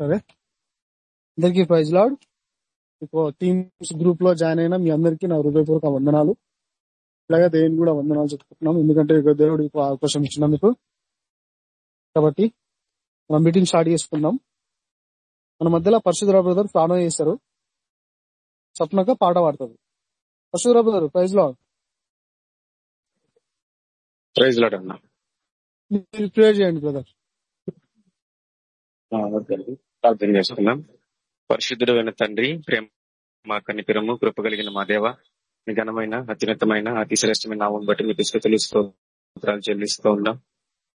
సరే? అందరికీ praise Lord. Teams గ్రూప్లో జాయిన్ అయిన మీ అందరికీ నా హృదయపూర్వక వందనాలు. ఇలాగే దేవుని కూడా వందనాలు చెప్పుకుంటున్నాం ఎందుకంటే దేవుడు అవకాశం ఇచ్చినందుకు. కాబట్టి మనం మీటింగ్ స్టార్ట్ చేసుకుందాం. మన మధ్యలో పరశుధర బ్రదర్ ప్రాణం చేస్తారు. స్వప్నక పాట పాడుతుంది పరశుధర బ్రదర్ ప్రైజ్లో ప్రైజ్ లాడ్ అన్నా. ప్రేర్ చేయండి బ్రదర్. ప్రార్థన చేసుకున్నాం పరిశుద్ధుడైన తండ్రి ప్రేమ మా కనిపిరము కృప కలిగిన మా దేవ మీ ఘనమైన అత్యున్నతమైన అతి శ్రేష్టమైన నామం బట్టి మీ స్థుతులు స్తోత్రాలు చెల్లిస్తూ ఉన్నాం.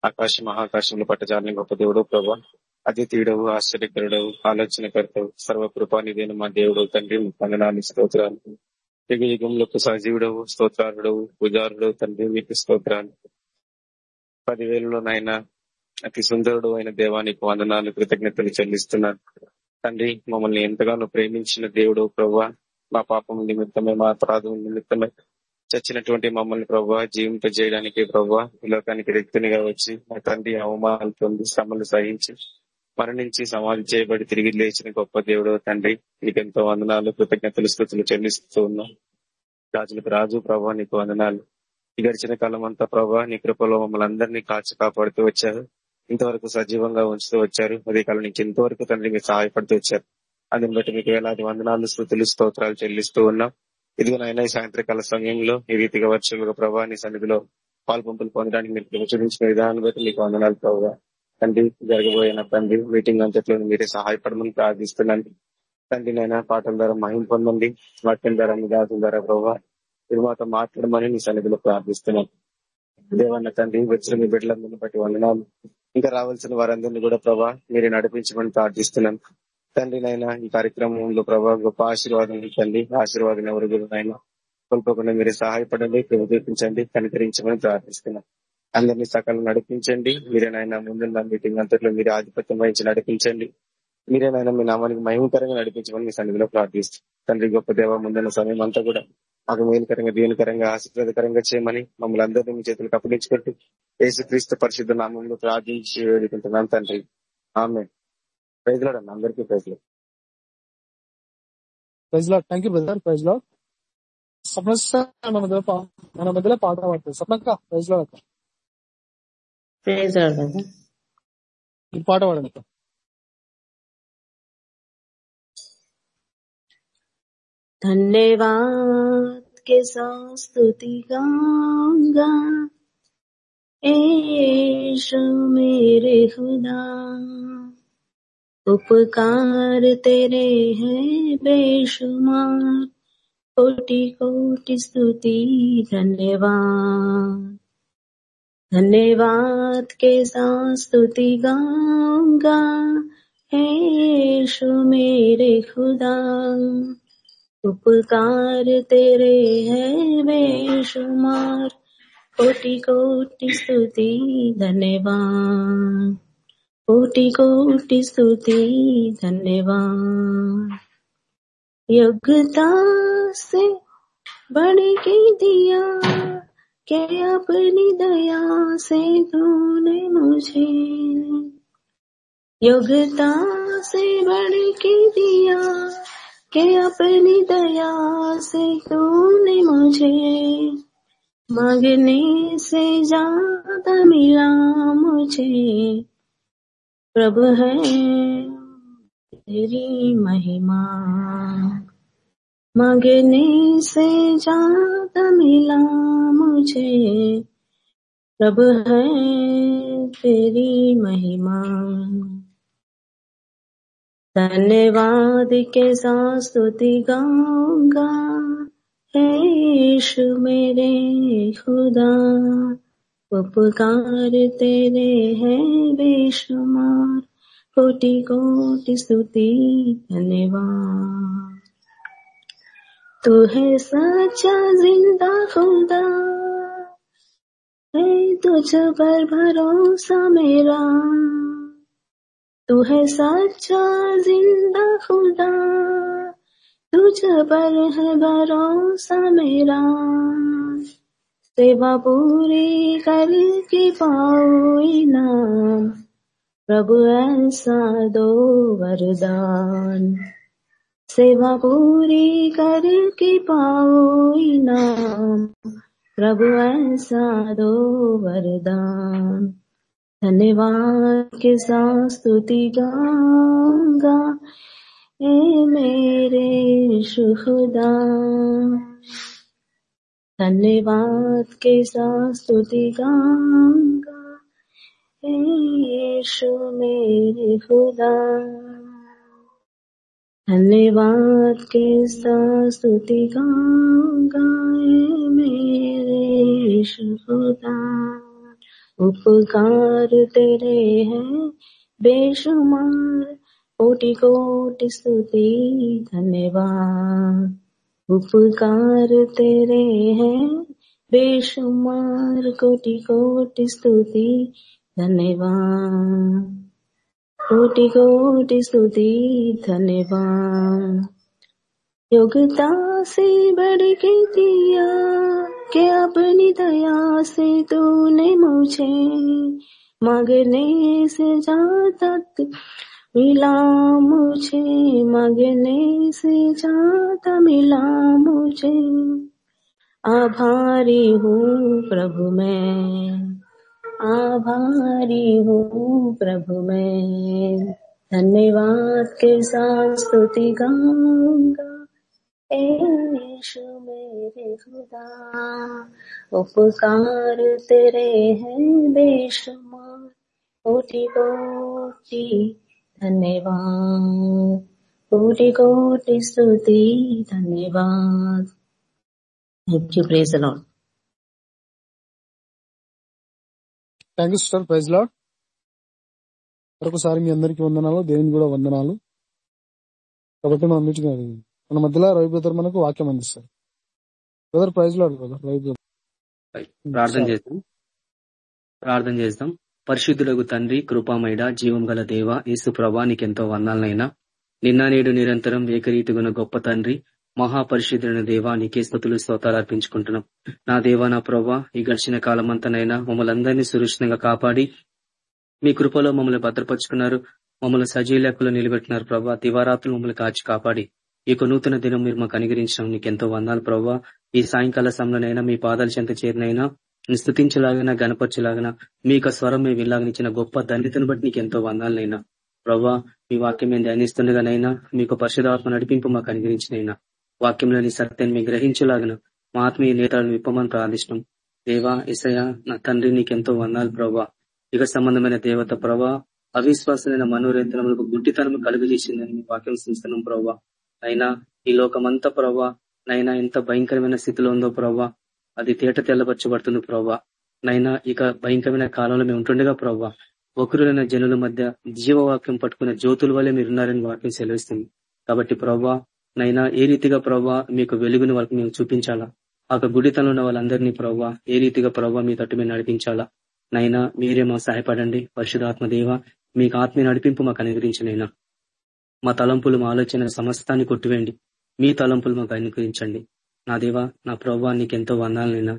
ఆకాశ మహాకాశంలో పట్టజాలని గొప్ప దేవుడు ప్రభా. తీడవు ఆశ్చర్యకరుడవు ఆలోచనకర్తవు సర్వకృపానిదేను మా దేవుడు తండ్రి వందనాలు స్తోత్రాలు. యుగ యుగంలోకి సజీవుడవు స్తోత్రారుడవు పూజారుడవు తండ్రి మీకు స్తోత్రాలు. పదివేలలోనైనా అతి సుందరుడు అయిన దేవానికి వందనాలు కృతజ్ఞతలు చెల్లిస్తున్నాను. తండ్రి మమ్మల్ని ఎంతగానో ప్రేమించిన దేవుడు ప్రభా మా పాపం నిమిత్తమే మా అపరాధం నిమిత్తమే చచ్చినటువంటి మమ్మల్ని ప్రభా జీవింపజేయడానికి చేయడానికి ప్రభా ఈ లోకానికి వ్యక్తినిగా వచ్చి మా తండ్రి అవమానాలు పొంది శ్రమలు సహించి మరణించి సమాధి చేయబడి తిరిగి లేచిన గొప్ప దేవుడు తండ్రి. నీకెంతో వందనాలు కృతజ్ఞతలు స్థుతులు చెల్లిస్తూ ఉన్నాం. రాజులకు రాజు ప్రభా నీకు వందనాలు. ఈ గడిచిన కాలం అంతా ప్రభా నీ కృపలో మమ్మల్ని అందరినీ కాచి కాపాడుతూ వచ్చారు. ఇంతవరకు సజీవంగా ఉంచుతూ వచ్చారు. అదే నుంచి ఇంతవరకు తండ్రి మీరు సహాయపడుతూ వచ్చారు. అందుని బట్టి మీకు వేలాది వందనాలు శృతులు స్తోత్రాలు చెల్లిస్తూ ఉన్నాం. ఇదిగో నాయన ఈ సాయంత్రకాల సమయంలో ఈ రీతిగా వర్షంగా ప్రభా నీ సన్నిధిలో పాల్పంపులు పొందడానికి మీరు ప్రచురించిన విధానం బట్టి మీకు వందనాలు ప్రభావ తండ్రి జరగబోయిన తండ్రి మీటింగ్ అంతట్లో మీరే సహాయపడమని ప్రార్థిస్తున్నాను. తండ్రి నైనా పాటల ద్వారా మహిం పొందండి. వాక్యం ద్వారా నిదాసం ద్వారా ప్రభావ మీరు మాతో మాట్లాడమని నీ సన్నిధిలో ప్రార్థిస్తున్నాను దేవన్న తండ్రి వచ్చిన మీ బిడ్డలందరినీ బట్టి వందనాలు. ఇంకా రావాల్సిన వారందరినీ కూడా ప్రభా మీరు నడిపించమని ప్రార్థిస్తున్నాను తండ్రి నైనా ఈ కార్యక్రమంలో ప్రభా గొప్ప ఆశీర్వాదం తండ్రి. ఆశీర్వాదం ఎవరు గురునైనా కోల్పోకుండా మీరు సహాయపడండి చూపించండి కనికరించమని ప్రార్థిస్తున్నాం. అందరినీ సకాలం నడిపించండి. మీరేనాయన ముందున్న మీటింగ్ అంతట్లో మీరు ఆధిపత్యం వహించి నడిపించండి. మీరేనాయన మీ నామానికి మహిమకరంగా నడిపించమని మీ సన్నిధిలో ప్రార్థిస్తాం తండ్రి గొప్ప దేవ ముందున్న సమయం అంతా కూడా మాకు మేలుకరంగా దీనికరంగా ఆశీర్వాదకరంగా చేయమని మమ్మల్ని అందరినీ మీ చేతులకు అప్పగించుకుంటూ యేసుక్రీస్తు పరిశుద్ధ నామంలో ప్రార్థించి వేడుకుంటున్నాం తండ్రి. ఆమె ప్రైజ్ లాడ్ అన్న అందరికీ praise Lord. Praise Lord. Thank you brother సమస్య మన మధ్యలో మన మధ్యలో పాట పడుతుంది పాట పాడండి धन्यवाद के स्तुति गाऊँगा। ऐशो मेरे खुदा, उपकार तेरे हैं बेशुमार। कोटि कोटि स्तुति, धन्यवाद। धन्यवाद के साथ स्तुति गाऊँगा। ऐशो मेरे खुदा उपकार तेरे है बेशुमार। कोटि कोटि स्तुति, धन्यवाद। कोटि कोटि स्तुति, धन्यवाद। योग्यता से बढ़ के दिया, के अपनी दया से तूने मुझे। योग्यता से बढ़ के दिया के अपनी दया से तूने मुझे मांगने से ज़्यादा मिला मुझे। प्रभु है तेरी महिमा, मांगने से ज़्यादा मिला मुझे। प्रभु है तेरी महिमा। धन्यवाद के साथ स्तुति गाऊँगा। यीशु मेरे खुदा, उपकार तेरे है बेशुमार। कोटि कोटि स्तुति, धन्यवाद। तू है सच्चा ज़िंदा खुदा, है तुझ पर भरोसा मेरा। तू है सच्चा ज़िंदा खुदा, तुझ पर है भरोसा मेरा। सेवा पूरी करके पाओ इनाम, प्रभु ऐसा दो वरदान। सेवा पूरी करके पाओ इनाम, प्रभु ऐसा दो वरदान। धन्यवाद के साथ स्तुति गाऊँगा। ए मेरे शुखुदा धन्यवाद के साथ स्तुति गाऊँगा। ए यीशु मेरे खुदा। धन्यवाद के साथ स्तुति गाऊँगा। ए मेरे यीशु खुदा उपकार तेरे हैं, बेशुमार कोटि कोटि स्तुति, धन्यवाद। उपकार तेरे हैं, बेशुमार कोटि कोटि स्तुति, धन्यवाद। कोटि कोटि स्तुति, धन्यवाद। योग्यता से बढ़ के दिया कि अपनी दया से तूने मुझे मांगने से ज़्यादा मिला मुझे, मगने से ज़्यादा मिला मुझे। आभारी हूँ प्रभु मैं, आभारी हूँ प्रभु मैं। धन्यवाद के साथ स्तुति गाऊँगा। मेरे खुदा उपकार तेरे हैं बेशुमार कोटि कोटि धन्यवाद कोटि कोटि स्तुति धन्यवाद thank you praise Lord thank you sister praise Lord మరొకసారి మీ అందరికీ వందనాలు దేవుని కూడా వందనాలు కాబట్టి మనం మీటింగ్ అది మన మధ్యలో రవి బ్రదర్ మనకు వాక్యం అందిస్తారు Brother praise Lord brother Ravi brother ప్రార్థన ప్రార్థన చేద్దాం. పరిశుద్ధులకు తండ్రి కృపామైడ జీవం గల దేవ యేసు ప్రభా నీకెంతో వందాలనైనా. నిన్న నేడు నిరంతరం ఏకరీతిగున్న గొప్ప తండ్రి మహాపరిశుద్ధులైన దేవా నీకే స్థుతులు స్తోతాలు అర్పించుకుంటున్నాం. నా దేవా నా ప్రభా ఈ గడిచిన కాలమంతనైనా మమ్మల్ని అందరినీ సురక్షితంగా కాపాడి మీ కృపలో మమ్మల్ని భద్రపరుచుకున్నారు మమ్మల్ని సజీవ లెక్కలో నిలబెట్టినారు ప్రభా. దివారాత్రులు మమ్మల్ని కాచి కాపాడి ఈ యొక్క నూతన దినం మీరు మాకు అనుగ్రహించడం నీకు ఎంతో వందాలు ప్రభావ ఈ సాయంకాల సమయంలోనైనా మీ పాదాల చెంత చేరినైనా స్థుతించలాగిన గణపరచలాగిన మీ యొక్క స్వరం మేము విల్లాగనిచ్చిన గొప్ప దండితను బట్టి నీకు ఎంతో వందాలనైనా. ప్రభా మీ వాక్యం మేము ధ్యానిస్తుండగానైనా మీకు పరిశుధాత్మ నడిపింపు మాకు అనుగ్రహించినైనా. వాక్యంలోని సత్యాన్ని మేము గ్రహించలాగిన మా ఆత్మీయ నేతలను విప్పమని ప్రార్థిష్టం దేవా ఇసయ నా తండ్రి నీకెంతో వందాలు ప్రభా ఇక సంబంధమైన దేవత ప్రభా అవిశ్వాసమైన మనోరేతనములకు గుడ్డితనము కలుగజేసిందని మీ వాక్యం చూస్తున్నాం ప్రభా అయినా ఈ లోకమంతా ప్రభా నైనా ఎంత భయంకరమైన స్థితిలో ఉందో ప్రవ్వా? అది తేట తెల్లపరచబడుతుంది ప్రవ్వా. నైనా ఇక భయంకరమైన కాలంలో మేము ఉంటుండగా ప్రవ్వా ఒకరులైన జనుల మధ్య జీవవాక్యం పట్టుకున్న జ్యోతుల వల్లే మీరున్నారని వాక్యం సెలవిస్తుంది. కాబట్టి ప్రవ్వా నైనా ఏ రీతిగా ప్రవ్వా మీకు వెలుగుని వాళ్ళకి మేము చూపించాలా? ఆ గుడితనంలో ఉన్న వాళ్ళందరినీ ప్రవ్వా ఏ రీతిగా ప్రభా మీ తట్టు మీద నడిపించాలా? నైనా మీరే మాకు సహాయపడండి పరిశుధాత్మ దేవ మీకు ఆత్మీయ నడిపింపు మాకు అనుగ్రహించినైనా మా తలంపులు మా ఆలోచన సమస్తాన్ని కొట్టివేయండి. మీ తలంపులు మాకు అనుగ్రహించండి. నా దేవా నా ప్రభా నీకెంతో వందాలనైనా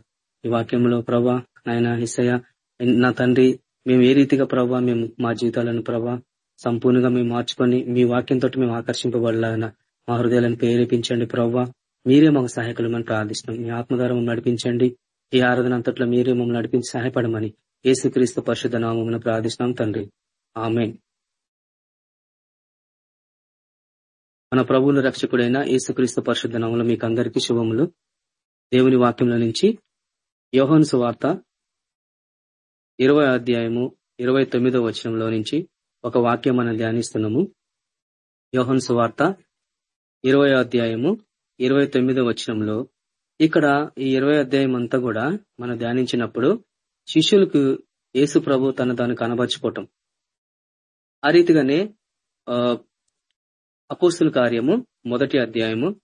ఈ వాక్యంలో ప్రభా నాయన హిస్సయ నా తండ్రి మేము ఏ రీతిగా ప్రభా మేము మా జీవితాలను ప్రభా సంపూర్ణంగా మేము మార్చుకొని మీ వాక్యంతో మేము ఆకర్షింపబడాలన్న మా హృదయాలను ప్రేరేపించండి ప్రభా. మీరే మాకు సహాయకులు మనం ప్రార్థిస్తున్నాం. మీ ఆత్మధారం నడిపించండి. ఈ ఆరాధన అంతట్లో మీరే మమ్మల్ని నడిపించి సహాయపడమని యేసుక్రీస్తు పరిశుద్ధ నామమును ప్రార్థిస్తున్నాం తండ్రి. ఆమె మన ప్రభువుల రక్షకుడైన యేసుక్రీస్తు పరిశుద్ధ నామంలో మీకు అందరికీ శుభములు. దేవుని వాక్యంలో నుంచి యోహన్ సువార్త ఇరవై అధ్యాయము ఇరవై తొమ్మిదో వచనంలో నుంచి ఒక వాక్యం మనం ధ్యానిస్తున్నాము. యోహన్ సువార్త ఇరవై అధ్యాయము ఇరవై తొమ్మిదో వచనంలో ఇక్కడ ఈ ఇరవై అధ్యాయం అంతా కూడా మనం ధ్యానించినప్పుడు శిష్యులకు యేసు ప్రభు తన తాను కనబరుచుకోవటం. ఆ రీతిగానే అపోస్తుల కార్యము మొదటి అధ్యాయము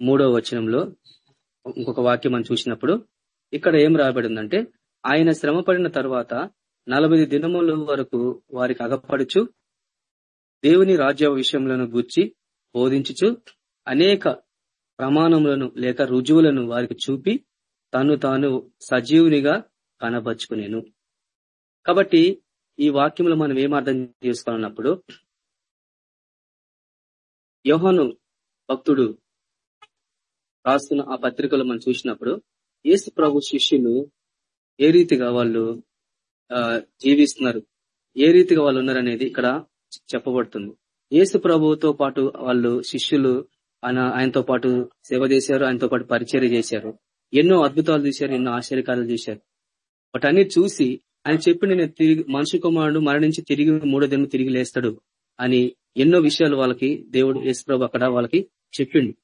మూడవ వచనంలో ఇంకొక వాక్యం మనం చూసినప్పుడు ఇక్కడ ఏం రాబడిందంటే ఆయన శ్రమ పడిన తర్వాత నలభై దినముల వరకు వారికి అగపడుచు దేవుని రాజ్య విషయంలో గూర్చి బోధించుచు అనేక ప్రమాణములను లేక రుజువులను వారికి చూపి తను తాను సజీవునిగా కనబరుచుకునేను. కాబట్టి ఈ వాక్యంలో మనం ఏం అర్థం చేసుకోవాలన్నప్పుడు యోహాను భక్తుడు రాస్తున్న ఆ పత్రికలో మనం చూసినప్పుడు యేసు ప్రభు శిష్యులు ఏ రీతిగా వాళ్ళు ఆ జీవిస్తున్నారు? ఏ రీతిగా వాళ్ళు ఉన్నారనేది ఇక్కడ చెప్పబడుతుంది. యేసు ప్రభుతో పాటు వాళ్ళు శిష్యులు ఆయన ఆయనతో పాటు సేవ చేశారు ఆయనతో పాటు పరిచర్య చేశారు. ఎన్నో అద్భుతాలు చూశారు ఎన్నో ఆశ్చర్యకాలు చేశారు. అన్ని చూసి ఆయన చెప్పి నేను తిరిగి మనుషు కుమారుడు మరణించి తిరిగి మూడో దినం తిరిగి లేస్తాడు అని ఎన్నో విషయాలు వాళ్ళకి దేవుడు యేసుప్రభు అక్కడ వాళ్ళకి చెప్పిండు.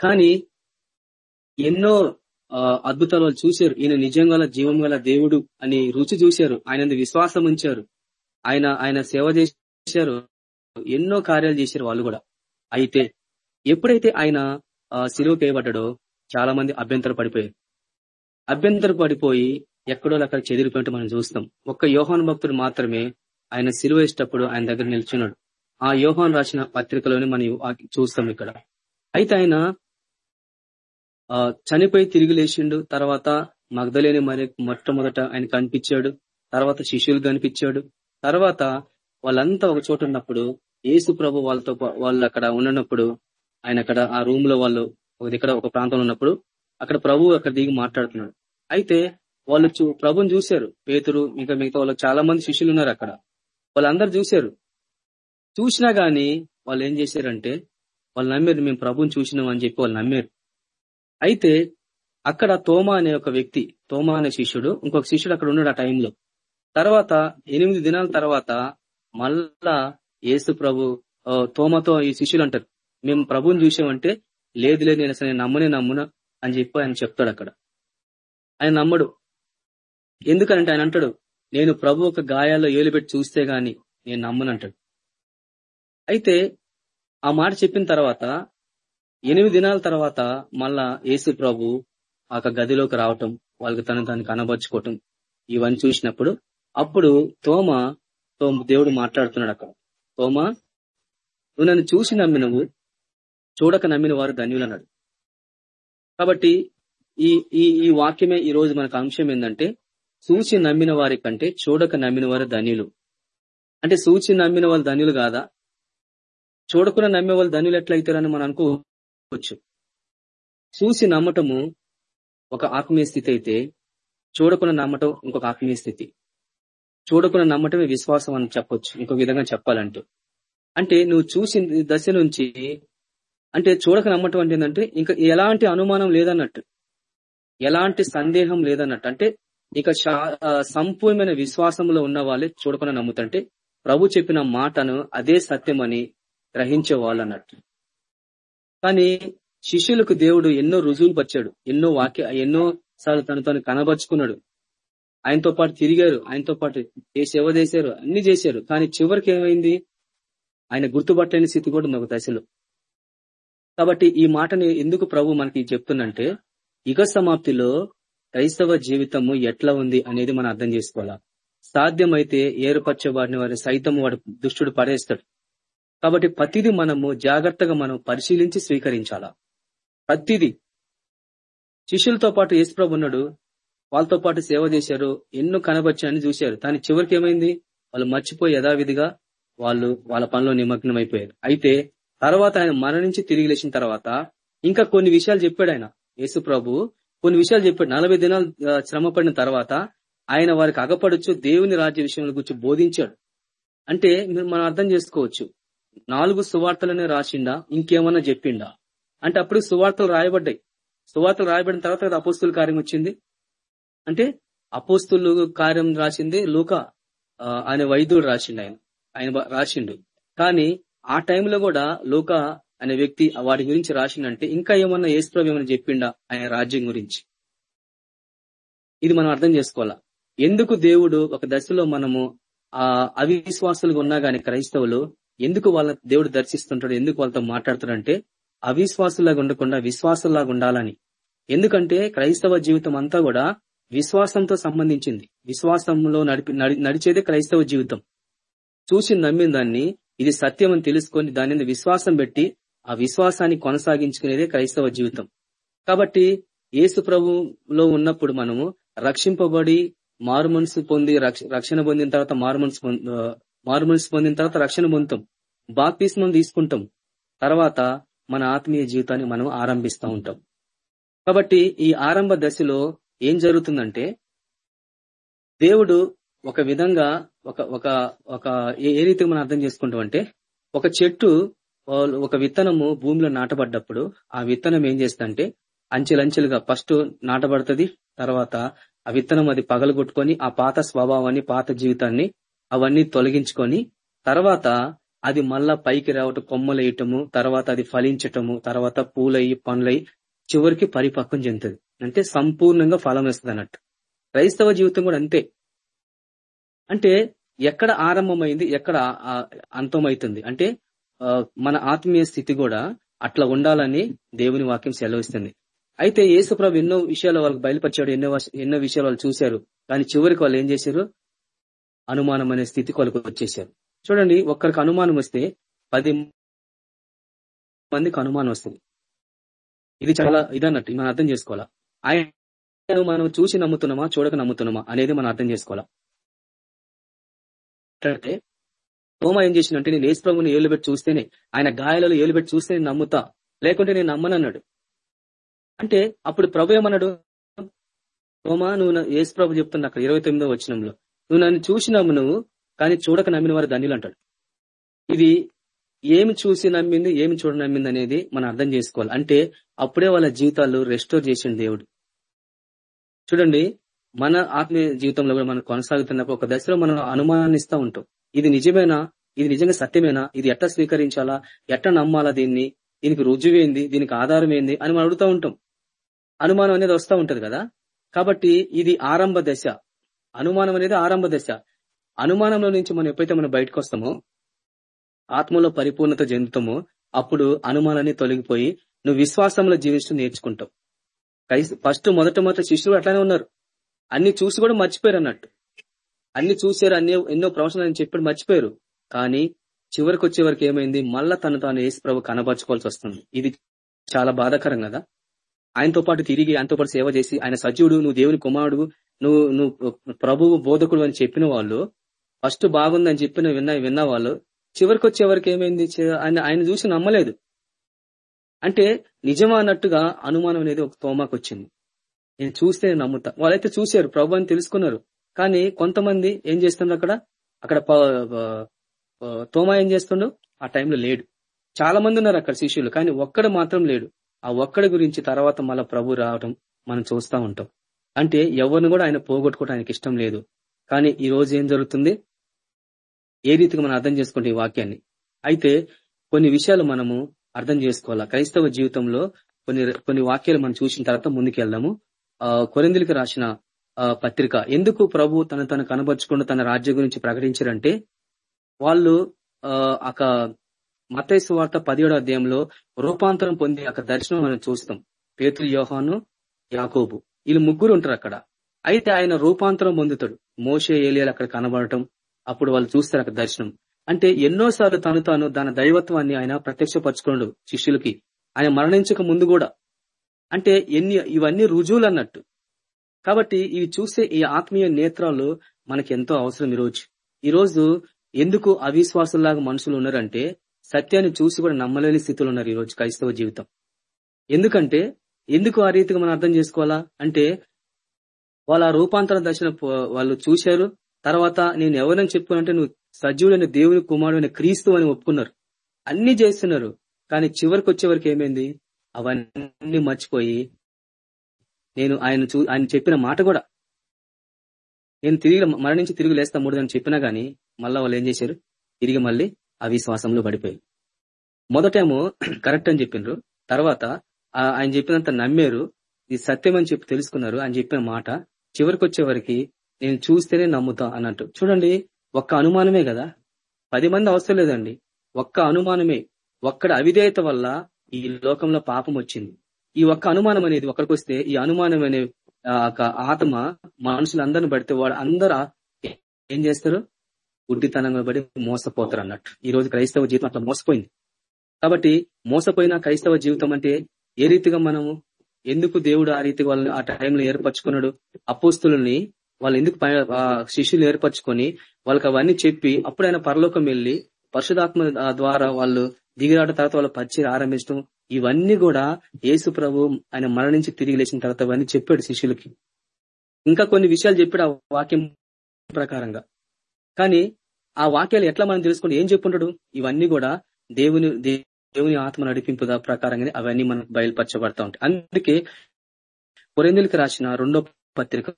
కానీ ఎన్నో అద్భుతాలు వాళ్ళు చూశారు. ఈయన నిజంగా జీవం గల దేవుడు అని రుచి చూశారు. ఆయన విశ్వాసం ఉంచారు. ఆయన ఆయన సేవ చేశారు. ఎన్నో కార్యాలు చేశారు వాళ్ళు కూడా. అయితే ఎప్పుడైతే ఆయన సిలువ చేయబడ్డాడో చాలా మంది అభ్యంతర పడిపోయారు. అభ్యంతర పడిపోయి ఎక్కడో అక్కడ చెదిరిపోయినట్టు మనం చూస్తాం. ఒక్క యోహాను భక్తుడు మాత్రమే ఆయన సిలువ వేసేటప్పుడు ఆయన దగ్గర నిల్చున్నాడు. ఆ యోహాన్ రాసిన పత్రికలోనే మనం చూస్తాం ఇక్కడ. అయితే ఆయన చనిపోయి తిరిగి లేచిండు తర్వాత మగధలేని మరి మొట్టమొదట ఆయన కనిపించాడు తర్వాత శిష్యులు కనిపించాడు తర్వాత వాళ్ళంతా ఒక చోట ఉన్నప్పుడు ఏసు ప్రభు వాళ్ళతో వాళ్ళు అక్కడ ఉన్నప్పుడు ఆయన అక్కడ ఆ రూమ్లో వాళ్ళు ఇక్కడ ఒక ప్రాంతంలో ఉన్నప్పుడు అక్కడ ప్రభు అక్కడ దిగి మాట్లాడుతున్నాడు. అయితే వాళ్ళు ప్రభుని చూశారు. పేతురు ఇంకా మిగతా వాళ్ళు చాలా మంది శిష్యులు ఉన్నారు అక్కడ. వాళ్ళందరూ చూశారు. చూసినా గాని వాళ్ళు ఏం చేశారంటే వాళ్ళు నమ్మారు మేము ప్రభుని చూసినాం అని చెప్పి వాళ్ళు నమ్మారు. అయితే అక్కడ తోమా అనే ఒక వ్యక్తి తోమా అనే శిష్యుడు ఇంకొక శిష్యుడు అక్కడ ఉన్నాడు ఆ టైంలో. తర్వాత ఎనిమిది దినాల తర్వాత మళ్ళా ఏసు ప్రభు తోమతో ఈ శిష్యులు అంటారు మేము ప్రభుని చూసామంటే లేదు లేదు నేను అసలు నమ్మనే నమ్మున అని చెప్పి ఆయన చెప్తాడు అక్కడ. ఆయన నమ్మడు. ఎందుకంటే ఆయన అంటాడు నేను ప్రభు ఒక గాయాల్లో ఏలు పెట్టి చూస్తే గాని నేను నమ్మనంటాడు. అయితే ఆ మాట చెప్పిన తర్వాత ఎనిమిది దినాల తర్వాత మళ్ళా యేసు ప్రభు ఆ గదిలోకి రావటం వాళ్ళకి తను దాన్ని కనబరుచుకోవటం ఇవన్నీ చూసినప్పుడు అప్పుడు తోమ తోమ దేవుడు మాట్లాడుతున్నాడు అక్కడ. తోమ నువ్వు నన్ను చూసి నమ్మినవు చూడక నమ్మిన వారు ధన్యులు అన్నాడు. కాబట్టి ఈ ఈ ఈ వాక్యమే ఈ రోజు మనకు అంశం ఏంటంటే చూసి నమ్మిన వారి కంటే చూడక నమ్మిన వారు ధన్యులు. అంటే సూచి నమ్మిన వాళ్ళు ధన్యులు కాదా? చూడకుండా నమ్మే వాళ్ళు ధనులు ఎట్లయితారని మనం అనుకోవచ్చు. చూసి నమ్మటము ఒక ఆత్మీయ స్థితి అయితే చూడకుండా నమ్మటం ఇంకొక ఆత్మీయ స్థితి. చూడకుండా నమ్మటమే విశ్వాసం అని చెప్పొచ్చు ఇంకొక విధంగా చెప్పాలంటే. అంటే నువ్వు చూసిన దశ నుంచి అంటే చూడక నమ్మటం అంటే ఏంటంటే ఇంకా ఎలాంటి అనుమానం లేదన్నట్టు. ఎలాంటి సందేహం లేదన్నట్టు. అంటే ఇక సంపూర్ణమైన విశ్వాసంలో ఉన్న వాళ్ళే చూడకుండా నమ్ముతుంటే ప్రభు చెప్పిన మాటను అదే సత్యమని గ్రహించే వాళ్ళు అన్నట్టు కానీ శిష్యులకు దేవుడు ఎన్నో రుజువులు పచ్చాడు ఎన్నో వాక్య ఎన్నో సార్లు తను తను కనబరుచుకున్నాడు. ఆయనతో పాటు తిరిగారు. ఆయనతో పాటు ఏ సేవ చేశారు? అన్ని చేశారు. కానీ చివరికి ఏమైంది? ఆయన గుర్తుపట్టలేని స్థితి కూడా ఉంది ఒక దశలో. కాబట్టి ఈ మాటని ఎందుకు ప్రభు మనకి చెప్తుందంటే యుగ సమాప్తిలో క్రైస్తవ జీవితము ఎట్లా ఉంది అనేది మనం అర్థం చేసుకోవాలా. సాధ్యమైతే ఏర్పరచబడిన వారి సైతం వాడు దుష్టుడు పడేస్తాడు. కాబట్టి ప్రతిదీ మనము జాగ్రత్తగా మనం పరిశీలించి స్వీకరించాలా? ప్రతిదీ. శిష్యులతో పాటు యేసుప్రభు ఉన్నాడు. వాళ్ళతో పాటు సేవ చేశారు. ఎన్నో కనబచ్చాయని చూశారు. కానీ చివరికి ఏమైంది? వాళ్ళు మర్చిపోయి యథావిధిగా వాళ్ళు వాళ్ళ పనిలో నిమగ్నం అయిపోయారు అయితే తర్వాత ఆయన మరణించి తిరిగి లేచిన తర్వాత ఇంకా కొన్ని విషయాలు చెప్పాడు ఆయన యేసు ప్రభు కొన్ని విషయాలు చెప్పాడు. నలభై దినాలు శ్రమ తర్వాత ఆయన వారికి అగపడచ్చు. దేవుని రాజ్య విషయంలో గురించి బోధించాడు. అంటే మనం అర్థం చేసుకోవచ్చు. నాలుగు సువార్తలనే రాసిండా? ఇంకేమన్నా చెప్పిండా? అంటే అప్పుడు సువార్తలు రాయబడ్డాయి. సువార్తలు రాయబడిన తర్వాత అపోస్తుల కార్యం వచ్చింది? అంటే అపోస్తులు కార్యం రాసింది లూక ఆయన వైద్యుడు రాసిండు ఆయన. ఆయన రాసిండు. కానీ ఆ టైంలో కూడా లూక అనే వ్యక్తి వాటి గురించి రాసిండంటే ఇంకా ఏమన్నా ఏసుప్రభు ఏమైనా చెప్పిండా ఆయన రాజ్యం గురించి? ఇది మనం అర్థం చేసుకోవాలా? ఎందుకు దేవుడు ఒక దశలో మనము ఆ అవిశ్వాసులుగా ఉన్నా గాని క్రైస్తవులు ఎందుకు వాళ్ళ దేవుడు దర్శిస్తుంటాడు ఎందుకు వాళ్ళతో మాట్లాడుతాడంటే అవిశ్వాసులాగా ఉండకుండా విశ్వాసంలాగా ఉండాలని. ఎందుకంటే క్రైస్తవ జీవితం అంతా కూడా విశ్వాసంతో సంబంధించింది. విశ్వాసంలో నడిపి నడిచేదే క్రైస్తవ జీవితం. చూసి నమ్మిన దాన్ని ఇది సత్యం అని తెలుసుకొని దాని విశ్వాసం పెట్టి ఆ విశ్వాసాన్ని కొనసాగించుకునేదే క్రైస్తవ జీవితం. కాబట్టి యేసు ప్రభులో ఉన్నప్పుడు మనము రక్షింపబడి మారు మనసు పొంది రక్షణ పొందిన తర్వాత మారు మనసు మారుమనిసి పొందిన తర్వాత రక్షణ పొందుతాం. బాప్తిస్మం తీసుకుంటాం. తర్వాత మన ఆత్మీయ జీవితాన్ని మనం ఆరంభిస్తూ ఉంటాం. కాబట్టి ఈ ఆరంభ దశలో ఏం జరుగుతుందంటే దేవుడు ఒక విధంగా ఒక ఒక ఒక ఏ రీతి మనం అర్థం చేసుకుంటాం అంటే ఒక చెట్టు ఒక విత్తనము భూమిలో నాటబడ్డప్పుడు ఆ విత్తనం ఏం చేస్తుందంటే అంచెలంచెలుగా ఫస్ట్ నాటబడుతుంది తర్వాత ఆ విత్తనం అది పగలగొట్టుకొని ఆ పాత స్వభావాన్ని పాత జీవితాన్ని అవన్నీ తొలగించుకొని తర్వాత అది మళ్ళా పైకి రావటం కొమ్మలు వేయటము తర్వాత అది ఫలించటము తర్వాత పూలయ్యి పండ్లయ్యి చివరికి పరిపక్వం చెందుతుంది. అంటే సంపూర్ణంగా ఫలం వేస్తుంది అన్నట్టు. క్రైస్తవ జీవితం కూడా అంతే. అంటే ఎక్కడ ఆరంభమైంది ఎక్కడ అంతమవుతుంది అంటే మన ఆత్మీయ స్థితి కూడా అట్లా ఉండాలని దేవుని వాక్యం సెలవిస్తుంది. అయితే యేసుప్రభు ఎన్నో విషయాలు వాళ్ళకి బయలుపరిచాడు ఎన్నో ఎన్నో విషయాలు వాళ్ళు చూశారు. కానీ చివరికి వాళ్ళు ఏం చేశారు? అనుమానం అనే స్థితి కొలకు వచ్చేసారు చూడండి ఒక్కరికి అనుమానం వస్తే పది మందికి అనుమానం వస్తుంది. ఇది చాలా ఇదన్నట్టు మనం అర్థం చేసుకోవాలా? ఆయన మనం చూసి నమ్ముతున్నామా చూడక నమ్ముతున్నామా అనేది మనం అర్థం చేసుకోవాలా? అంటే తోమ ఏం చేసిందంటే నేను ఏసు ప్రభుని ఏళ్ళు పెట్టి చూస్తేనే ఆయన గాయాలలో ఏళ్ళు పెట్టి చూస్తే నమ్ముతా లేకుంటే నేను నమ్మనన్నాడు. అంటే అప్పుడు ప్రభు ఏమన్నాడు? తోమా నువ్వు ఏసు ప్రభు చెప్తున్నా అక్కడ ఇరవై తొమ్మిదో వచ్చినంలో నువ్వు నన్ను చూసినాము నువ్వు కానీ చూడక నమ్మిన వారు ధన్యులు అంటాడు. ఇది ఏమి చూసి నమ్మింది ఏమి చూడ నమ్మింది అనేది మనం అర్థం చేసుకోవాలి. అంటే అప్పుడే వాళ్ళ జీవితాలు రెస్టోర్ చేసిన దేవుడు. చూడండి మన ఆత్మీయ జీవితంలో కూడా మనం కొనసాగుతున్నప్పుడు ఒక దశలో మనం అనుమానిస్తూ ఉంటాం. ఇది నిజమేనా? ఇది నిజంగా సత్యమేనా? ఇది ఎట్లా స్వీకరించాలా? ఎట్లా నమ్మాలా దీన్ని? దీనికి రుజువేంది? దీనికి ఆధారం ఏంది అని మనం అడుగుతూ ఉంటాం. అనుమానం అనేది వస్తూ ఉంటది కదా? కాబట్టి ఇది ఆరంభ దశ. అనుమానం అనేది ఆరంభ దశ. అనుమానంలో నుంచి మనం ఎప్పుడైతే మనం బయటకు వస్తామో ఆత్మలో పరిపూర్ణత చెందుతామో అప్పుడు అనుమానాన్ని తొలగిపోయి నువ్వు విశ్వాసంలో జీవిస్తూ నేర్చుకుంటావు. ఫస్ట్ మొదట మొదట శిష్యులు అట్లానే ఉన్నారు. అన్ని చూసి కూడా మర్చిపోయారు అన్నట్టు. అన్ని చూసారు అన్ని ఎన్నో ప్రవచనాలు అని చెప్పి మర్చిపోయారు. కానీ చివరికి వచ్చే వరకు ఏమైంది? మళ్ళా తను తాను ఏసు ప్రభు కనపరచుకోవాల్సి వస్తుంది. ఇది చాలా బాధాకరం కదా. ఆయనతో పాటు తిరిగి ఆయనతో పాటు సేవ చేసి ఆయన సజీవుడు నువ్వు దేవుని కుమారుడు నువ్వు నువ్వు ప్రభువు బోధకుడు అని చెప్పిన వాళ్ళు ఫస్ట్ బాగుందని చెప్పిన విన్న విన్న వాళ్ళు చివరికి వచ్చేవరకు ఏమైంది? ఆయన ఆయన చూసి నమ్మలేదు. అంటే నిజమా అన్నట్టుగా అనుమానం అనేది ఒక తోమాకు వచ్చింది. నేను చూస్తే నమ్ముతా. వాళ్ళైతే చూశారు ప్రభు అని తెలుసుకున్నారు. కానీ కొంతమంది ఏం చేస్తున్నారు అక్కడ? అక్కడ తోమా ఏం చేస్తుండో? ఆ టైంలో లేడు. చాలా మంది ఉన్నారు అక్కడ శిష్యులు కానీ ఒక్కడు మాత్రం లేడు. ఆ ఒక్కడి గురించి తర్వాత మళ్ళా ప్రభు రావటం మనం చూస్తూ ఉంటాం. అంటే ఎవరిని కూడా ఆయన పోగొట్టుకోవడం ఆయనకి ఇష్టం లేదు. కానీ ఈ రోజు ఏం జరుగుతుంది? ఏ రీతిగా మనం అర్థం చేసుకుంటే ఈ వాక్యాన్ని? అయితే కొన్ని విషయాలు మనము అర్థం చేసుకోవాలా? క్రైస్తవ జీవితంలో కొన్ని కొన్ని వాక్యాలు మనం చూసిన తర్వాత ముందుకెళ్దాము. ఆ కొరిందులకి రాసిన పత్రిక ఎందుకు ప్రభు తను తను కనబరుచుకుంటూ తన రాజ్యం గురించి ప్రకటించారంటే? వాళ్ళు ఒక మతైసు వార్త పదిహేడో అధ్యాయంలో రూపాంతరం పొంది అక్కడ దర్శనం మనం చూస్తాం. పేతులు యోహాను యాకోబు. వీళ్ళు ముగ్గురు ఉంటారు అక్కడ. అయితే ఆయన రూపాంతరం పొందుతాడు. మోసే ఏలియాలు అక్కడ కనబడటం అప్పుడు వాళ్ళు చూస్తారు అక్కడ దర్శనం. అంటే ఎన్నోసార్లు తను తాను దాని దైవత్వాన్ని ఆయన ప్రత్యక్షపరచుకోండు శిష్యులకి. ఆయన మరణించక ముందు కూడా. అంటే ఎన్ని ఇవన్నీ రుజువులు అన్నట్టు. కాబట్టి ఇవి చూసే ఈ ఆత్మీయ నేత్రాలు మనకి ఎంతో అవసరం ఈరోజు. ఈరోజు ఎందుకు అవిశ్వాసంలాగా మనుషులు ఉన్నారంటే సత్యాన్ని చూసి కూడా నమ్మలేని స్థితిలో ఉన్నారు ఈరోజు క్రైస్తవ జీవితం. ఎందుకంటే ఎందుకు ఆ రీతిగా మనం అర్థం చేసుకోవాలా? అంటే వాళ్ళ రూపాంతర దర్శన వాళ్ళు చూశారు. తర్వాత నేను ఎవరైనా చెప్పుకున్నంటే నువ్వు సజీవుడైన దేవుని కుమారుడైన క్రీస్తు అని ఒప్పుకున్నారు. అన్ని చేస్తున్నారు. కానీ చివరికి వచ్చే వరకు ఏమైంది? అవన్నీ మర్చిపోయి నేను ఆయన చూ ఆయన చెప్పిన మాట కూడా నేను తిరిగి మరణించి తిరిగి లేస్తా మూడు అని చెప్పినా గానీ మళ్ళా వాళ్ళు ఏం చేశారు? తిరిగి మళ్ళీ అవిశ్వాసంలో పడిపోయి మొదటేమో కరెక్ట్ అని చెప్పిండ్రు తర్వాత ఆయన చెప్పినంత నమ్మారు. ఇది సత్యం అని చెప్పి తెలుసుకున్నారు. ఆయన చెప్పిన మాట చివరికి వచ్చేవరకు నేను చూస్తేనే నమ్ముతా అన్నట్టు. చూడండి ఒక్క అనుమానమే కదా. పది మంది అవసరం లేదండి. ఒక్క అనుమానమే. ఒక్కడ అవిధేయత వల్ల ఈ లోకంలో పాపం వచ్చింది. ఈ ఒక్క అనుమానం అనేది ఒక్కడికి వస్తే ఈ అనుమానం అనే ఆత్మ మనుషులందరిని పడితే వాడు అందరూ ఏం చేస్తారు? గుడ్డితనంగా పడి మోసపోతారు అన్నట్టు. ఈ రోజు క్రైస్తవ జీవితం అట్లా మోసపోయింది. కాబట్టి మోసపోయిన క్రైస్తవ జీవితం అంటే ఏ రీతిగా మనము ఎందుకు దేవుడు ఆ రీతి వాళ్ళని ఆ టైంలో ఏర్పరచుకున్నాడు? అపోస్తులని వాళ్ళు ఎందుకు శిష్యులు ఏర్పరచుకొని వాళ్ళకి అవన్నీ చెప్పి అప్పుడు ఆయన పరలోకం వెళ్ళి పరిశుధాత్మ ద్వారా వాళ్ళు దిగిరాట తర్వాత వాళ్ళ పరిచయం ఆరంభించడం ఇవన్నీ కూడా యేసు ప్రభు ఆయన మరణించి తిరిగి లేచిన తర్వాత అవన్నీ చెప్పాడు శిష్యులకి. ఇంకా కొన్ని విషయాలు చెప్పాడు ఆ వాక్యం ప్రకారంగా. కానీ ఆ వాక్యాలు ఎట్లా మనం తెలుసుకుంటే ఏం చెప్పుంటాడు? ఇవన్నీ కూడా దేవుని దేవుని ఆత్మ నడిపింపు ప్రకారంగానే అవన్నీ మనకు బయలుపరచబడతా ఉంటాయి. అందుకే కొరెందులకి రాసిన రెండో పత్రిక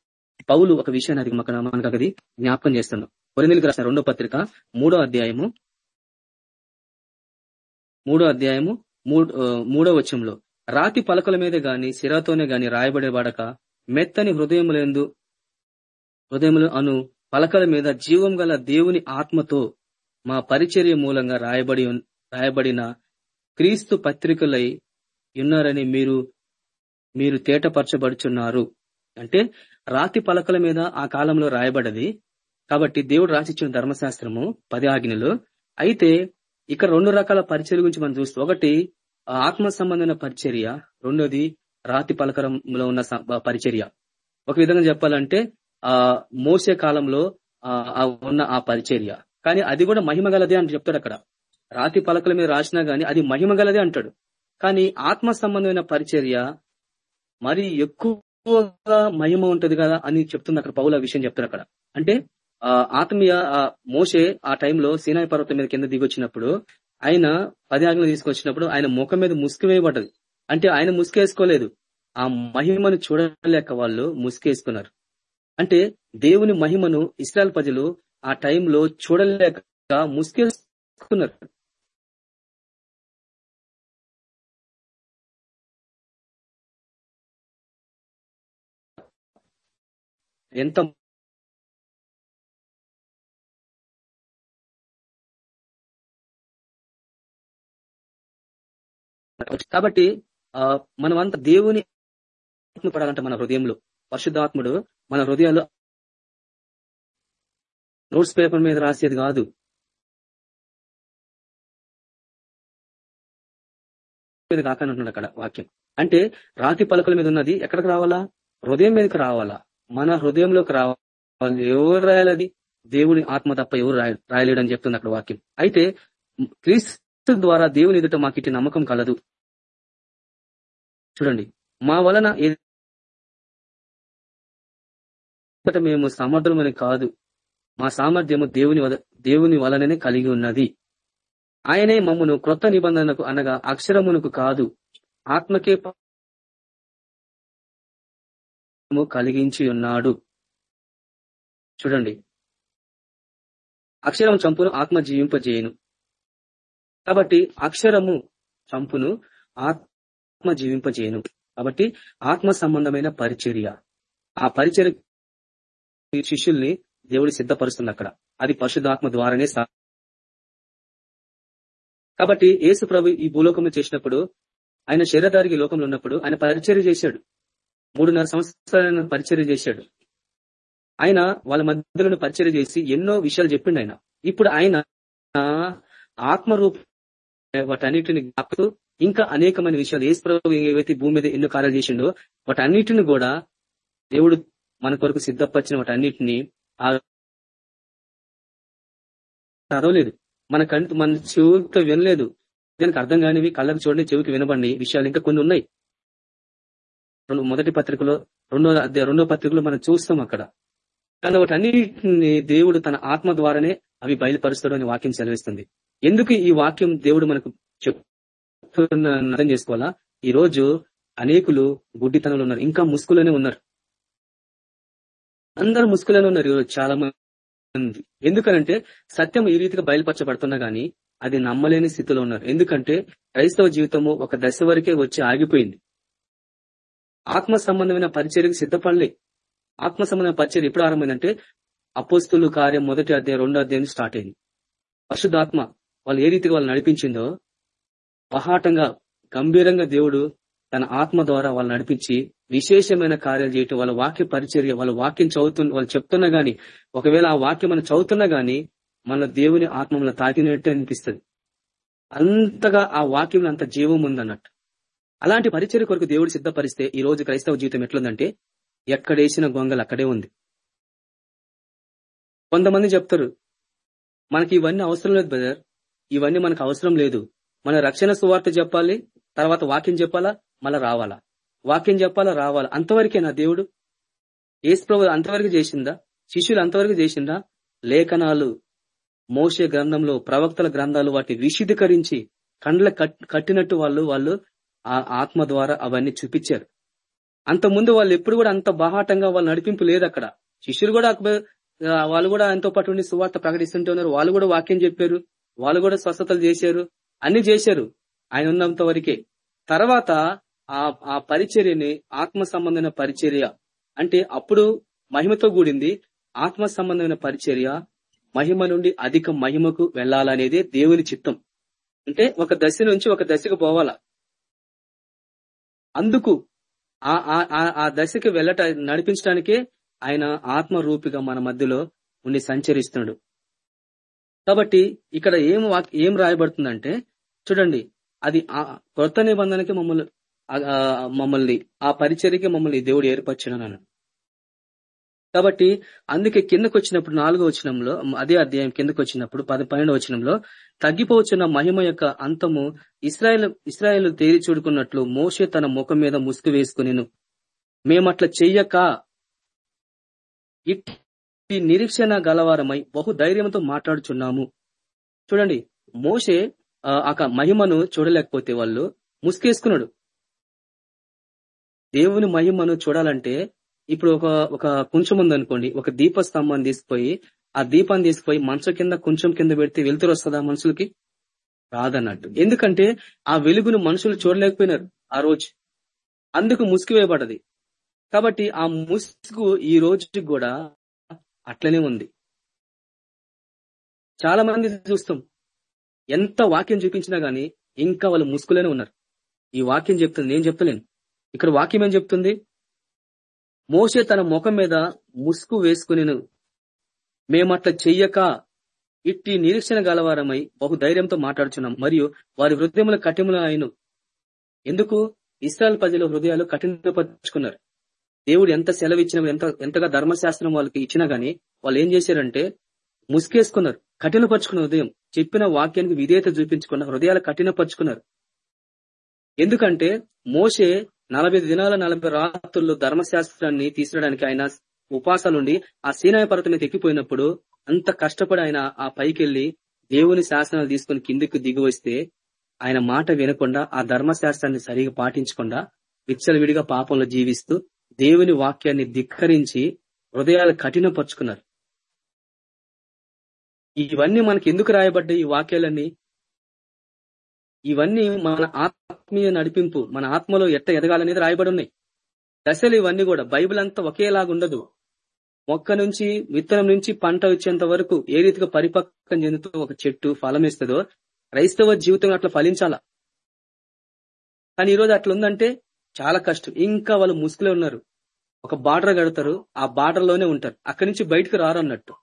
పౌలు ఒక విషయాన్ని అది మనకు అది జ్ఞాపకం చేస్తున్నాం కొరెందులకి రాసిన రెండో పత్రిక మూడో అధ్యాయము మూడో అధ్యాయము మూడు- మూడో వచ్చంలో రాతి పలకల మీద గాని సిరాతోనే గాని రాయబడే వాడక మెత్తని హృదయములందు హృదయములు అను పలకల మీద జీవం గల దేవుని ఆత్మతో మా పరిచర్య మూలంగా రాయబడి రాయబడిన క్రీస్తు పత్రికలై ఉన్నారని మీరు మీరు తేటపరచబడుచున్నారు. అంటే రాతి పలకల మీద ఆ కాలంలో రాయబడది. కాబట్టి దేవుడు రాసిచ్చిన ధర్మశాస్త్రము పది ఆజ్ఞలు. అయితే ఇక్కడ రెండు రకాల పరిచర్య గురించి మనం చూస్తాం ఒకటి ఆ ఆత్మ సంబంధమైన పరిచర్య రెండోది రాతి పలకరంలో ఉన్న పరిచర్య. ఒక విధంగా చెప్పాలంటే ఆ మోసే కాలంలో ఆ ఉన్న ఆ పరిచర్య. కానీ అది కూడా మహిమ గలదే అని చెప్తాడు అక్కడ. రాతి పలకల మీద రాసినా గాని అది మహిమ గలదే అంటాడు. కానీ ఆత్మ సంబంధమైన పరిచర్య మరి ఎక్కువగా మహిమ ఉంటది కదా అని చెప్తుంది అక్కడ పౌల విషయం చెప్తారు అక్కడ. అంటే ఆ ఆత్మీయ ఆ మోసే ఆ టైంలో సీనాయి పర్వతం మీద కింద దిగొచ్చినప్పుడు ఆయన పది ఆజ్ఞలు తీసుకొచ్చినప్పుడు ఆయన ముఖం మీద ముసుగు వేయబడ్డది. అంటే ఆయన ముసుకేసుకోలేదు ఆ మహిమను చూడలేక వాళ్ళు ముసుకేసుకున్నారు అంటే దేవుని మహిమను ఇస్రాయల్ ప్రజలు ఆ టైంలో చూడలేక ముసుకేసుకున్నారు ఎంత కాబట్టి ఆ అంత దేవుని పడాలంటే పడాలంట మన హృదయంలో. పరిశుద్ధాత్ముడు మన హృదయాలు నోట్స్ పేపర్ మీద రాసేది కాదు. మీద ఉంటున్నాడు అక్కడ వాక్యం. అంటే రాతి పలకల మీద ఉన్నది ఎక్కడికి రావాలా? హృదయం మీదకి రావాలా? మన హృదయంలోకి రావాలి ఎవరు రాయాలది? దేవుని ఆత్మ తప్ప ఎవరు రాయలేడు అని చెప్తుంది అక్కడ వాక్యం. అయితే క్రీస్తు ద్వారా దేవుని ఎదుట మాకు నమ్మకం కలదు. చూడండి మా వలన మేము సమర్థులమని కాదు మా సామర్థ్యము దేవుని దేవుని వలననే కలిగి ఉన్నది. ఆయనే మమ్మను క్రొత్త నిబంధనకు అనగా అక్షరమునకు కాదు ఆత్మకే కలిగించి ఉన్నాడు. చూడండి. అక్షరం చంపును ఆత్మ జీవింపజేయను కాబట్టి అక్షరము చంపును ఆత్మ జీవింపజేయను కాబట్టి ఆత్మ సంబంధమైన పరిచర్య. ఆ పరిచర్య శిష్యుల్ని దేవుడు సిద్ధపరుస్తుంది అక్కడ అది పరిశుద్ధాత్మ ద్వారానే సా- కాబట్టి యేసు ప్రభు ఈ భూలోకంలో చేసినప్పుడు ఆయన శరీరధారికి లోకంలో ఉన్నప్పుడు ఆయన పరిచర్య చేశాడు. మూడున్నర సంవత్సరాలను పరిచర్య చేశాడు. ఆయన వాళ్ళ మధ్యలో పరిచర్య చేసి ఎన్నో విషయాలు చెప్పిండు ఆయన. ఇప్పుడు ఆయన ఆత్మరూప వాటన్నిటిని జ్ఞాపకం ఇంకా అనేకమైన విషయాలు ఏ ప్రభు ఏవైతే భూమి మీద ఎన్నో కార్యాలు చేసిండో వాటన్నిటిని కూడా దేవుడు మన కొరకు సిద్ధపరిచిన వాటన్నిటిని చదవలేదు. మన కంటి మన చెవితో వినలేదు. దానికి అర్థం కానివి కళ్ళకు చూడండి చెవికి వినబండి విషయాలు ఇంకా కొన్ని ఉన్నాయి. మొదటి పత్రికలో రెండో రెండో పత్రికలో మనం చూస్తాం అక్కడ. కానీ వాటన్నిటిని దేవుడు తన ఆత్మ ద్వారానే అవి బయలుపరుస్తాడు అని వాక్యం చదివిస్తుంది ఎందుకు ఈ వాక్యం దేవుడు మనకు చెప్తున్న అర్థం చేసుకోవాలా? ఈ రోజు అనేకులు గుడ్డితనంలో ఉన్నారు ఇంకా ముసుగులోనే ఉన్నారు. అందరూ ముసుగులోనే ఉన్నారు ఈరోజు చాలా మంది ఎందుకనంటే సత్యం ఈ రీతిగా బయలుపరచబడుతున్నా గానీ అది నమ్మలేని స్థితిలో ఉన్నారు. ఎందుకంటే క్రైస్తవ జీవితము ఒక దశ వరకే వచ్చి ఆగిపోయింది. ఆత్మ సంబంధమైన పరిచర్యకు సిద్ధపడలే. ఆత్మ సంబంధమైన పరిచర్య ఎప్పుడు ఆరంభమైందంటే అపోస్తులు కార్యం మొదటి అధ్యాయం రెండో అధ్యాయం స్టార్ట్ అయింది. పరిశుద్ధాత్మ వాళ్ళు ఏ రీతిగా వాళ్ళు నడిపించిందో పహాటంగా గంభీరంగా దేవుడు తన ఆత్మ ద్వారా వాళ్ళు నడిపించి విశేషమైన కార్యాలు చేయటం వాళ్ళ వాక్య పరిచర్య వాళ్ళ వాక్యం చదువుతున్న వాళ్ళు చెప్తున్నా గానీ ఒకవేళ ఆ వాక్యం మనం చదువుతున్నా గానీ మన దేవుని ఆత్మ తాకినట్టు అనిపిస్తుంది. అంతగా ఆ వాక్యంలో అంత జీవం ఉందన్నట్టు. అలాంటి పరిచర్య కొరకు దేవుడు సిద్ధపరిస్తే ఈ రోజు క్రైస్తవ జీవితం ఎట్లుందంటే ఎక్కడేసిన గొంగలు అక్కడే ఉంది. కొంతమంది చెప్తారు మనకి ఇవన్నీ అవసరం లేదు బ్రదర్ ఇవన్నీ మనకు అవసరం లేదు. మన రక్షణ సువార్త చెప్పాలి తర్వాత వాక్యం చెప్పాలా మళ్ళా రావాలా? వాక్యం చెప్పాలా రావాలా? అంతవరకేనా దేవుడు? ఏసు ప్రభు అంతవరకు చేసిందా? శిష్యులు అంతవరకు చేసిందా? లేఖనాలు మోసే గ్రంథంలో ప్రవక్తల గ్రంథాలు వాటిని విశుద్ధీకరించి కండ్ల కట్టినట్టు వాళ్ళు వాళ్ళు ఆత్మ ద్వారా అవన్నీ చూపించారు. అంత ముందు వాళ్ళు ఎప్పుడు కూడా అంత బాహాటంగా వాళ్ళు నడిపింపు లేదు అక్కడ. శిష్యులు కూడా వాళ్ళు కూడా ఆయనతో పాటు ఉండి సువార్త ప్రకటిస్తుంటున్నారు వాళ్ళు కూడా వాక్యం చెప్పారు. వాళ్ళు కూడా స్వస్థతలు చేశారు. అన్ని చేశారు ఆయన ఉన్నంత వరకే. తర్వాత ఆ ఆ పరిచర్యని ఆత్మ సంబంధమైన పరిచర్య అంటే అప్పుడు మహిమతో కూడింది ఆత్మ సంబంధమైన పరిచర్య మహిమ నుండి అధిక మహిమకు వెళ్ళాలనేదే దేవుని చిత్తం. అంటే ఒక దశ నుంచి ఒక దశకు పోవాలా? అందుకు ఆ ఆ దశకి వెళ్ళట నడిపించడానికే ఆయన ఆత్మ రూపిగా మన మధ్యలో ఉండి సంచరిస్తున్నాడు. కాబట్టి ఇక్కడ ఏం ఏం రాయబడుతుందంటే చూడండి అది కొత్త నిబంధనకి మమ్మల్ని మమ్మల్ని ఆ పరిచర్యకి మమ్మల్ని దేవుడు ఏర్పరచను కాబట్టి అందుకే కిందకు వచ్చినప్పుడు నాలుగో వచనంలో అదే అధ్యాయం కిందకు వచ్చినప్పుడు పది పన్నెండు వచనంలో తగ్గిపోవచ్చున్న మహిమ యొక్క అంతము ఇస్రాయల్ ఇస్రాయల్ తేరి చూడుకున్నట్లు మోసే తన ముఖం మీద ముసుగు వేసుకునేను. మేమట్లా చెయ్యక ఇట్టి నిరీక్షణ గలవారమై బహు ధైర్యంతో మాట్లాడుచున్నాము. చూడండి మోసే ఆ మహిమను చూడలేకపోతే వాళ్ళు ముసుకేసుకున్నాడు దేవుని మహిమను చూడాలంటే ఇప్పుడు ఒక ఒక కొంచెం ఉందనుకోండి ఒక దీప స్తంభాన్ని తీసుకుపోయి ఆ దీపాన్ని తీసుకుపోయి మంచం కింద కొంచెం కింద పెడితే వెలుతురు వస్తుందా మనుషులకి? రాదన్నట్టు. ఎందుకంటే ఆ వెలుగును మనుషులు చూడలేకపోయినారు ఆ రోజు. అందుకు ముసుగు వేయబడది కాబట్టి ఆ ముసుగు ఈ రోజుకి కూడా అట్లనే ఉంది. చాలా మంది చూస్తాం. ఎంత వాక్యం చూపించినా గానీ ఇంకా వాళ్ళు ముసుగులోనే ఉన్నారు. ఈ వాక్యం చెప్తుంది నేను చెప్తలేను. ఇక్కడ వాక్యం ఏం చెప్తుంది? మోసే తన ముఖం మీద ముసుగు వేసుకుని మేమట్లా చెయ్యక ఇట్టి నిరీక్షణ గలవారమై బహు ధైర్యంతో మాట్లాడుచున్నాం. మరియు వారి హృదయముల కఠిముల ఆయన ఎందుకు? ఇస్రాయల్ ప్రజల హృదయాలు కఠినపరుచుకున్నారు. దేవుడు ఎంత సెలవు ఇచ్చినా ఎంత ఎంతగా ధర్మశాస్త్రం వాళ్ళకి ఇచ్చినా గానీ వాళ్ళు ఏం చేశారంటే ముసుకేసుకున్నారు కఠినపరుచుకున్న హృదయం. చెప్పిన వాక్యానికి విధేయత చూపించుకున్న హృదయాలు కఠినపరుచుకున్నారు. ఎందుకంటే మోసే నలభై దినాల నలభై రాత్రుల్లో ధర్మశాస్త్రాన్ని తీసుకురావడానికి ఆయన ఉపాసాలుండి ఆ సీనాయ పర్వతం మీద ఎక్కిపోయినప్పుడు అంత కష్టపడి ఆయన ఆ పైకెళ్ళి దేవుని శాసనాలు తీసుకుని కిందికి దిగువస్తే ఆయన మాట వినకుండా ఆ ధర్మశాస్త్రాన్ని సరిగా పాటించకుండా విచ్చలవిడిగా పాపంలో జీవిస్తూ దేవుని వాక్యాన్ని ధిక్కరించి హృదయాలు కఠినపరుచుకున్నారు. ఇవన్నీ మనకి ఎందుకు రాయబడ్డాయి ఈ వాక్యాలన్నీ? ఇవన్నీ మన ఆత్మీయ నడిపింపు మన ఆత్మలో ఎట్ట ఎదగాలనేది రాయబడి ఉన్నాయి. దశలు ఇవన్నీ కూడా బైబిల్ అంతా ఒకేలాగా ఉండదు. మొక్క నుంచి విత్తనం నుంచి పంట వచ్చేంత వరకు ఏ రీతిగా పరిపక్వం చెందుతూ ఒక చెట్టు ఫలం ఇస్తుందో క్రైస్తవ జీవితం అట్లా ఫలించాలా. కానీ ఈరోజు అట్లా ఉందంటే చాలా కష్టం. ఇంకా వాళ్ళు ముసుగులో ఉన్నారు. ఒక బార్డర్ కడతారు. ఆ బార్డర్లోనే ఉంటారు. అక్కడి నుంచి బయటకు రారు అన్నట్టు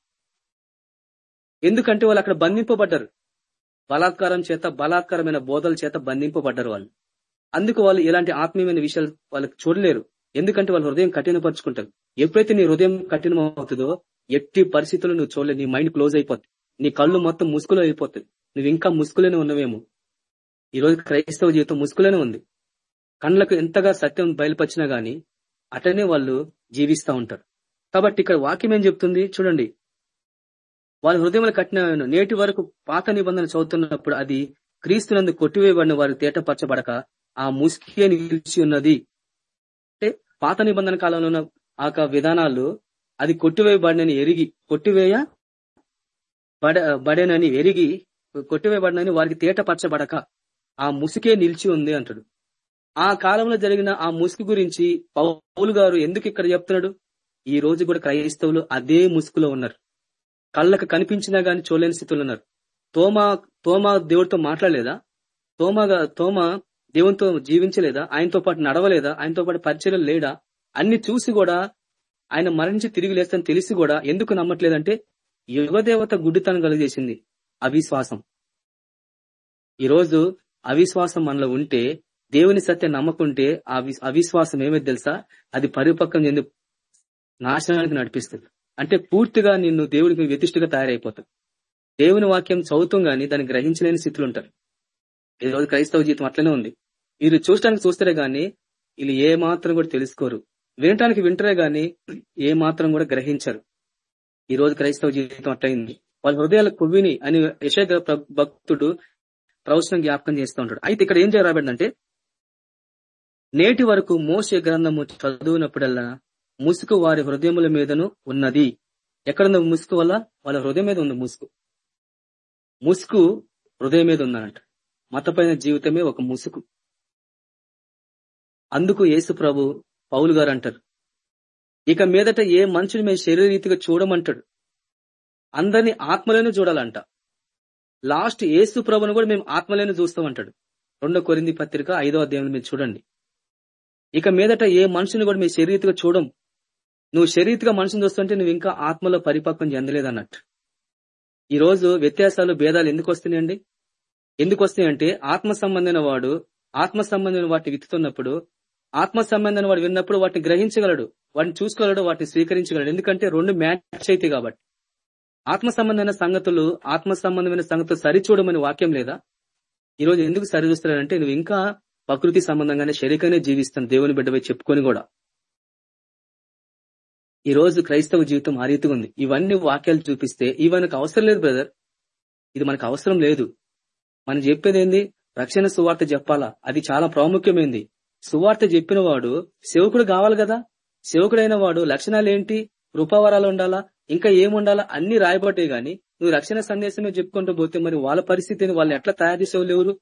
ఎందుకంటే వాళ్ళు అక్కడ బంధింపబడ్డారు. బలాత్కారం చేత బలాత్కారమైన బోధల చేత బంధింపబడ్డారు వాళ్ళు. అందుకు వాళ్ళు ఇలాంటి ఆత్మీయమైన విషయాలు వాళ్ళకి చూడలేరు. ఎందుకంటే వాళ్ళ హృదయం కఠినపరుచుకుంటారు. ఎప్పుడైతే నీ హృదయం కఠినం అవుతుందో ఎట్టి పరిస్థితులు నువ్వు చూడలేదు నీ మైండ్ క్లోజ్ అయిపోతుంది. నీ కళ్ళు మొత్తం ముసుగులో అయిపోతుంది నువ్వు ఇంకా ముసుగులోనే ఉన్నవేమో. ఈ రోజు క్రైస్తవ జీవితం ముసుగులోనే ఉంది. కళ్ళకు ఎంతగా సత్యం బయలుపరిచినా గాని అటనే వాళ్ళు జీవిస్తూ ఉంటారు. కాబట్టి ఇక్కడ వాక్యం ఏం చెప్తుంది? చూడండి. వాళ్ళ హృదయములు కట్టిన నేటి వరకు పాత నిబంధన చదువుతున్నప్పుడు అది క్రీస్తునందు కొట్టివేయబడిన వారు తేటపరచబడక ఆ ముసుకే నిలిచి ఉన్నది. అంటే పాత నిబంధన కాలంలో ఉన్న ఆ విధానాలు అది కొట్టివేయబడినని ఎరిగి కొట్టివేయ బడ బడేనని ఎరిగి కొట్టివేయబడినని వారికి తేటపరచబడక ఆ ముసుకే నిలిచి ఉంది అంటాడు. ఆ కాలంలో జరిగిన ఆ ముసుగు గురించి పౌలు గారు ఎందుకు ఇక్కడ చెప్తున్నాడు? ఈ రోజు కూడా క్రైస్తవులు అదే ముసుగులో ఉన్నారు. కళ్ళకు కనిపించినా గాని చూడలేని స్థితిలో ఉన్నారు. తోమా తోమా దేవుడితో మాట్లాడలేదా? తోమగా తోమ దేవునితో జీవించలేదా? ఆయనతో పాటు నడవలేదా? ఆయనతో పాటు పరిచయం లేడా? అన్ని చూసి కూడా ఆయన మరణించి తిరిగి లేస్తని తెలిసి కూడా ఎందుకు నమ్మట్లేదంటే యుగదేవత గుడ్డితనం కలిగజేసింది అవిశ్వాసం. ఈరోజు అవిశ్వాసం మనలో ఉంటే దేవుని సత్య నమ్మకుంటే ఆ అవిశ్వాసం ఏమైతే తెలుసా? అది పరిపక్వం చెంది నాశనానికి నడిపిస్తుంది. అంటే పూర్తిగా నిన్ను దేవుడికి వ్యతిష్ఠగా తయారైపోతావు దేవుని వాక్యం చదువుతాం గానీ దాన్ని గ్రహించలేని స్థితిలో ఉంటారు ఈ రోజు క్రైస్తవ జీవితం అట్లనే ఉంది. వీరు చూడటానికి చూస్తారే గాని వీళ్ళు ఏ మాత్రం కూడా తెలుసుకోరు. వినటానికి వింటరే గాని ఏ మాత్రం కూడా గ్రహించరు. ఈ రోజు క్రైస్తవ జీవితం అట్టయింది వాళ్ళ హృదయాల కొవ్విని అని యశ భక్తుడు ప్రవచనం జ్ఞాపకం చేస్తూ ఉంటాడు. అయితే ఇక్కడ ఏం చేయరాబడిందంటే నేటి వరకు మోసే గ్రంథము చదువునప్పుడల్లా ముసుగు వారి హృదయముల మీదను ఉన్నది. ఎక్కడున్న ముసుగు వల్ల వాళ్ళ హృదయం మీద ఉంది ముసుగు? ముసుగు హృదయం మీద ఉందనంట మతపైన జీవితమే ఒక ముసుగు. అందుకు యేసు ప్రభు పౌలు గారు అంటారు. ఇక మీదట ఏ మనుషుని మేము శరీరీతిగా చూడమంటాడు? అందరినీ ఆత్మలను చూడాలంట. లాస్ట్ ఏసు ప్రభును కూడా మేము ఆత్మలను చూస్తామంటాడు. రెండో కొరింది పత్రిక ఐదో అధ్యాయంలో మీరు చూడండి. ఇక మీదట ఏ మనుషుని కూడా మీ శరీరీతిగా చూడం? నువ్వు శరీరగా మనుషుని చూస్తుంటే నువ్వు ఇంకా ఆత్మలో పరిపక్వం చెందలేదన్నట్టు. ఈ రోజు వ్యత్యాసాలు భేదాలు ఎందుకు వస్తున్నాయండి? ఎందుకు వస్తాయంటే ఆత్మ సంబంధమైన వాడు ఆత్మ సంబంధమైన వాటిని విత్తుతున్నప్పుడు ఆత్మ సంబంధమైన వాడు విన్నప్పుడు వాటిని గ్రహించగలడు వాటిని చూసుకోగలడు వాటిని స్వీకరించగలడు. ఎందుకంటే రెండు మ్యాచ్ అయితే కాబట్టి. ఆత్మ సంబంధమైన సంగతులు ఆత్మ సంబంధమైన సంగతులు సరిచూడమని వాక్యం లేదా? ఈ రోజు ఎందుకు సరిచూస్తున్నాడంటే నువ్వు ఇంకా ప్రకృతి సంబంధంగానే శరీరంగానే జీవిస్తాను దేవుని బిడ్డపై చెప్పుకొని కూడా. ఈ రోజు క్రైస్తవ జీవితం ఆ రీతిగా ఉంది. ఇవన్నీ వాక్యాలు చూపిస్తే ఇవన్నీ అవసరం లేదు బ్రదర్ ఇది మనకు అవసరం లేదు. మనం చెప్పేది ఏంది? రక్షణ సువార్త చెప్పాలా? అది చాలా ప్రాముఖ్యమైంది. సువార్త చెప్పిన వాడు సేవకుడు కావాలి కదా? సేవకుడైన వాడు లక్షణాలు ఏంటి? రూపావరాలు ఉండాలా? ఇంకా ఏముండాలా అన్ని రాయబట్టే గాని నువ్వు రక్షణ సందేశమే చెప్పుకుంటూ పోతే మరి వాళ్ళ పరిస్థితిని వాళ్ళని ఎట్లా తయారు చేసేవాళ్ళు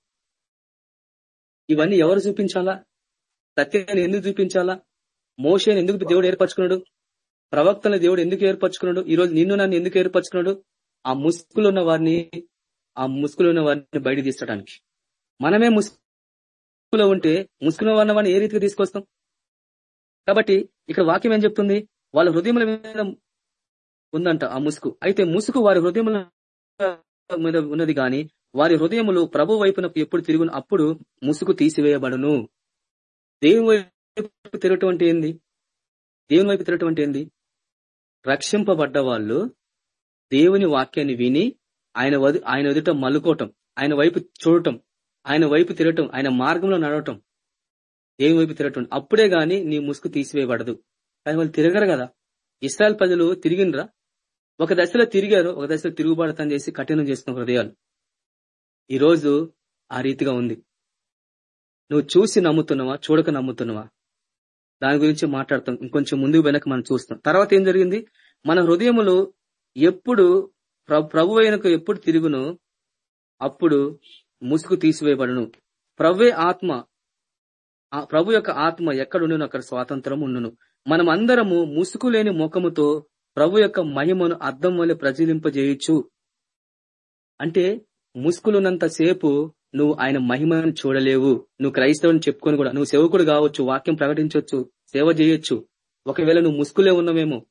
ఇవన్నీ ఎవరు చూపించాలా? సత్యాన్ని ఎందుకు చూపించాలా? మోసేని ఎందుకు దేవుడు ఏర్పరచుకున్నాడు? ప్రవక్తలను దేవుడు ఎందుకు ఏర్పరచుకున్నాడు? ఈ రోజు నిన్ను నన్ను ఎందుకు ఏర్పరచుకున్నాడు? ఆ ముసుగులు ఉన్న వారిని ఆ ముసుగులు ఉన్న వారిని బయట తీసడానికి మనమే ముసుగులో ఉంటే ముసుగులో ఉన్న వారిని ఏ రీతిగా తీసుకొస్తాం? కాబట్టి ఇక్కడ వాక్యం ఏం చెప్తుంది? వాళ్ళ హృదయముల మీద ఉందంట ఆ ముసుగు. అయితే ముసుగు వారి హృదయముల మీద ఉన్నది గాని వారి హృదయములు ప్రభు వైపున ఎప్పుడు తిరుగును అప్పుడు ముసుగు తీసివేయబడును. దేవుని వైపు తిరగటం అంటే ఏంది? దేవుని వైపు తిరగటం అంటే ఏంది? రక్షింపబడ్డ వాళ్ళు దేవుని వాక్యాన్ని విని ఆయన ఆయన ఎదుట మలుకోవటం ఆయన వైపు చూడటం ఆయన వైపు తిరగటం ఆయన మార్గంలో నడవటం దేవుని వైపు తిరగటం. అప్పుడే గాని నీ ముసుగు తీసివేయబడదు. కానీ వాళ్ళు తిరగరు కదా. ఇస్రాయల్ ప్రజలు తిరిగినరా? ఒక దశలో తిరిగారు ఒక దశలో తిరుగుబాటుతం చేసి కఠినం చేసిన హృదయాలు. ఈరోజు ఆ రీతిగా ఉంది. నువ్వు చూసి నమ్ముతున్నావా? చూడక నమ్ముతున్నావా? దాని గురించి మాట్లాడతాం. ఇంకొంచెం ముందుకు వెనక మనం చూస్తాం. తర్వాత ఏం జరిగింది? మన హృదయములు ఎప్పుడు ప్రభు అయినకు ఎప్పుడు తిరుగును అప్పుడు ముసుగు తీసివేయబడును. ప్రవ్వే ఆత్మ ప్రభు యొక్క ఆత్మ ఎక్కడుండును అక్కడ స్వాతంత్రం ఉండును. మనం అందరము ముసుగు లేని ముఖముతో ప్రభు యొక్క మహిమను అద్దం వల్ల ప్రజలింపజేయచ్చు అంటే ముసుగులున్నంత సేపు నువ్వు ఆయన మహిమను చూడలేవు. నువ్వు క్రైస్తవుని చెప్పుకొని కూడా నువ్వు సేవకుడు కావచ్చు వాక్యం ప్రకటించవచ్చు సేవ చేయొచ్చు. ఒకవేళ నువ్వు ముసుగులే ఉన్నామేమో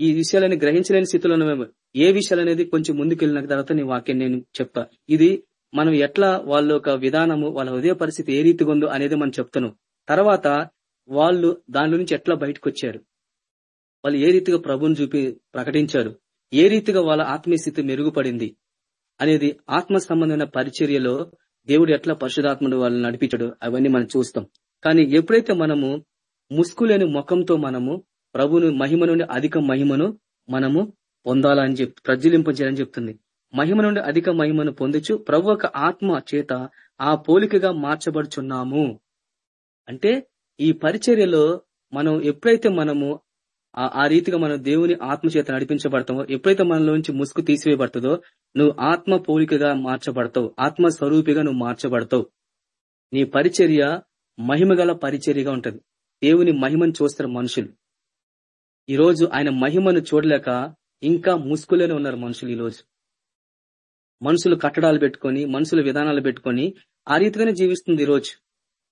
ఈ విషయాలని గ్రహించలేని స్థితిలో ఉన్నామేమో ఏ విషయాలు అనేది కొంచెం ముందుకెళ్ళిన తర్వాత నీ వాక్యం నేను చెప్తా. ఇది మనం ఎట్లా వాళ్ళ యొక్క విధానము వాళ్ళ హృదయ పరిస్థితి ఏ రీతిగా ఉందో అనేది మనం చెప్తాను. తర్వాత వాళ్ళు దాని నుంచి ఎట్లా బయటకు వచ్చారు? వాళ్ళు ఏ రీతిగా ప్రభుని చూపి ప్రకటించారు? ఏ రీతిగా వాళ్ళ ఆత్మీయ స్థితి మెరుగుపడింది? అనేది ఆత్మ సంబంధమైన పరిచర్యలో దేవుడు ఎట్లా పరిశుధాత్మను వాళ్ళని నడిపించాడు అవన్నీ మనం చూస్తాం. కానీ ఎప్పుడైతే మనము ముసుకులేని ముఖంతో మనము ప్రభుని మహిమ నుండి అధిక మహిమను మనము పొందాలని చెప్ ప్రజ్వలింపజేయాలని చెప్తుంది. మహిమ నుండి అధిక మహిమను పొందొచ్చు ప్రభు ఒక ఆత్మ చేత ఆ పోలికగా మార్చబడుచున్నాము. అంటే ఈ పరిచర్యలో మనం ఎప్పుడైతే మనము ఆ రీతిగా మనం దేవుని ఆత్మ చేత నడిపించబడతామో ఎప్పుడైతే మనలోంచి ముసుగు తీసివేయబడుతుందో నువ్వు ఆత్మ పోలికగా మార్చబడతావు ఆత్మ స్వరూపిగా నువ్వు మార్చబడతావు. నీ పరిచర్య మహిమగల పరిచర్యగా ఉంటది. దేవుని మహిమను చూస్తారు మనుషులు. ఈ రోజు ఆయన మహిమను చూడలేక ఇంకా ముసుగులోనే ఉన్నారు మనుషులు ఈ రోజు మనుషులు కట్టడాలు పెట్టుకొని మనుషుల విధానాలు పెట్టుకొని ఆ రీతిగానే జీవిస్తుంది ఈ రోజు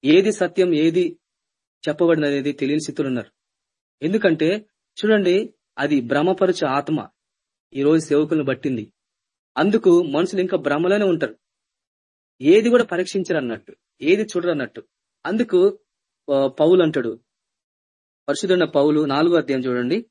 ఏది సత్యం ఏది చెప్పబడిన అనేది తెలియని స్థితులు ఉన్నారు. ఎందుకంటే చూడండి అది భ్రమపరచు ఆత్మ. ఈ రోజు సేవకులను పట్టింది అందుకు మనుషులు ఇంకా భ్రమలోనే ఉంటారు. ఏది కూడా పరీక్షించరు అన్నట్టు ఏది చూడరు అన్నట్టు అందుకు పౌలు అంటాడు. పరిశుద్ధ పౌలు నాలుగో అధ్యాయం చూడండి.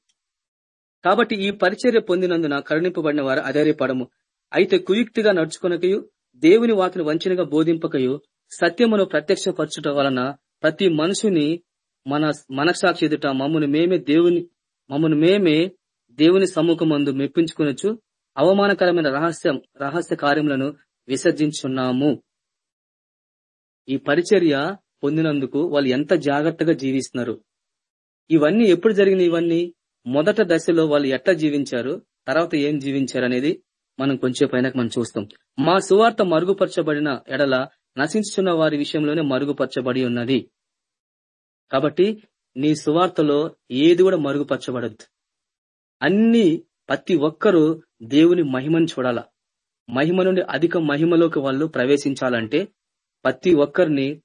కాబట్టి ఈ పరిచర్య పొందినందున కరుణింపబడిన వారు అధైర్యపడము. అయితే కుయుక్తిగా నడుచుకునకయు దేవుని వాటిని వంచనగా బోధింపకయు సత్యమును ప్రత్యక్షపరచుట వలన ప్రతి మనుషుని మన మనసాక్షి ఎదుట మమ్మను మేమే దేవుని మమ్మను మేమే దేవుని సమ్ముఖమందు మెప్పించుకునొచ్చు. అవమానకరమైన రహస్యం రహస్య కార్యములను విసర్జించున్నాము. ఈ పరిచర్య పొందినందుకు వాళ్ళు ఎంత జాగ్రత్తగా జీవిస్తున్నారు. ఇవన్నీ ఎప్పుడు జరిగినాయి ఇవన్నీ? మొదట దశలో వాళ్ళు ఎట్లా జీవించారు? తర్వాత ఏం జీవించారు అనేది మనం కొంచెం పైన మనం చూస్తాం. మా సువార్త మరుగుపరచబడిన ఎడల నశించుతున్న వారి విషయంలోనే మరుగుపరచబడి ఉన్నది. కాబట్టి నీ సువార్తలో ఏది కూడా మరుగుపరచబడద్దు అన్ని ప్రతి ఒక్కరూ దేవుని మహిమను చూడాల? మహిమ నుండి అధిక మహిమలోకి వాళ్ళు ప్రవేశించాలంటే ప్రతి ఒక్కరిని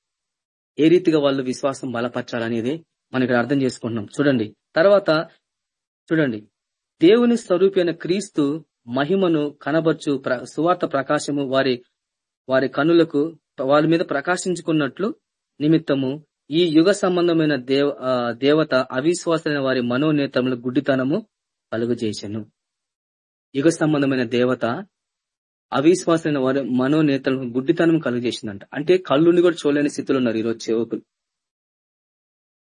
ఏ రీతిగా వాళ్ళు విశ్వాసం బలపరచాలనేది మనం ఇక్కడ అర్థం చేసుకుంటున్నాం. చూడండి. తర్వాత చూడండి. దేవుని స్వరూపైన క్రీస్తు మహిమను కనబర్చు సువార్త ప్రకాశము వారి వారి కనులకు వారి మీద ప్రకాశించుకున్నట్లు నిమిత్తము ఈ యుగ సంబంధమైన దేవ దేవత అవిశ్వాసమైన వారి మనోనేతములు గుడ్డితనము కలుగజేసను. యుగ సంబంధమైన దేవత అవిశ్వాసమైన వారి మనోనేతలకు గుడ్డితనం కలుగజేసిందంట. అంటే కళ్ళుండి కూడా చూడలేని స్థితిలో ఉన్నారు ఈరోజు సేవకులు.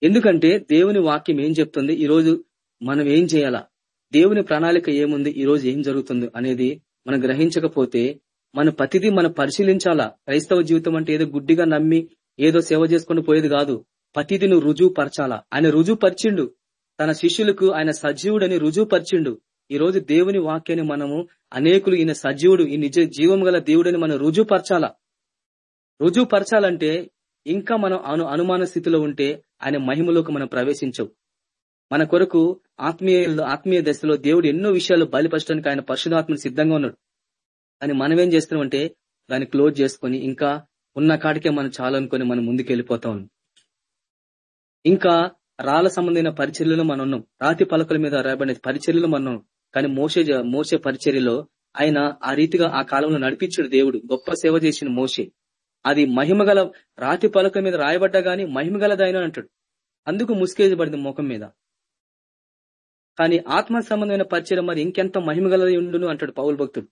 ఎందుకంటే దేవుని వాక్యం ఏం చెప్తుంది? ఈరోజు మనం ఏం చేయాలా? దేవుని ప్రణాళిక ఏముంది? ఈ రోజు ఏం జరుగుతుంది అనేది మనం గ్రహించకపోతే మన ప్రతిదీ మనం పరిశీలించాలా? క్రైస్తవ జీవితం అంటే ఏదో గుడ్డిగా నమ్మి ఏదో సేవ చేసుకుని పోయేది కాదు. ప్రతిదీ నువ్వు రుజువు పరచాలా ఆయన రుజువు పరిచిండు తన శిష్యులకు ఆయన సజీవుడని రుజువు పరిచిండు ఈ రోజు దేవుని వాక్యాన్ని మనము అనేకులు ఈయన సజీవుడు ఈ నిజ జీవం గల దేవుడని మనం రుజువు పరచాలా రుజువు పరచాలంటే ఇంకా మనం అను అనుమాన స్థితిలో ఉంటే ఆయన మహిమలోకి మనం ప్రవేశించవు. మన కొరకు ఆత్మీయ ఆత్మీయ దశలో దేవుడు ఎన్నో విషయాలు బయలుపరచడానికి ఆయన పరిశుధాత్మను సిద్ధంగా ఉన్నాడు. అని మనం ఏం చేస్తున్నామంటే దాన్ని క్లోజ్ చేసుకుని ఇంకా ఉన్న కాడికే మనం చాలనుకొని మనం ముందుకు వెళ్ళిపోతా ఉన్నాం. ఇంకా రాళ్ళ సంబంధమైన పరిచర్యలు మనం ఉన్నాం. రాతి పలకల మీద రాయబడిన పరిచర్యలు మనం కానీ మోసే మోసే పరిచర్యలో ఆయన ఆ రీతిగా ఆ కాలంలో నడిపించాడు దేవుడు. గొప్ప సేవ చేసిన మోసే అది మహిమగల రాతి పలకల మీద రాయబడ్డా గాని మహిమగలదైన అంటాడు. అందుకు ముసుకేజబడింది ముఖం మీద. కానీ ఆత్మ సంబంధమైన పరిచయం మరి ఇంకెంత మహిమగలది ఉండును అంటాడు పౌల్ భక్తుడు.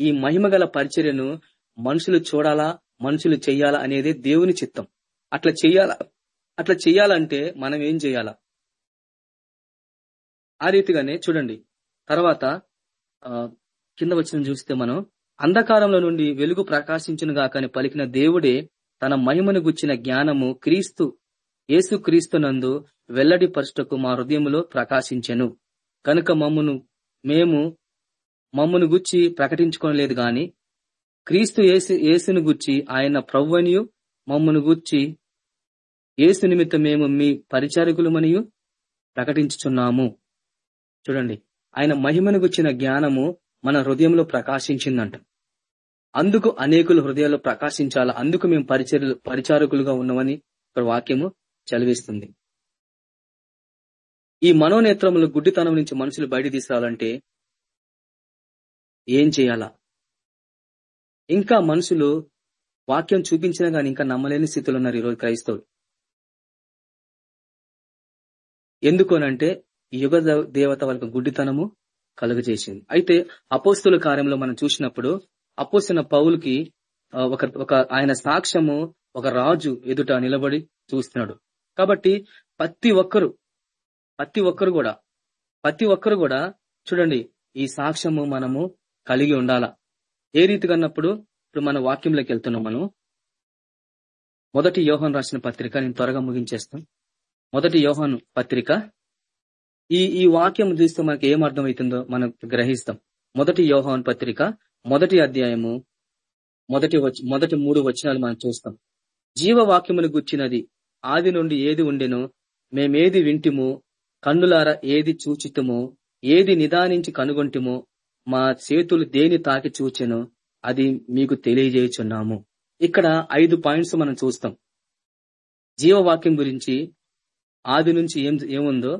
ఈ మహిమగల పరిచర్యను మనుషులు చూడాలా మనుషులు చెయ్యాలా అనేది దేవుని చిత్తం. అట్లా చెయ్యాలా అట్లా చెయ్యాలంటే మనం ఏం చేయాలా? ఆ రీతిగానే చూడండి. తర్వాత కింద వచ్చిన చూస్తే మనం అంధకారంలో నుండి వెలుగు ప్రకాశించును గాకని పలికిన దేవుడే తన మహిమను గుచ్చిన జ్ఞానము క్రీస్తు యేసు క్రీస్తునందు వెల్లడి పరుషకు మా హృదయములో ప్రకాశించెను. కనుక మమ్మును మేము మమ్మను గుచ్చి ప్రకటించుకోలేదు గాని క్రీస్తు ఏసుని గుచ్చి ఆయన ప్రవ్వనియు మమ్మను గుచ్చి ఏసు నిమిత్తం మేము మీ పరిచారకులమనియు ప్రకటించుచున్నాము. చూడండి ఆయన మహిమను గుచ్చిన జ్ఞానము మన హృదయంలో ప్రకాశించిందంట. అందుకు అనేకులు హృదయాల్లో ప్రకాశించాలా? అందుకు మేము పరిచర్లు పరిచారకులుగా ఉన్నామని ఇక్కడ వాక్యము చదివిస్తుంది. ఈ మనోనేత్రములు గుడ్డితనం నుంచి మనుషులు బయట తీసుకురావాలంటే ఏం చేయాలా? ఇంకా మనుషులు వాక్యం చూపించినా గాని ఇంకా నమ్మలేని స్థితిలో ఉన్నారు ఈరోజు క్రైస్తవులు. ఎందుకోనంటే యుగ దేవత వాళ్ళకు గుడ్డితనము కలుగజేసింది. అయితే అపోస్తుల కార్యంలో మనం చూసినప్పుడు అపోస్తున్న పౌలకి ఒక ఒక ఆయన సాక్ష్యము ఒక రాజు ఎదుట నిలబడి చూస్తున్నాడు. కాబట్టి ప్రతి ఒక్కరు ప్రతి ఒక్కరు కూడా ప్రతి ఒక్కరు కూడా చూడండి ఈ సాక్ష్యము మనము కలిగి ఉండాల? ఏ రీతిగా అన్నప్పుడు ఇప్పుడు మన వాక్యంలోకి వెళ్తున్నాం మనం? మొదటి యోహన్ రాసిన పత్రిక నేను త్వరగా ముగించేస్తాం మొదటి యోహన్ పత్రిక. ఈ ఈ వాక్యం చూస్తే మనకి ఏం అర్థమవుతుందో మనం గ్రహిస్తాం. మొదటి యోహన్ పత్రిక మొదటి అధ్యాయము మొదటి మొదటి మూడు వచనాలు మనం చూస్తాం. జీవవాక్యమును గుచ్చినది ఆది నుండి ఏది ఉండెనో? మేమేది వింటిమో? కన్నులార ఏది చూచితమో? ఏది నిదానించి కనుగొంటిమో? మా చేతులు దేని తాకి చూచెనో అది మీకు తెలియజేయుచున్నాము. ఇక్కడ ఐదు పాయింట్స్ మనం చూస్తాం. జీవవాక్యం గురించి ఆది నుంచి ఏం ఏముందో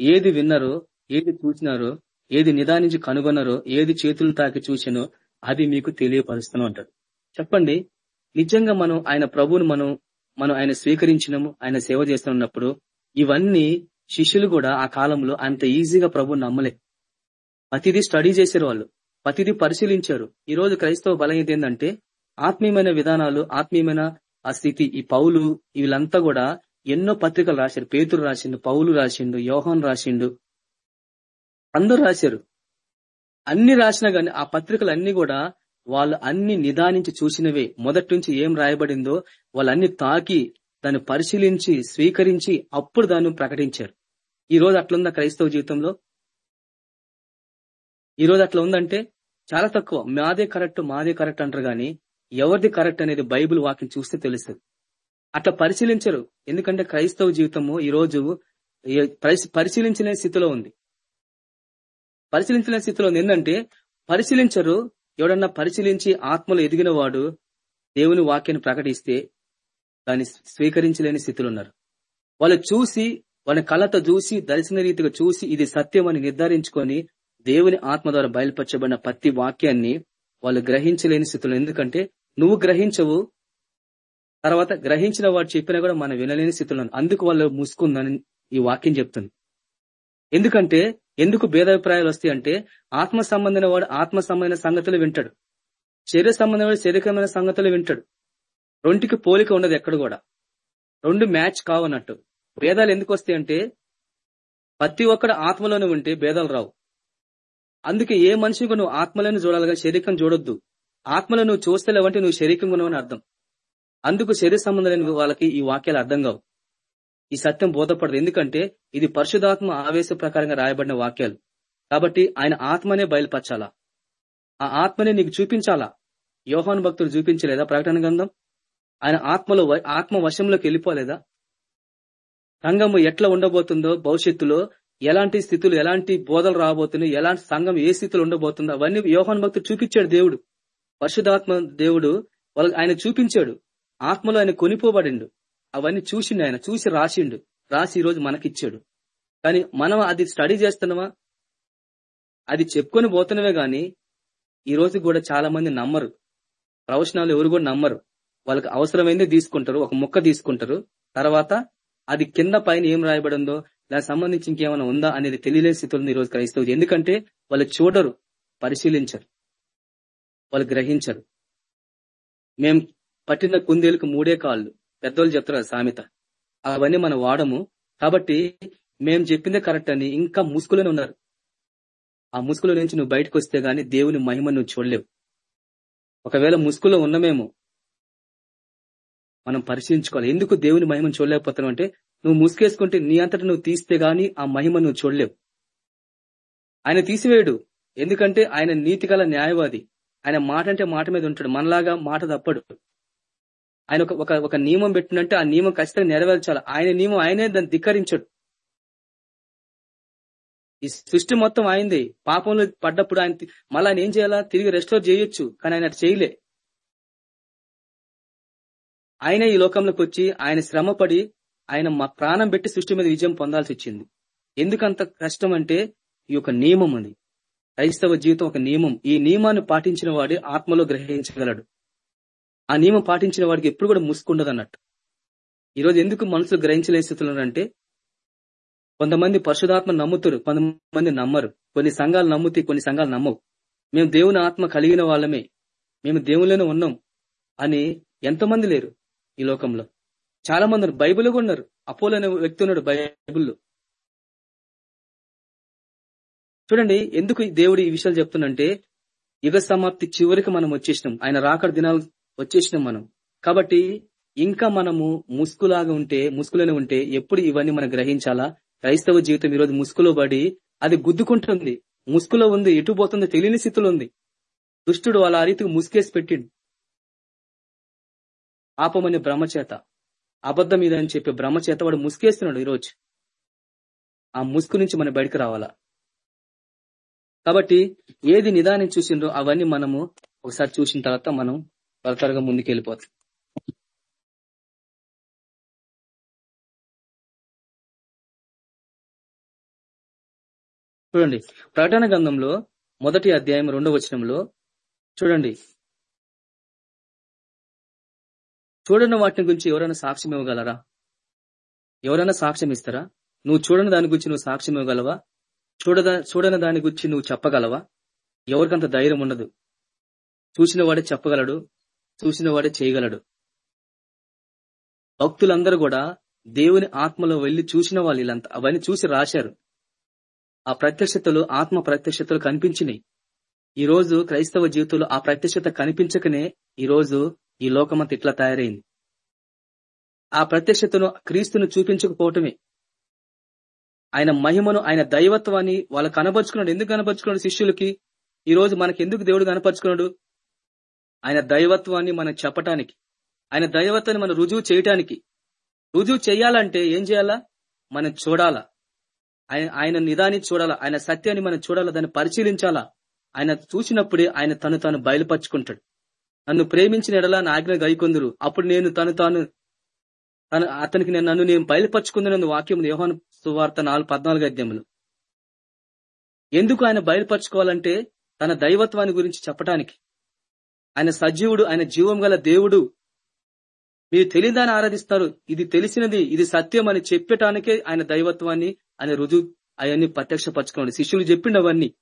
ఏది విన్నారో ఏది చూసినారో ఏది నిదానించి కనుగొన్నారో ఏది చేతులు తాకి చూసినో అది మీకు తెలియపరుస్తూనే ఉంటాడు చెప్పండి నిజంగా మనం ఆయన ప్రభువును మనం మనం ఆయన స్వీకరించినము ఆయన సేవ చేస్తున్నప్పుడు ఇవన్నీ శిష్యులు కూడా ఆ కాలంలో అంత ఈజీగా ప్రభు నమ్మలే. ప్రతిదీ స్టడీ చేశారు వాళ్ళు. ప్రతిదీ పరిశీలించారు. ఈ రోజు క్రైస్తవ బలహీనత ఏంటంటే ఆత్మీయమైన విధానాలు ఆత్మీయమైన ఆ స్థితి ఈ పౌలు వీళ్ళంతా కూడా ఎన్నో పత్రికలు రాశారు. పేతురు రాసిండు పౌలు రాసిండు యోహన్ రాసిండు. అందరూ రాశారు. అన్ని రాసినా గాని ఆ పత్రికలన్నీ కూడా వాళ్ళు అన్ని నిదానించి చూసినవే. మొదటి నుంచి ఏం రాయబడిందో వాళ్ళన్ని తాకి దాన్ని పరిశీలించి స్వీకరించి అప్పుడు దాన్ని ప్రకటించారు. ఈ రోజు అట్లుందా క్రైస్తవ జీవితంలో? ఈ రోజు అట్లా ఉందంటే చాలా తక్కువ. మాదే కరెక్ట్ మాదే కరెక్ట్ అంటారు గాని ఎవరిది కరెక్ట్ అనేది బైబిల్ వాకిని చూస్తే తెలుస్తుంది. అట్లా పరిశీలించరు. ఎందుకంటే క్రైస్తవ జీవితము ఈ రోజు పరిశీలించలేని స్థితిలో ఉంది. పరిశీలించలేని స్థితిలో ఉంది ఏంటంటే పరిశీలించరు. ఎవడన్నా పరిశీలించి ఆత్మలు ఎదిగిన వాడు దేవుని వాక్యాన్ని ప్రకటిస్తే దాన్ని స్వీకరించలేని స్థితిలో ఉన్నారు. వాళ్ళు చూసి వాళ్ళ కళ్ళతో చూసి దర్శన రీతిగా చూసి ఇది సత్యం అని నిర్ధారించుకొని దేవుని ఆత్మ ద్వారా బయలుపరచబడిన ప్రతి వాక్యాన్ని వాళ్ళు గ్రహించలేని స్థితిలో ఎందుకంటే నువ్వు గ్రహించవు తర్వాత గ్రహించిన వాడు చెప్పినా కూడా మనం వినలేని స్థితిలో అందుకు వాళ్ళు మూసుకుందని ఈ వాక్యం చెప్తుంది. ఎందుకంటే ఎందుకు భేదాభిప్రాయాలు వస్తాయి అంటే ఆత్మ సంబంధమైన వాడు ఆత్మ సంబంధమైన సంగతులు వింటాడు. శరీర సంబంధమైన వాడు శరీరమైన సంగతులు వింటాడు. రెండుకి పోలిక ఉండదు ఎక్కడ కూడా. రెండు మ్యాచ్ కావన్నట్టు. భేదాలు ఎందుకు వస్తాయి అంటే ప్రతి ఒక్కడు ఆత్మలోనే ఉంటే భేదాలు రావు. అందుకే ఏ మనిషికి నువ్వు ఆత్మలను చూడాలిగా శరీరం చూడొద్దు. ఆత్మలను నువ్వు చూస్తలేవంటే నువ్వు శరీరం ఉన్నావని అర్థం. అందుకు శరీర సంబంధమైన వాళ్ళకి ఈ వాక్యాలు అర్థం కావు. ఈ సత్యం బోధపడదు. ఎందుకంటే ఇది పరిశుధాత్మ ఆవేశ ప్రకారంగా రాయబడిన వాక్యాలు. కాబట్టి ఆయన ఆత్మనే బయలుపరచాలా? ఆ ఆత్మనే నీకు చూపించాలా? యోహాను భక్తులు చూపించలేదా ప్రకటన గ్రంథం? ఆయన ఆత్మలో వ- ఆత్మ వశంలోకి వెళ్ళిపోలేదా? సంఘము ఎట్లా ఉండబోతుందో భవిష్యత్తులో ఎలాంటి స్థితులు ఎలాంటి బోధలు రాబోతున్నాయి ఎలాంటి సంఘం ఏ స్థితిలో ఉండబోతుందో అవన్నీ యోహాన్ భక్తుడు చూపించాడు దేవుడు. పరిశుధాత్మ దేవుడు వాళ్ళకి ఆయన చూపించాడు. ఆత్మలో ఆయన కొనిపోబడిండు. అవన్నీ చూసిండు ఆయన చూసి రాసిండు. రాసి ఈ రోజు మనకిచ్చాడు. కానీ మనం అది స్టడీ చేస్తున్నామా? అది చెప్పుకొని పోతున్నవే గాని ఈ రోజు కూడా చాలా మంది నమ్మరు. ప్రవచనాలు ఎవరు కూడా నమ్మరు. వాళ్ళకి అవసరమైంది తీసుకుంటారు ఒక ముక్క తీసుకుంటారు. తర్వాత అది కింద పైన ఏం రాయబడిందో దానికి సంబంధించి ఇంకేమైనా ఉందా అనేది తెలియలేని స్థితిలో ఈరోజు రోజు క్రైస్తవులు. ఎందుకంటే వాళ్ళు చూడరు పరిశీలించరు వాళ్ళు గ్రహించరు. మేం పట్టిన కుందేలకు మూడే కాళ్ళు పెద్దోళ్ళు చెప్తారు సామెత. అవన్నీ మనం వాడము. కాబట్టి మేం చెప్పిందే కరెక్ట్ అని ఇంకా ముసుగులోనే ఉన్నారు. ఆ ముసుగులో నుంచి నువ్వు బయటకు వస్తే గానీ దేవుని మహిమ నువ్వు చూడలేవు. ఒకవేళ ముసుగులో ఉన్నమేమో మనం పరిశీలించుకోవాలి. ఎందుకు దేవుని మహిమను చూడలేకపోతున్నాం అంటే నువ్వు ముసుకేసుకుంటే నీ అంతటా నువ్వు తీస్తే గాని ఆ మహిమ నువ్వు చూడలేవు. ఆయన తీసివేయడు. ఎందుకంటే ఆయన నీతి గల న్యాయవాది. ఆయన మాట అంటే మాట మీద ఉంటాడు. మనలాగా మాట తప్పడు. ఆయన ఒక ఒక నియమం పెట్టినంటే ఆ నియమం ఖచ్చితంగా నెరవేర్చాలి. ఆయన నియమం ఆయనే దాన్ని ధిక్కరించడు. ఈ సృష్టి మొత్తం ఆయనది. పాపంలో పడ్డప్పుడు ఆయన మళ్ళీ ఆయన ఏం చేయాలా? తిరిగి రెస్టోర్ చేయొచ్చు. కానీ ఆయన చేయలే. ఆయన ఈ లోకంలోకి వచ్చి ఆయన శ్రమపడి ఆయన మా ప్రాణం పెట్టి సృష్టి మీద విజయం పొందాల్సి వచ్చింది ఎందుకంత కష్టం అంటే ఈ యొక్క నియమం అది. క్రైస్తవ జీవితం ఒక నియమం. ఈ నియమాన్ని పాటించిన వాడి ఆత్మలో గ్రహించగలడు. ఆ నియమం పాటించిన వాడికి ఎప్పుడు కూడా ముసుకుండదు అన్నట్టు ఈరోజు ఎందుకు మనుషులు గ్రహించలే స్థితిలో అంటే కొంతమంది పరిశుధాత్మ నమ్ముతారు కొంతమంది నమ్మరు. కొన్ని సంఘాలు నమ్ముతాయి కొన్ని సంఘాలు నమ్మవు. మేము దేవుని ఆత్మ కలిగిన వాళ్ళమే. మేము దేవుళ్ళనే ఉన్నాం అని ఎంతమంది లేరు ఈ లోకంలో. చాలా మంది ఉన్నారు. బైబిల్ కూడా ఉన్నారు. అపోలో అనే వ్యక్తి ఉన్నాడు బైబిల్లో. చూడండి ఎందుకు దేవుడు ఈ విషయాలు చెప్తుందంటే యుగ సమాప్తి చివరికి మనం వచ్చేసినాం. ఆయన రాకడ దినాలు వచ్చేసినాం మనం. కాబట్టి ఇంకా మనము ముసుగులాగా ఉంటే ముసుగులోనే ఉంటే ఎప్పుడు ఇవన్నీ మనం గ్రహించాలా? క్రైస్తవ జీవితం ఈరోజు ముసుగులో పడి అది గుద్దుకుంటుంది. ముసుగులో ఉంది ఎటు పోతుందో తెలియని స్థితిలో ఉంది. దుష్టుడు వాళ్ళ ఆ రీతికి ముసుకేసి పెట్టిండు. ఆపమనే బ్రహ్మచేత. అబద్ధం మీద అని చెప్పే బ్రహ్మచేత వాడు ముసుకేస్తున్నాడు ఈరోజు. ఆ ముసుగు నుంచి మనం బయటకు రావాలా? కాబట్టి ఏది నిదానం చూసిండ్రో అవన్నీ మనము ఒకసారి చూసిన తర్వాత మనం త్వర త్వరగా ముందుకు వెళ్ళిపోతాం చూడండి ప్రకటన గ్రంథంలో మొదటి అధ్యాయం రెండవ వచనంలో చూడండి చూడని వాటిని గురించి ఎవరైనా సాక్ష్యం ఇవ్వగలరా? ఎవరైనా సాక్ష్యం ఇస్తారా? నువ్వు చూడని దాని గురించి నువ్వు సాక్ష్యం ఇవ్వగలవా? చూడద చూడని దాని గురించి నువ్వు చెప్పగలవా? ఎవరికంత ధైర్యం ఉండదు. చూసిన వాడే చెప్పగలడు చూసిన వాడే చేయగలడు. భక్తులందరూ కూడా దేవుని ఆత్మలో వెళ్ళి చూసిన వాళ్ళు వీళ్ళంతా అవన్నీ చూసి రాశారు. ఆ ప్రత్యక్షతలు ఆత్మ ప్రత్యక్షతలు కనిపించినాయి. ఈ రోజు క్రైస్తవ జీవితంలో ఆ ప్రత్యక్షత కనిపించకనే ఈ రోజు ఈ లోకమంత ఇట్లా తయారైంది. ఆ ప్రత్యక్షతను క్రీస్తును చూపించకపోవటమే. ఆయన మహిమను ఆయన దైవత్వాన్ని వాళ్ళు కనపరుచుకున్నాడు ఎందుకు కనపరుచుకున్నాడు శిష్యులకి? ఈ రోజు మనకి ఎందుకు దేవుడు కనపరుచుకున్నాడు? ఆయన దైవత్వాన్ని మనం చెప్పటానికి. ఆయన దైవత్వాన్ని మనం రుజువు చేయటానికి. రుజువు చేయాలంటే ఏం చేయాలా? మనం చూడాలా. ఆయన ఆయన నిదాన్ని చూడాలా. ఆయన సత్యాన్ని మనం చూడాలా. దాన్ని పరిశీలించాలా. ఆయన చూసినప్పుడే ఆయన తను తాను బయలుపరుచుకుంటాడు. నన్ను ప్రేమించిన ఎడలా నా ఆజ్ఞ గైకొందురు. అప్పుడు నేను తను తాను తను అతనికి నేను నన్ను నేను బయలుపరుచుకుందని వాక్యం యోహాను సువార్త నాలుగు పద్నాలుగు అధ్యాయములు. ఎందుకు ఆయన బయలుపరచుకోవాలంటే తన దైవత్వాన్ని గురించి చెప్పటానికి. ఆయన సజీవుడు ఆయన జీవం గల దేవుడు. మీరు తెలియదాన్ని ఆరాధిస్తారు. ఇది తెలిసినది ఇది సత్యం అని చెప్పటానికే ఆయన దైవత్వాన్ని ఆయన రుజువు అవన్నీ ప్రత్యక్షపరచుకోండి. శిష్యులు చెప్పిండు అవన్నీ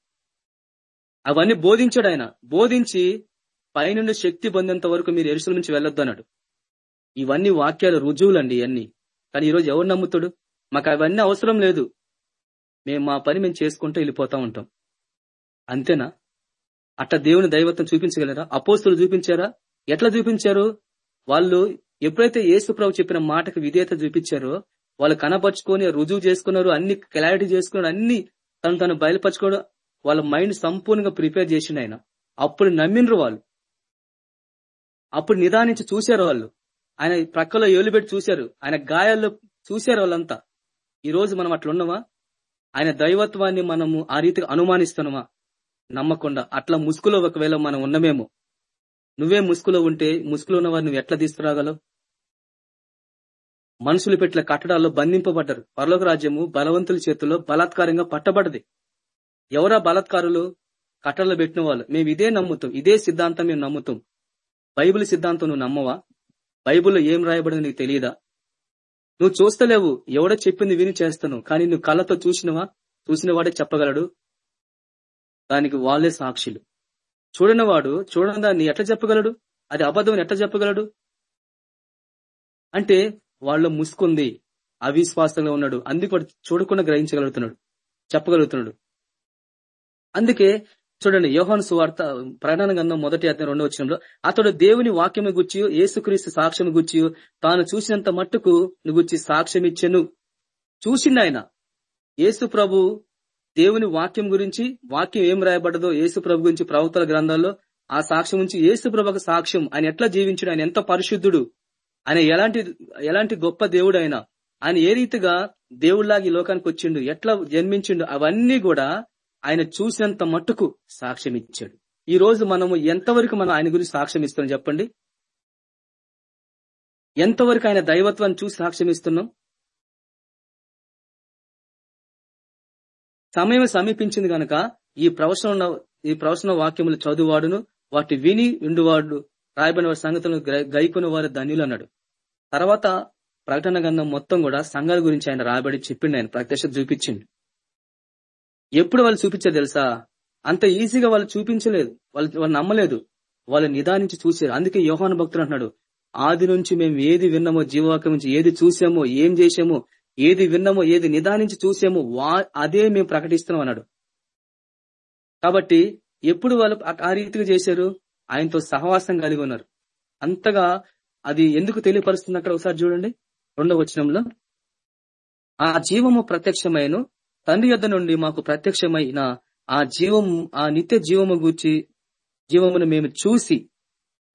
అవన్నీ బోధించాడు ఆయన. బోధించి పైనుండి శక్తి పొందేంత వరకు మీరు ఎరుసల నుంచి వెళ్ళొద్దు అన్నాడు. ఇవన్నీ వాక్యాలు రుజువులండి ఇవన్నీ కానీ ఈరోజు ఎవరు నమ్ముతాడు? మాకు అవన్నీ అవసరం లేదు. మేము మా పని మేము చేసుకుంటూ వెళ్ళిపోతా ఉంటాం. అంతేనా? అట్లా దేవుని దైవత్వం చూపించగలరా? అపోస్తులు చూపించారా? ఎట్లా చూపించారు? వాళ్ళు ఎప్పుడైతే యేసుప్రభు చెప్పిన మాటకు విధేయత చూపించారో వాళ్ళు కనపరుచుకొని రుజువు చేసుకున్నారు అన్ని క్లారిటీ చేసుకున్నారు అన్ని తను తను బయలుపరచుకోవడం వాళ్ళ మైండ్ సంపూర్ణంగా ప్రిపేర్ చేసిండు ఆయన. అప్పుడు నమ్మినరు వాళ్ళు. అప్పుడు నిదానించి చూశారు వాళ్ళు. ఆయన ప్రక్కలో ఏలుబెట్టి చూశారు. ఆయన గాయాల్లో చూశారు వాళ్ళంతా. ఈ రోజు మనం అట్లా ఉన్నామా ఆయన దైవత్వాన్ని మనము ఆ రీతిగా అనుమానిస్తున్నామా? నమ్మకుండా. అట్లా ముసుగులో ఒకవేళ మనం ఉన్నమేమో. నువ్వే ముసుగులో ఉంటే ముసుగులో ఉన్నవారు నువ్వు ఎట్లా తీసుకురాగలవు? మనుషులు పెట్టిన కట్టడాల్లో బంధింపబడ్డారు. పరలోక రాజ్యము బలవంతుల చేతుల్లో బలాత్కారంగా పట్టబడది ఎవరా బలాత్కారులు? కట్టడలో పెట్టిన వాళ్ళు. మేము ఇదే నమ్ముతాం. ఇదే సిద్ధాంతం మేము నమ్ముతాం. బైబిల్ సిద్ధాంతం నువ్వు నమ్మవా? బైబిల్లో ఏం రాయబడింది నీకు తెలియదా నువ్వు చూస్తలేవు ఎవడో చెప్పింది విని చేస్తాను కానీ నువ్వు కళ్ళతో చూసినవా? చూసిన వాడే చెప్పగలడు. దానికి వాళ్ళే సాక్షులు. చూడనివాడు చూడని దాన్ని ఎట్లా చెప్పగలడు? అది అబద్ధం ఎట్లా చెప్పగలడు? అంటే వాళ్ళు ముసుకుంది అవిశ్వాసంగా ఉన్నాడు. అందుకు వాడు చూడకుండా గ్రహించగలుగుతున్నాడు చెప్పగలుగుతున్నాడు. అందుకే చూడండి యోహాను సువార్త ప్రకటన గంధం మొదటి అతని రెండో వచ్చినంలో అతడు దేవుని వాక్యము గుచ్చి ఏసుక్రీస్తు సాక్ష్యం గుచ్చి తాను చూసినంత మట్టుకు గుచ్చి సాక్ష్యం ఇచ్చెను. చూసిండు ఆయన యేసు ప్రభు దేవుని వాక్యం గురించి వాక్యం ఏం రాయబడ్డదో యేసు ప్రభు గురించి ప్రవక్తల గ్రంథాల్లో ఆ సాక్ష్యం నుంచి యేసు ప్రభుకు సాక్ష్యం ఆయన ఎట్లా జీవించాడు ఆయన ఎంత పరిశుద్ధుడు ఆయన ఎలాంటి ఎలాంటి గొప్ప దేవుడు ఆయన ఆయన ఏ రీతిగా దేవుళ్ళాగా ఈ లోకానికి వచ్చిండు ఎట్లా జన్మించిండు అవన్నీ కూడా ఆయన చూసినంత మట్టుకు సాక్ష్యం ఇచ్చాడు ఈ రోజు మనము ఎంతవరకు మనం ఆయన గురించి సాక్ష్యం ఇస్తున్నాం చెప్పండి? ఎంతవరకు ఆయన దైవత్వాన్ని చూసి సాక్ష్యం ఇస్తున్నాం సమయం సమీపించింది గనక ఈ ప్రవచన ఈ ప్రవచన వాక్యములు చదువువాడును వాటి విని ఉండువాడు రాయబడిన వారి సంగతులను గైకుని వారు ధన్యులు అన్నాడు. తర్వాత ప్రకటన గంధం మొత్తం కూడా సంఘాల గురించి ఆయన రాయబడి చెప్పిండు ఆయన ప్రత్యక్ష చూపించిండు. ఎప్పుడు వాళ్ళు చూపించారు తెలుసా? అంత ఈజీగా వాళ్ళు చూపించలేదు. వాళ్ళు వాళ్ళు నమ్మలేదు. వాళ్ళు నిదానించి చూసారు అందుకే యోహాను భక్తులు అంటున్నాడు ఆది నుంచి మేము ఏది విన్నామో జీవవాక్యం నుంచి ఏది చూసామో ఏం చేసామో ఏది విన్నామో ఏది నిదానించి చూసామో వా అదే మేము ప్రకటిస్తున్నాం అన్నాడు. కాబట్టి ఎప్పుడు వాళ్ళు ఆ రీతిగా చేశారు? ఆయనతో సహవాసం కలిగి ఉన్నారు. అంతగా అది ఎందుకు తెలియపరుస్తుంది అక్కడ ఒకసారి చూడండి. రెండవ వచనంలో ఆ జీవము ప్రత్యక్షమైన తండ్రి యొద్ద నుండి మాకు ప్రత్యక్షమైన ఆ జీవము ఆ నిత్య జీవము గురించి జీవమును మేము చూసి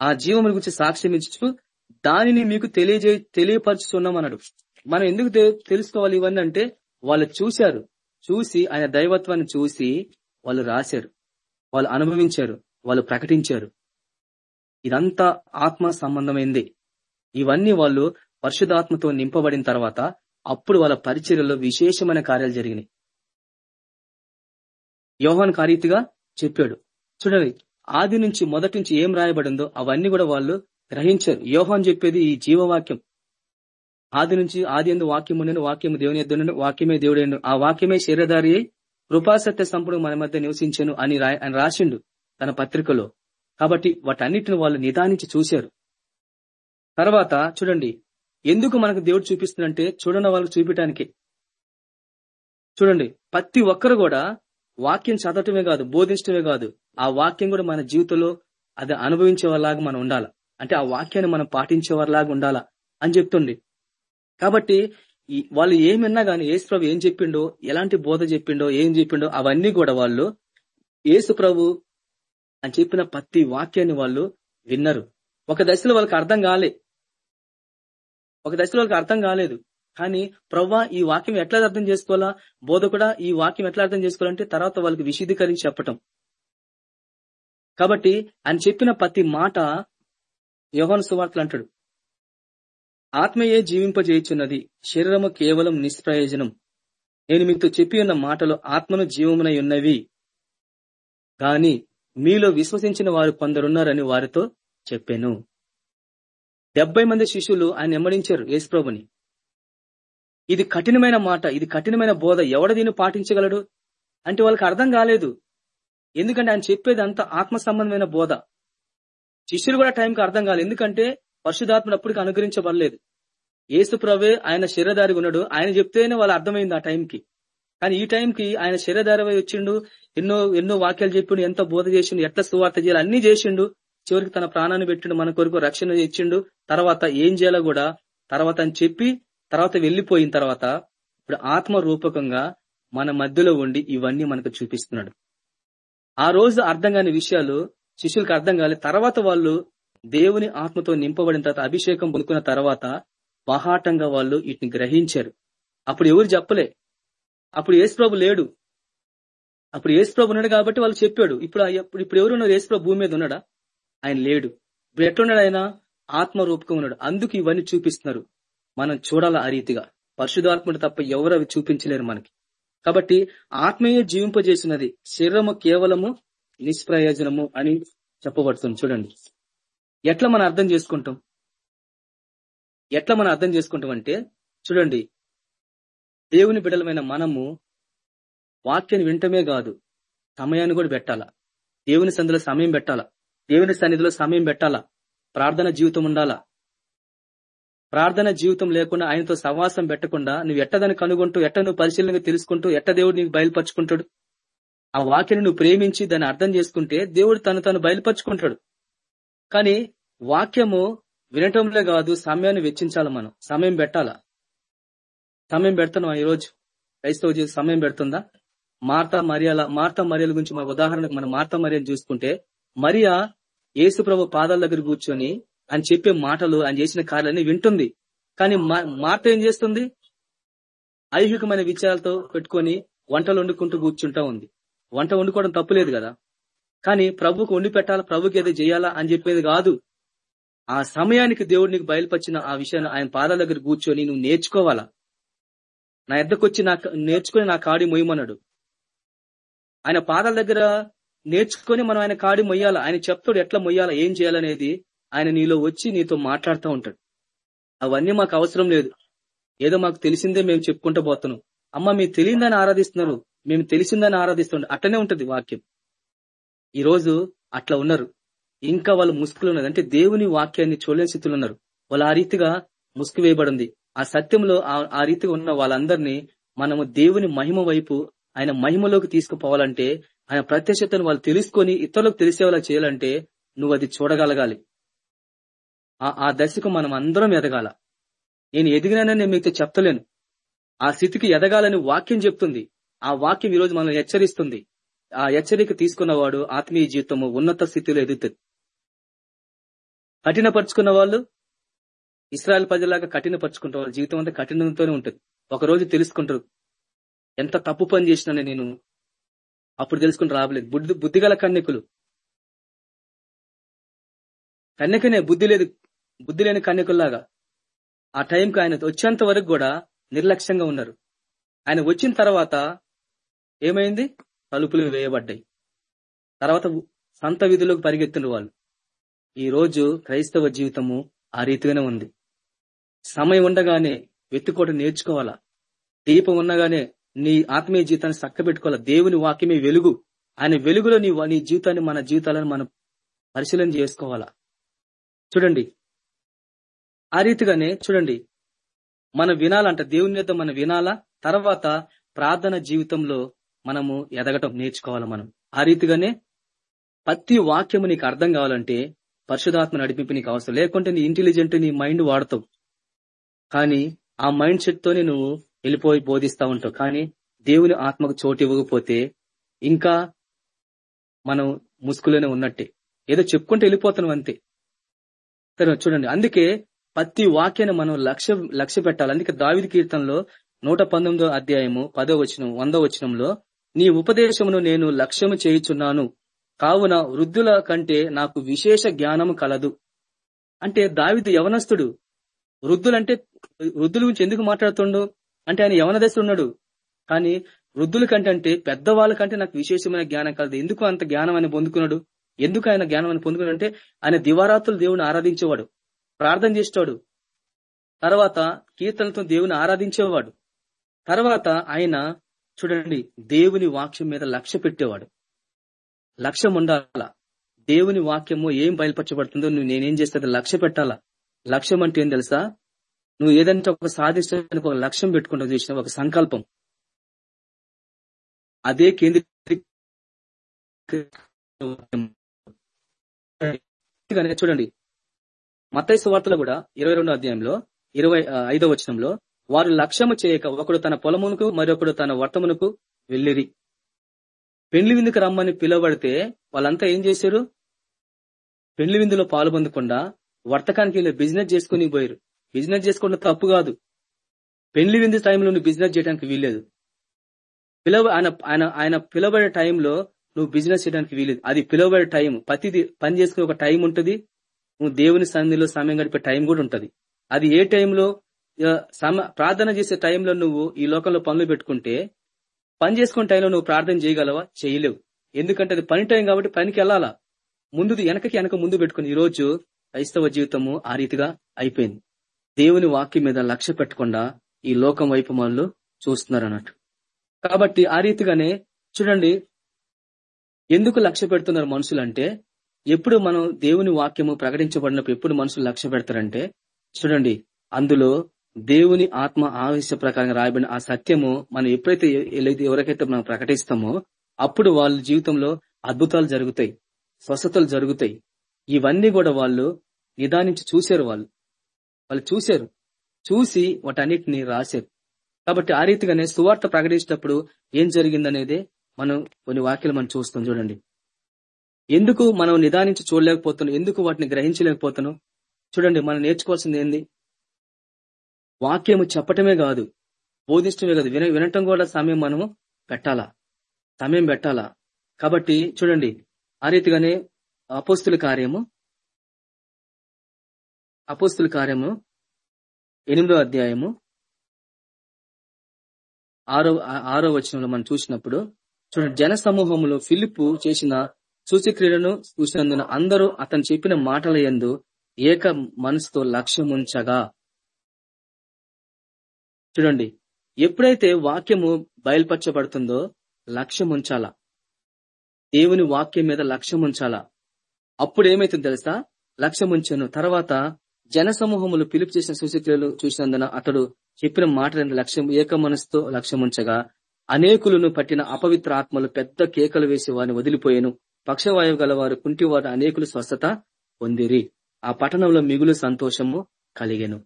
ఆ జీవమును గురించి సాక్ష్యం ఇచ్చు దానిని మీకు తెలియజే తెలియపరుచుతున్నాం అన్నాడు మనం ఎందుకు తెలుసుకోవాలి ఇవన్నీ అంటే వాళ్ళు చూశారు. చూసి ఆయన దైవత్వాన్ని చూసి వాళ్ళు రాశారు. వాళ్ళు అనుభవించారు. వాళ్ళు ప్రకటించారు. ఇదంతా ఆత్మ సంబంధమైంది. ఇవన్నీ వాళ్ళు పరిశుధాత్మతో నింపబడిన తర్వాత అప్పుడు వాళ్ళ పరిచర్యలో విశేషమైన కార్యాలు జరిగినాయి. యోహాన్ కారీతిగా చెప్పాడు. చూడండి ఆది నుంచి మొదటి నుంచి ఏం రాయబడిందో అవన్నీ కూడా వాళ్ళు గ్రహించారు. యోహాన్ చెప్పేది ఈ జీవవాక్యం. ఆది నుంచి ఆది ఎందు వాక్యం ఉండను వాక్యం దేవుని ఎద్దును వాక్యమే దేవుడు ఆ వాక్యమే శరీరధారి కృపాసత్య సంపుడు మన మధ్య నివసించను అని ఆయన రాసిండు తన పత్రికలో. కాబట్టి వాటన్నిటిని వాళ్ళు నిదానించి చూశారు. తర్వాత చూడండి ఎందుకు మనకు దేవుడు చూపిస్తుందంటే చూడని వాళ్ళు చూపించడానికి చూడండి ప్రతి ఒక్కరు కూడా వాక్యం చదవటమే కాదు బోధించటమే కాదు ఆ వాక్యం కూడా మన జీవితంలో అది అనుభవించే వాళ్ళలాగా మనం ఉండాలా. అంటే ఆ వాక్యాన్ని మనం పాటించేవారిలాగా ఉండాలా అని చెప్తుండే. కాబట్టి వాళ్ళు ఏమన్నా గాని ఏసు ప్రభు ఏం చెప్పిండో ఎలాంటి బోధ చెప్పిండో ఏం చెప్పిండో అవన్నీ కూడా వాళ్ళు ఏసు ప్రభు అని చెప్పిన ప్రతి వాక్యాన్ని వాళ్ళు విన్నారు. ఒక దశలో వాళ్ళకి అర్థం కాలే. ఒక దశలో వాళ్ళకి అర్థం కాలేదు. కానీ ప్రవ్వా ఈ వాక్యం ఎట్లా అర్థం చేసుకోవాలా? బోధ కూడా ఈ వాక్యం ఎట్లా అర్థం చేసుకోవాలంటే తర్వాత వాళ్ళకి విశీదీకరించి చెప్పటం. కాబట్టి ఆయన చెప్పిన ప్రతి మాట యోహన్ సువార్తలు అంటాడు. ఆత్మయే జీవింపజేయుచున్నది. శరీరము కేవలం నిష్ప్రయోజనం. నేను మీతో చెప్పి ఉన్న మాటలు ఆత్మను జీవమునై ఉన్నవి. గాని మీలో విశ్వసించిన వారు కొందరున్నారని వారితో చెప్పాను. డెబ్బై మంది శిష్యులు ఆయన ఎమ్మడించారు యేసుప్రభుని. ఇది కఠినమైన మాట ఇది కఠినమైన బోధ. ఎవడ దీన్ని పాటించగలడు? అంటే వాళ్ళకి అర్థం కాలేదు. ఎందుకంటే ఆయన చెప్పేది అంత ఆత్మ సంబంధమైన బోధ. శిష్యులు కూడా టైంకి అర్థం కాలేదు. ఎందుకంటే పరిశుధాత్మను అప్పటికి అనుగ్రహించబడలేదు. ఏసు ప్రవే ఆయన శరీరధారి ఉన్నాడు. ఆయన చెప్తేనే వాళ్ళు అర్థమైంది ఆ టైంకి. కానీ ఈ టైంకి ఆయన శరీరధారి వచ్చిండు. ఎన్నో ఎన్నో వాక్యాలు చెప్పిండు. ఎంత బోధ చేసిండు. ఎట్లా సువార్త చేయాలి అన్ని చేసిండు. చివరికి తన ప్రాణాన్ని పెట్టిండు. మన కొరకు రక్షణ ఇచ్చిండు. తర్వాత ఏం చేయాలో కూడా తర్వాత అని చెప్పి తర్వాత వెళ్ళిపోయిన తర్వాత ఇప్పుడు ఆత్మ రూపకంగా మన మధ్యలో ఉండి ఇవన్నీ మనకు చూపిస్తున్నాడు. ఆ రోజు అర్థం కాని విషయాలు శిష్యులకు అర్థం కాలే. తర్వాత వాళ్ళు దేవుని ఆత్మతో నింపబడిన తర్వాత అభిషేకం పొందుకున్న తర్వాత బహాటంగా వాళ్ళు వీటిని గ్రహించారు. అప్పుడు ఎవరు చెప్పలే? అప్పుడు యేసుప్రభు లేడు. అప్పుడు యేసుప్రభు ఉన్నాడు కాబట్టి వాళ్ళు చెప్పాడు. ఇప్పుడు ఇప్పుడు ఇప్పుడు ఎవరున్నారు యేసుప్రభు భూమి మీద ఉన్నాడా? ఆయన లేడు. ఇప్పుడు ఎట్లున్నాడు ఆయన? ఆత్మ రూపకం ఉన్నాడు. అందుకు ఇవన్నీ చూపిస్తున్నారు. మనం చూడాల ఆ రీతిగా? పరిశుధాత్ముడు తప్ప ఎవరు అవి చూపించలేరు మనకి. కాబట్టి ఆత్మీయ జీవింపజేసినది శరీరము కేవలము నిష్ప్రయోజనము అని చెప్పబడుతుంది. చూడండి. ఎట్లా మనం అర్థం చేసుకుంటాం? ఎట్లా మనం అర్థం చేసుకుంటాం అంటే చూడండి. దేవుని బిడలమైన మనము వాక్యాన్ని వింటమే కాదు సమయాన్ని కూడా పెట్టాలా? దేవుని సన్నిధిలో సమయం పెట్టాలా? దేవుని సన్నిధిలో సమయం పెట్టాలా? ప్రార్థన జీవితం ఉండాలా? ప్రార్థన జీవితం లేకుండా ఆయనతో సవాసం పెట్టకుండా నువ్వు ఎట్టదని కనుగొంటూ ఎట్ట నువ్వు పరిశీలనగా తెలుసుకుంటూ ఎట్ట దేవుడు నీకు బయలుపరుచుకుంటాడు? ఆ వాక్యాన్ని నువ్వు ప్రేమించి దాన్ని అర్థం చేసుకుంటే దేవుడు తను తను బయలుపరుచుకుంటాడు. కానీ వాక్యము వినటంలో కాదు సమయాన్ని వెచ్చించాలి మనం. సమయం పెట్టాలా? సమయం పెడుతున్నాం ఈరోజు? క్రైస్తవ జీవితం సమయం పెడుతుందా? మార్తా మరియాల మార్తా మరియల గురించి మన ఉదాహరణకు మనం మార్తా మరియని చూసుకుంటే మరియా యేసు ప్రభు పాదాల దగ్గర కూర్చొని అని చెప్పే మాటలు ఆయన చేసిన కార్యాలన్నీ వింటుంది. కానీ మార్త ఏం చేస్తుంది? ఐహికమైన విచారాలతో పెట్టుకొని వంటలు వండుకుంటూ కూర్చుంటా ఉంది. వంట వండుకోవడం తప్పులేదు కదా. కానీ ప్రభుకు వండి పెట్టాలా? ప్రభుకి ఏదో చేయాలా అని చెప్పేది కాదు. ఆ సమయానికి దేవుడు నీకు బయలుపరిచిన ఆ విషయాన్ని ఆయన పాదాల దగ్గర కూర్చొని నువ్వు నేర్చుకోవాలా? నా ఎద్దకొచ్చి నా నేర్చుకుని నా కాడి మొయ్యమన్నాడు. ఆయన పాదాల దగ్గర నేర్చుకొని మనం ఆయన కాడి మొయ్యాలా? ఆయన చెప్తాడు ఎట్లా మొయ్యాలా? ఏం చేయాలనేది ఆయన నీలో వచ్చి నీతో మాట్లాడుతూ ఉంటాడు. అవన్నీ మాకు అవసరం లేదు. ఏదో మాకు తెలిసిందే మేము చెప్పుకుంటూ పోతున్నాం. అమ్మ మీరు తెలియదని ఆరాధిస్తున్నారు. మేము తెలిసిందని ఆరాధిస్తుండే అట్లనే ఉంటది వాక్యం. ఈ రోజు అట్లా ఉన్నారు. ఇంకా వాళ్ళు ముసుగులు ఉన్నది అంటే దేవుని వాక్యాన్ని చూడలేని స్థితిలో ఉన్నారు. వాళ్ళు ఆ రీతిగా ముసుగు వేయబడింది. ఆ సత్యంలో ఆ రీతిగా ఉన్న వాళ్ళందరినీ మనము దేవుని మహిమ వైపు ఆయన మహిమలోకి తీసుకుపోవాలంటే ఆయన ప్రత్యక్షతను వాళ్ళు తెలుసుకొని ఇతరులకు తెలిసేలా చేయాలంటే నువ్వు అది చూడగలగాలి. ఆ దశకు మనం అందరం ఎదగాల. నేను ఎదిగినానని నేను మీకు చెప్తలేను ఆ స్థితికి ఎదగాలని వాక్యం చెప్తుంది. ఆ వాక్యం ఈరోజు మనం హెచ్చరిస్తుంది. ఆ హెచ్చరిక తీసుకున్నవాడు ఆత్మీయ జీవితము ఉన్నత స్థితిలో ఎదుగుతుంది కఠినపరుచుకున్న వాళ్ళు ఇస్రాయల్ ప్రజలాగా కఠినపరుచుకుంటే వాళ్ళ జీవితం అంతా కఠినంతోనే ఉంటుంది. ఒక రోజు తెలుసుకుంటారు ఎంత తప్పు పని చేసినా నేను. అప్పుడు తెలుసుకుని రాబలేదు బుద్ధి బుద్ధిగల కన్యకులు. కన్యకనే బుద్ధి లేదు. బుద్ధి లేని కన్యకుల్లాగా. ఆ టైంకి ఆయన వచ్చేంత వరకు కూడా నిర్లక్ష్యంగా ఉన్నారు. ఆయన వచ్చిన తర్వాత ఏమైంది? తలుపులు వేయబడ్డాయి. తర్వాత సంత విధులకు పరిగెత్తిన వాళ్ళు. ఈ రోజు క్రైస్తవ జీవితము ఆ రీతిగానే ఉంది. సమయం ఉండగానే వెతుకోవడం నేర్చుకోవాలా? దీపం ఉండగానే నీ ఆత్మీయ జీవితాన్ని చక్కబెట్టుకోవాలా? దేవుని వాక్యమే వెలుగు. ఆయన వెలుగులో నీ నీ జీవితాన్ని మన జీవితాలను మనం పరిశీలన చేసుకోవాలా? చూడండి ఆ రీతిగానే చూడండి. మనం వినాలంట దేవుని యొక్క మనం వినాలా? తర్వాత ప్రార్థన జీవితంలో మనము ఎదగటం నేర్చుకోవాలి మనం? ఆ రీతిగానే ప్రతి వాక్యము నీకు అర్థం కావాలంటే పరిశుధాత్మ నడిపింపు నీకు అవసరం. లేకుంటే నీ ఇంటెలిజెంట్ నీ మైండ్ వాడతావు. కానీ ఆ మైండ్ సెట్ తోనే నువ్వు వెళ్ళిపోయి బోధిస్తా ఉంటావు. కానీ దేవుని ఆత్మకు చోటు ఇవ్వకపోతే ఇంకా మనం ముసుగులోనే ఉన్నట్టే. ఏదో చెప్పుకుంటూ వెళ్ళిపోతున్నాం అంతే. సరే చూడండి. అందుకే ప్రతి వాక్యాన్ని మనం లక్ష్య లక్ష్య పెట్టాలి. అందుకే దావిది కీర్తనలో నూట పంతొమ్మిదో అధ్యాయము పదో వచనం వందో వచనంలో నీ ఉపదేశమును నేను లక్ష్యము చేయుచున్నాను. కావున వృద్ధుల కంటే నాకు విశేష జ్ఞానము కలదు. అంటే దావిది యవనస్తుడు. వృద్ధులంటే వృద్ధుల గురించి ఎందుకు మాట్లాడుతుండు? అంటే ఆయన యవన దశ ఉన్నాడు కానీ వృద్ధుల కంటే అంటే పెద్దవాళ్ళ కంటే నాకు విశేషమైన జ్ఞానం కలదు. ఎందుకు అంత జ్ఞానం ఆయన పొందుకున్నాడు? ఎందుకు ఆయన జ్ఞానం అని పొందుకున్నాడు అంటే ఆయన దివారాతులు దేవుని ఆరాధించేవాడు. ప్రార్థన చేసేవాడు తర్వాత కీర్తనలతో దేవుని ఆరాధించేవాడు. తర్వాత ఆయన చూడండి దేవుని వాక్యం మీద లక్ష్య పెట్టేవాడు. లక్ష్యం ఉండాల? దేవుని వాక్యము ఏం బయలుపరచబడుతుందో నువ్వు నేనేం చేస్తే లక్ష్య పెట్టాలా? లక్ష్యం అంటే ఏం తెలుసా? నువ్వు ఏదంటే ఒక సాధించడానికి ఒక లక్ష్యం పెట్టుకుంటావు చేసిన ఒక సంకల్పం. అదే కేంద్రీ చూడండి మత్తైసు వార్తలో కూడా ఇరవై రెండో అధ్యాయంలో ఇరవై ఐదో వచనంలో వారు లక్ష్యము చేయక ఒకడు తన పొలమునకు మరొకడు తన వర్తమునకు వెళ్ళిరి. పెండ్లి విందుకు రమ్మని పిలువబడితే వాళ్ళంతా ఏం చేశారు? పెండ్లి విందులో పాల్పొందకుండా వర్తకానికి వెళ్ళి బిజినెస్ చేసుకుని పోయారు. బిజినెస్ చేసుకుంటే తప్పు కాదు. పెండ్లి విందు టైంలో నువ్వు బిజినెస్ చేయడానికి వీల్లేదు. పిలవ ఆయన ఆయన ఆయన పిలవబడే టైంలో నువ్వు బిజినెస్ చేయడానికి వీలేదు అది పిలువబడే టైం ప్రతిది పని చేసుకునే ఒక టైం ఉంటుంది. నువ్వు దేవుని సన్నిధిలో సమయం గడిపే టైం కూడా ఉంటది. అది ఏ టైంలో ప్రార్థన చేసే టైంలో నువ్వు ఈ లోకంలో పనులు పెట్టుకుంటే పని చేసుకునే టైంలో నువ్వు ప్రార్థన చేయగలవా? చేయలేవు. ఎందుకంటే అది పని టైం కాబట్టి పనికి వెళ్ళాలా? ముందు వెనకకి వెనక ముందు పెట్టుకుని ఈ రోజు క్రైస్తవ జీవితము ఆ రీతిగా అయిపోయింది. దేవుని వాక్యం మీద లక్ష్య పెట్టకుండా ఈ లోకం వైపు మనలు చూస్తున్నారు అన్నట్టు కాబట్టి ఆ రీతిగానే చూడండి ఎందుకు లక్ష్య పెడుతున్నారు మనుషులు అంటే ఎప్పుడు మనం దేవుని వాక్యము ప్రకటించబడినప్పుడు ఎప్పుడు మనుషులు లక్ష్య పెడతారంటే చూడండి అందులో దేవుని ఆత్మ ఆవేశ ప్రకారంగా రాయబడిన ఆ సత్యము మనం ఎప్పుడైతే ఎవరికైతే మనం ప్రకటిస్తామో అప్పుడు వాళ్ళ జీవితంలో అద్భుతాలు జరుగుతాయి స్వస్థతలు జరుగుతాయి. ఇవన్నీ కూడా వాళ్ళు నిదానించి చూశారు వాళ్ళు. వాళ్ళు చూశారు. చూసి వాటన్నిటిని రాశారు. కాబట్టి ఆ రీతిగానే సువార్త ప్రకటించేటప్పుడు ఏం జరిగిందనేదే మనం కొన్ని వాక్యాలు మనం చూస్తాం చూడండి. ఎందుకు మనం నిదానించి చూడలేకపోతున్నాం? ఎందుకు వాటిని గ్రహించలేకపోతున్నాం? చూడండి మనం నేర్చుకోవాల్సింది ఏంది? వాక్యము చెప్పటమే కాదు బోధించడమే కాదు విన వినటం కూడా సమయం మనము పెట్టాలా? సమయం పెట్టాలా? కాబట్టి చూడండి ఆ రీతిగానే అపోస్తుల కార్యము అపోస్తుల కార్యము ఎనిమిదో అధ్యాయము ఆరో ఆరో వచనంలో మనం చూసినప్పుడు చూడండి జన సమూహంలో ఫిలిప్ చేసిన సూచక్రియలను చూసినందున అందరూ అతను చెప్పిన మాటల ఎందు ఏక మనసుతో లక్ష్యముంచగా. చూడండి ఎప్పుడైతే వాక్యము బయలుపరచబడుతుందో లక్ష్యం దేవుని వాక్యం మీద లక్ష్యం ఉంచాలా అప్పుడు ఏమైతుంది తెలుసా? లక్ష్యముంచాను. తర్వాత జన సమూహములు పిలుపు చేసిన సూచక్రియలు చూసినందున అతడు చెప్పిన మాటలను లక్ష్యం ఏక మనసుతో లక్ష్యం ఉంచగా అనేకులను పట్టిన అపవిత్ర ఆత్మలు పెద్ద కేకలు వేసి వారిని వదిలిపోయాను. పక్షవాయువు గలవారు కుంటివారు అనేకులు స్వస్థత పొందిరి. ఆ పట్టణంలో మిగులు సంతోషము కలిగెను.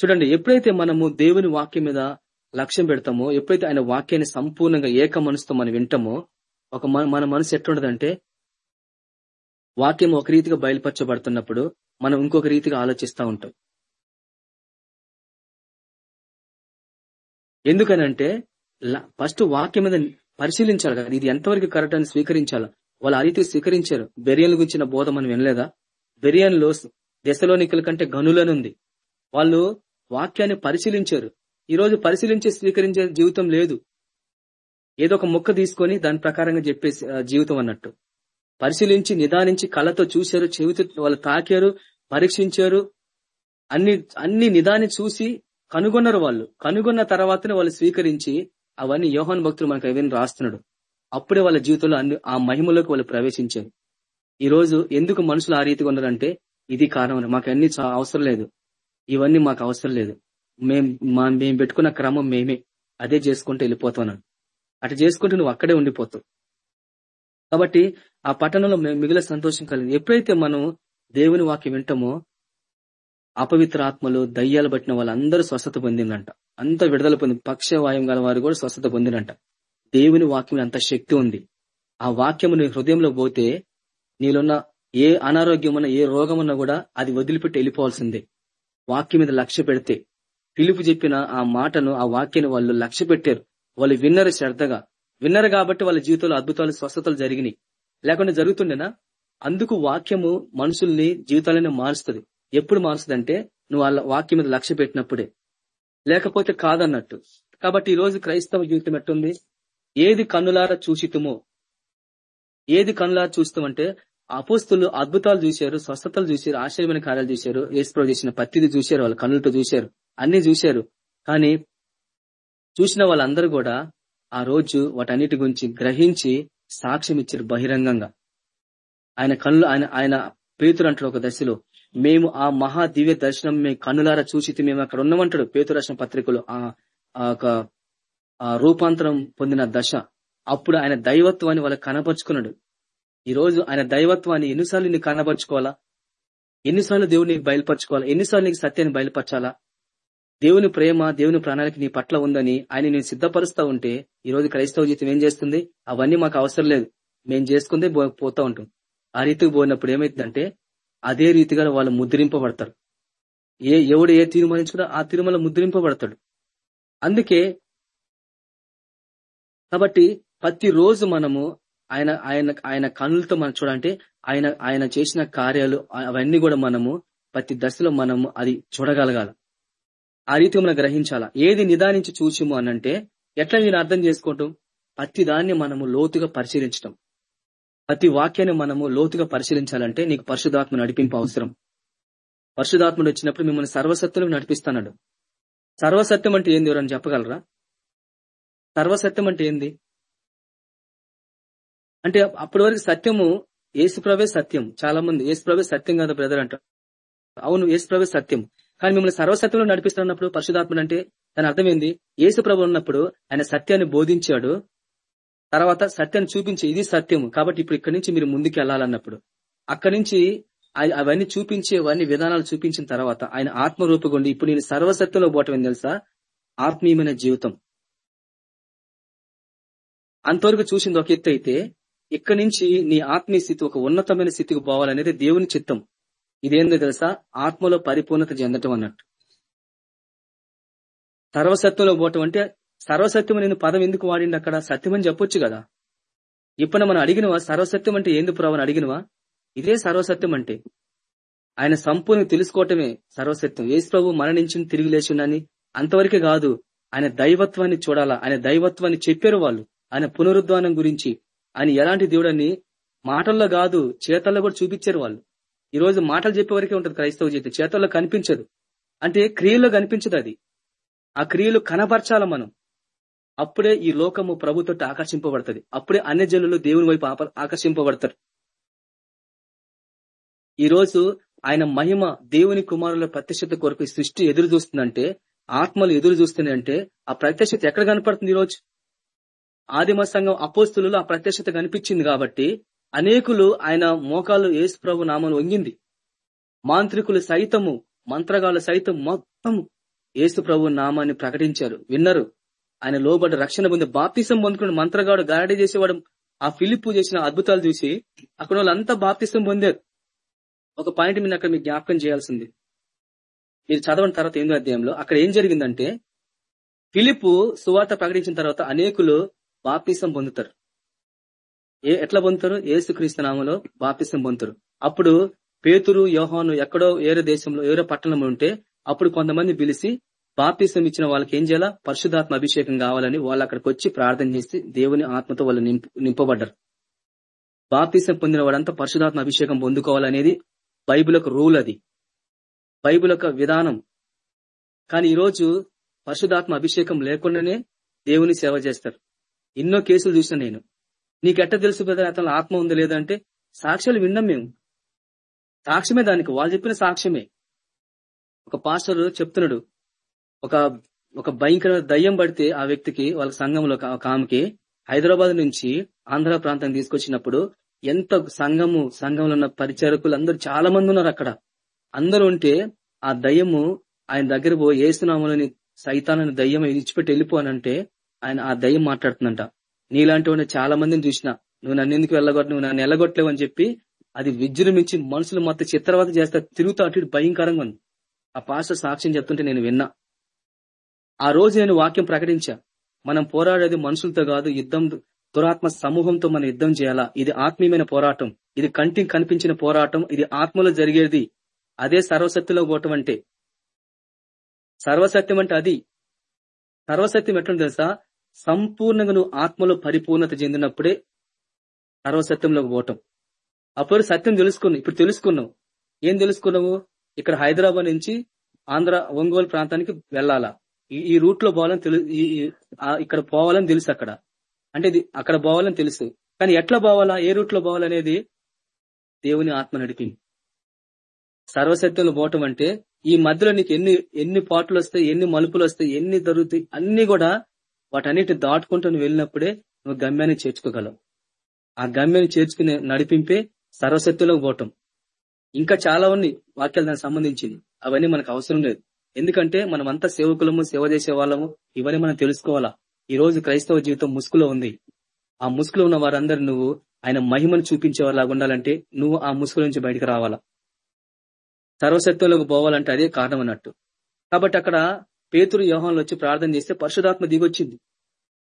చూడండి ఎప్పుడైతే మనము దేవుని వాక్యం మీద లక్ష్యం పెడతామో ఎప్పుడైతే ఆయన వాక్యాన్ని సంపూర్ణంగా ఏక మనసుతో మనం వింటామో ఒక మన మనసు ఎట్లుండదంటే వాక్యం ఒక రీతిగా బయలుపరచబడుతున్నప్పుడు మనం ఇంకొక రీతిగా ఆలోచిస్తూ ఉంటాం. ఎందుకనంటే ఫస్ట్ వాక్యం మీద పరిశీలించాలి కదా ఇది ఎంతవరకు కరెక్ట్ అని స్వీకరించాలి? వాళ్ళు ఆ రీతి స్వీకరించారు. బెరియన్ల గురించిన బోధ మనం వినలేదా? బెరియన్లో దశలోనికల కంటే గనులనుంది వాళ్ళు వాక్యాన్ని పరిశీలించారు. ఈ రోజు పరిశీలించి స్వీకరించే జీవితం లేదు. ఏదో ఒక మొక్క తీసుకొని దాని ప్రకారంగా చెప్పే జీవితం అన్నట్టు. పరిశీలించి నిదానించి కళ్ళతో చూశారు చెవితో వాళ్ళు తాకారు పరీక్షించారు. అన్ని అన్ని నిదాన్ని చూసి కనుగొన్నారు వాళ్ళు. కనుగొన్న తర్వాతనే వాళ్ళు స్వీకరించి అవన్నీ యోహాన్ భక్తులు మనకు అవన్నీ రాస్తున్నాడు. అప్పుడే వాళ్ళ జీవితంలో అన్ని ఆ మహిమలోకి వాళ్ళు ప్రవేశించారు. ఈ రోజు ఎందుకు మనుషులు ఆ రీతిగా ఉన్నారంటే ఇది కారణం మాకు అన్ని చా- అవసరం లేదు. ఇవన్నీ మాకు అవసరం లేదు. మేం మా మేము పెట్టుకున్న క్రమం మేమే. అదే చేసుకుంటూ వెళ్ళిపోతున్నాను అటు చేసుకుంటూ నువ్వు అక్కడే ఉండిపోతావు. కాబట్టి ఆ పట్టణంలో మిగిలిన సంతోషం కలిగింది. ఎప్పుడైతే మనం దేవుని వాక్యం వింటామో అపవిత్ర ఆత్మలు దయ్యాలు పట్టిన వాళ్ళందరూ స్వస్థత పొందిందంట. అంత విడుదల పొంది పక్షవాయం గల వారు కూడా స్వస్థత పొందినంట దేవుని వాక్యం అంత శక్తి ఉంది. ఆ వాక్యము నీ హృదయంలో పోతే నీలోన్న ఏ అనారోగ్యం ఏ రోగమున్నా కూడా అది వదిలిపెట్టి వెళ్ళిపోవాల్సిందే. వాక్యం మీద లక్ష్య పెడితే పిలుపు చెప్పిన ఆ మాటను ఆ వాక్యాన్ని వాళ్ళు లక్ష్య పెట్టారు. వాళ్ళు విన్నరు శ్రద్ధగా. విన్నరు కాబట్టి వాళ్ళ జీవితంలో అద్భుతాలు స్వస్థతలు జరిగినాయి. లేకుండా జరుగుతుండేనా? అందుకు వాక్యము మనుషుల్ని జీవితాలను మారుస్తుంది. ఎప్పుడు మారుస్తుంది అంటే నువ్వు వాళ్ళ వాక్యం మీద లక్ష్య పెట్టినప్పుడే. లేకపోతే కాదన్నట్టు. కాబట్టి ఈ రోజు క్రైస్తవ జీవితం ఎట్టుంది? ఏది కన్నులారా చూసితుమో ఏది కన్నులారా చూస్తామంటే అపోస్తులు అద్భుతాలు చూశారు స్వస్థతలు చూశారు ఆశ్చర్యమైన కార్యాలు చూశారు ఏసుప్రో చేసిన పత్తిది చూశారు వాళ్ళ కన్నులతో చూశారు అన్ని చూశారు. కానీ చూసిన వాళ్ళందరూ కూడా ఆ రోజు వాటన్నిటి గురించి గ్రహించి సాక్ష్యం ఇచ్చారు బహిరంగంగా. ఆయన కళ్ళు ఆయన ఆయన పేతురంటాడు ఒక దశలో మేము ఆ మహా దివ్య దర్శనం మేము కన్నులారా చూసి మేము అక్కడ ఉన్నామంటాడు. పేతురు రాసిన పత్రికలో ఆ ఆ ఒక ఆ రూపాంతరం పొందిన దశ. అప్పుడు ఆయన దైవత్వాన్ని వాళ్ళకి కనపరుచుకున్నాడు. ఈ రోజు ఆయన దైవత్వాన్ని ఎన్నిసార్లు నీకు కనపరుచుకోవాలా? ఎన్నిసార్లు దేవుని బయలుపరచుకోవాలా? ఎన్నిసార్లు నీకు సత్యాన్ని బయలుపరచాలా? దేవుని ప్రేమ దేవుని ప్రణాళిక నీ పట్ల ఉందని ఆయన నేను సిద్ధపరుస్తా ఉంటే ఈ రోజు క్రైస్తవ జీవితం ఏం చేస్తుంది? అవన్నీ మాకు అవసరం లేదు. మేము చేసుకుందే పోతా ఉంటాం. ఆ రీతికి పోయినప్పుడు ఏమైతుందంటే అదే రీతిగా వాళ్ళు ముద్రింపబడతారు. ఏ ఎవడు ఏ తీర్మానించుకున్నా ఆ తిరుమల ముద్రింపబడతాడు. అందుకే కాబట్టి ప్రతి రోజు మనము ఆయన ఆయన ఆయన కనులతో మనం చూడాలంటే ఆయన ఆయన చేసిన కార్యాలు అవన్నీ కూడా మనము ప్రతి దశలో మనము అది చూడగలగాల. ఆ రీతి మనం గ్రహించాలా? ఏది నిదానించి చూసిము అనంటే ఎట్లా నేను అర్థం చేసుకుంటాం ప్రతి దాన్ని మనము లోతుగా పరిశీలించటం. ప్రతి వాక్యాన్ని మనము లోతుగా పరిశీలించాలంటే నీకు పరిశుధాత్మ నడిపింపు అవసరం. పరిశుధాత్ముడు వచ్చినప్పుడు మిమ్మల్ని సర్వసత్యం నడిపిస్తాడు సర్వసత్యం అంటే ఏంది ఎవరని చెప్పగలరా? సర్వసత్యం అంటే ఏంది? అంటే అప్పటి వరకు సత్యము ఏసుప్రవే సత్యం. చాలా మంది ఏసుప్రవే సత్యం కాదు బ్రదర్ అంటారు. అవును ఏసుప్రవే సత్యం. కానీ మిమ్మల్ని సర్వసత్యంలో నడిపిస్తున్నప్పుడు పరిశుధాత్ముడు అంటే దాని అర్థం ఏంది? ఏసుప్రభు ఉన్నప్పుడు ఆయన సత్యాన్ని బోధించాడు. తర్వాత సత్యాన్ని చూపించి ఇది సత్యం కాబట్టి ఇప్పుడు ఇక్కడి నుంచి మీరు ముందుకు వెళ్ళాలన్నప్పుడు అక్కడి నుంచి అవన్నీ చూపించి అవన్నీ విధానాలు చూపించిన తర్వాత ఆయన ఆత్మరూపగొండి ఇప్పుడు నేను సర్వసత్యంలో పోవటం ఏం తెలుసా? ఆత్మీయమైన జీవితం. అంతవరకు చూసింది ఒక ఎత్తు అయితే ఇక్కడి నుంచి నీ ఆత్మీయ స్థితి ఒక ఉన్నతమైన స్థితికి పోవాలనేది దేవుని చిత్తం. ఇదేందో తెలుసా? ఆత్మలో పరిపూర్ణత చెందటం అన్నట్టు. సర్వసత్యంలో పోవటం అంటే సర్వసత్యం నేను పదం ఎందుకు వాడింది అక్కడ? సత్యం అని చెప్పొచ్చు కదా. ఇప్పుడు మనం అడిగినవా సర్వసత్యం అంటే ఏంది ప్రభు అడిగినవా? ఇదే సర్వసత్యం అంటే. ఆయన సంపూర్ణ తెలుసుకోవటమే సర్వసత్యం. యేసు ప్రభు మరణించి తిరిగి లేచున్నాని అంతవరకే కాదు. ఆయన దైవత్వాన్ని చూడాలా? ఆయన దైవత్వాన్ని చెప్పారు వాళ్ళు. ఆయన పునరుద్ధానం గురించి. ఆయన ఎలాంటి దేవుడని మాటల్లో కాదు చేతల్లో కూడా చూపించారు వాళ్ళు. ఈ రోజు మాటలు చెప్పే వరకే ఉంటుంది క్రైస్తవ జీవితం. చేతల్లో కనిపించదు. అంటే క్రియల్లో కనిపించదు అది. ఆ క్రియలు కనపరచాల మనం. అప్పుడే ఈ లోకము ప్రభుతో ఆకర్షింపబడుతుంది. అప్పుడే అన్ని జనులు దేవుని వైపు ఆప- ఆకర్షింపబడతారు. ఈ రోజు ఆయన మహిమ దేవుని కుమారుల ప్రత్యక్షత కొరకు సృష్టి ఎదురు చూస్తుందంటే ఆత్మలు ఎదురు చూస్తున్నాయంటే ఆ ప్రత్యక్షత ఎక్కడ కనపడుతుంది ఈ రోజు? ఆదిమ సంఘం అపోస్తులలో ఆ ప్రత్యక్షత కనిపించింది కాబట్టి అనేకులు ఆయన మోకాలు యేసు ప్రభు నామను వంగింది. మాంత్రికులు సైతము మంత్రగాళ్ళు సైతం మొత్తం యేసు ప్రభు నామాన్ని ప్రకటించారు. విన్నారు. ఆయన లోబడ్డ రక్షణ పొంది బాప్తిసం పొందుకున్న మంత్రగాడు గాడి చేసేవాడు ఆ ఫిలిప్పు చేసిన అద్భుతాలు చూసి అక్కడ వాళ్ళంతా బాప్తిసం పొందారు. ఒక పాయింట్ మీద అక్కడ మీకు జ్ఞాపకం చేయాల్సింది. మీరు చదవని తర్వాత ఎనిమిదో అధ్యాయంలో. అక్కడ ఏం జరిగిందంటే ఫిలిప్పు సువార్త ప్రకటించిన తర్వాత అనేకులు బాప్తిసం పొందుతారు. ఏ ఎట్లా పొందుతారు? ఏసుక్రీస్తు నామంలో బాప్తిసం పొందుతారు. అప్పుడు పేతురు యోహాను ఎక్కడో ఏరే దేశంలో ఏరో పట్టణంలో ఉంటే అప్పుడు కొంతమంది పిలిచి బాప్తిసం ఇచ్చిన వాళ్ళకి ఏం చేయాలా? పరిశుధాత్మ అభిషేకం కావాలని వాళ్ళు అక్కడికి వచ్చి ప్రార్థన చేసి దేవుని ఆత్మతో వాళ్ళు నింపబడ్డారు. బాప్తిసం పొందిన వాడంతా పరిశుధాత్మ అభిషేకం పొందుకోవాలనేది బైబుల్ ఒక రూల్ అది. బైబుల్ యొక్క విధానం. కానీ ఈరోజు పరిశుధాత్మ అభిషేకం లేకుండానే దేవుని సేవ చేస్తారు. ఎన్నో కేసులు చూసిన నేను. నీకెట్ట తెలుసు కదా అతను ఆత్మ ఉంది లేదంటే సాక్ష్యాలు విన్నాం మేము. సాక్ష్యమే దానికి వాళ్ళు చెప్పిన సాక్ష్యమే. ఒక పాస్టర్ చెప్తున్నాడు ఒక ఒక భయంకర దయ్యం పడితే ఆ వ్యక్తికి వాళ్ళ సంఘంలో ఒక ఆమెకి హైదరాబాద్ నుంచి ఆంధ్ర ప్రాంతం తీసుకొచ్చినప్పుడు ఎంత సంఘము సంఘంలో ఉన్న పరిచారకులు అందరూ చాలా మంది ఉన్నారు అక్కడ. అందరూ ఉంటే ఆ దయ్యము ఆయన దగ్గర పోయి ఏసునామలని సైతానని దయ్యం ఇచ్చిపెట్టి వెళ్ళిపోనంటే ఆయన ఆ దయ్యం మాట్లాడుతుందంట. నీలాంటి వాడిని చాలా మందిని చూసిన నువ్వు నన్ను ఎందుకు వెళ్ళగొట్టు నువ్వు నన్ను వెళ్ళగొట్టలేవు అని చెప్పి అది విజృంభించి మనుషులు మొత్తం చిత్రవత చేస్తా తిరుగుతూ అటు భయంకరంగా ఉంది. ఆ పాస్టర్ సాక్ష్యం చెప్తుంటే నేను విన్నా. ఆ రోజు నేను వాక్యం ప్రకటించా. మనం పోరాడేది మనుషులతో కాదు యుద్ధం దురాత్మ సమూహంతో మనం యుద్ధం చేయాలా? ఇది ఆత్మీయమైన పోరాటం. ఇది కంటికి కనిపించిన పోరాటం. ఇది ఆత్మలో జరిగేది. అదే సర్వశక్తిలో పోవటం అంటే. సర్వసత్యం అంటే అది. సర్వసత్యం ఎట్లుంది తెలుసా? సంపూర్ణంగా నువ్వు ఆత్మలో పరిపూర్ణత చెందినప్పుడే సర్వసత్యంలోకి పోవటం. అప్పుడు సత్యం తెలుసుకున్నావు ఇప్పుడు తెలుసుకున్నావు ఏం తెలుసుకున్నావు ఇక్కడ హైదరాబాద్ నుంచి ఆంధ్ర ఒంగోలు ప్రాంతానికి వెళ్ళాలా? ఈ- రూట్లో పోవాలని తెలు ఇక్కడ పోవాలని తెలుసు అక్కడ. అంటే ఇది అక్కడ పోవాలని తెలుసు. కానీ ఎట్లా పోవాలా? ఏ రూట్లో పోవాలనేది దేవుని ఆత్మ నడిపింది. సర్వసత్యంలో పోవటం అంటే ఈ మధ్యలో నీకు ఎన్ని ఎన్ని పాటలు వస్తాయి ఎన్ని మలుపులు వస్తాయి ఎన్ని దొరుకుతాయి అన్ని కూడా వాటన్నిటి దాటుకుంటూ నువ్వు వెళ్ళినప్పుడే నువ్వు గమ్యాన్ని చేర్చుకోగలవు. ఆ గమ్యాన్ని చేర్చుకునే నడిపింపే సర్వశక్తులకు పోవటం ఇంకా చాలా ఉన్నాయి వాక్యాలు దానికి సంబంధించింది. అవన్నీ మనకు అవసరం లేదు. ఎందుకంటే మనం అంతా సేవకులము సేవ చేసే వాళ్ళము. ఇవన్నీ మనం తెలుసుకోవాలా? ఈ రోజు క్రైస్తవ జీవితం ముసుగులో ఉంది. ఆ ముసుగులో ఉన్న వారందరూ నువ్వు ఆయన మహిమను చూపించే ఉండాలంటే నువ్వు ఆ ముసుగు నుంచి బయటకు రావాలా? సర్వశక్తులకు పోవాలంటే అదే కారణం అన్నట్టు. కాబట్టి అక్కడ పేతురు యోహంలో వచ్చి ప్రార్థన చేస్తే పరిశుధాత్మ దిగొచ్చింది.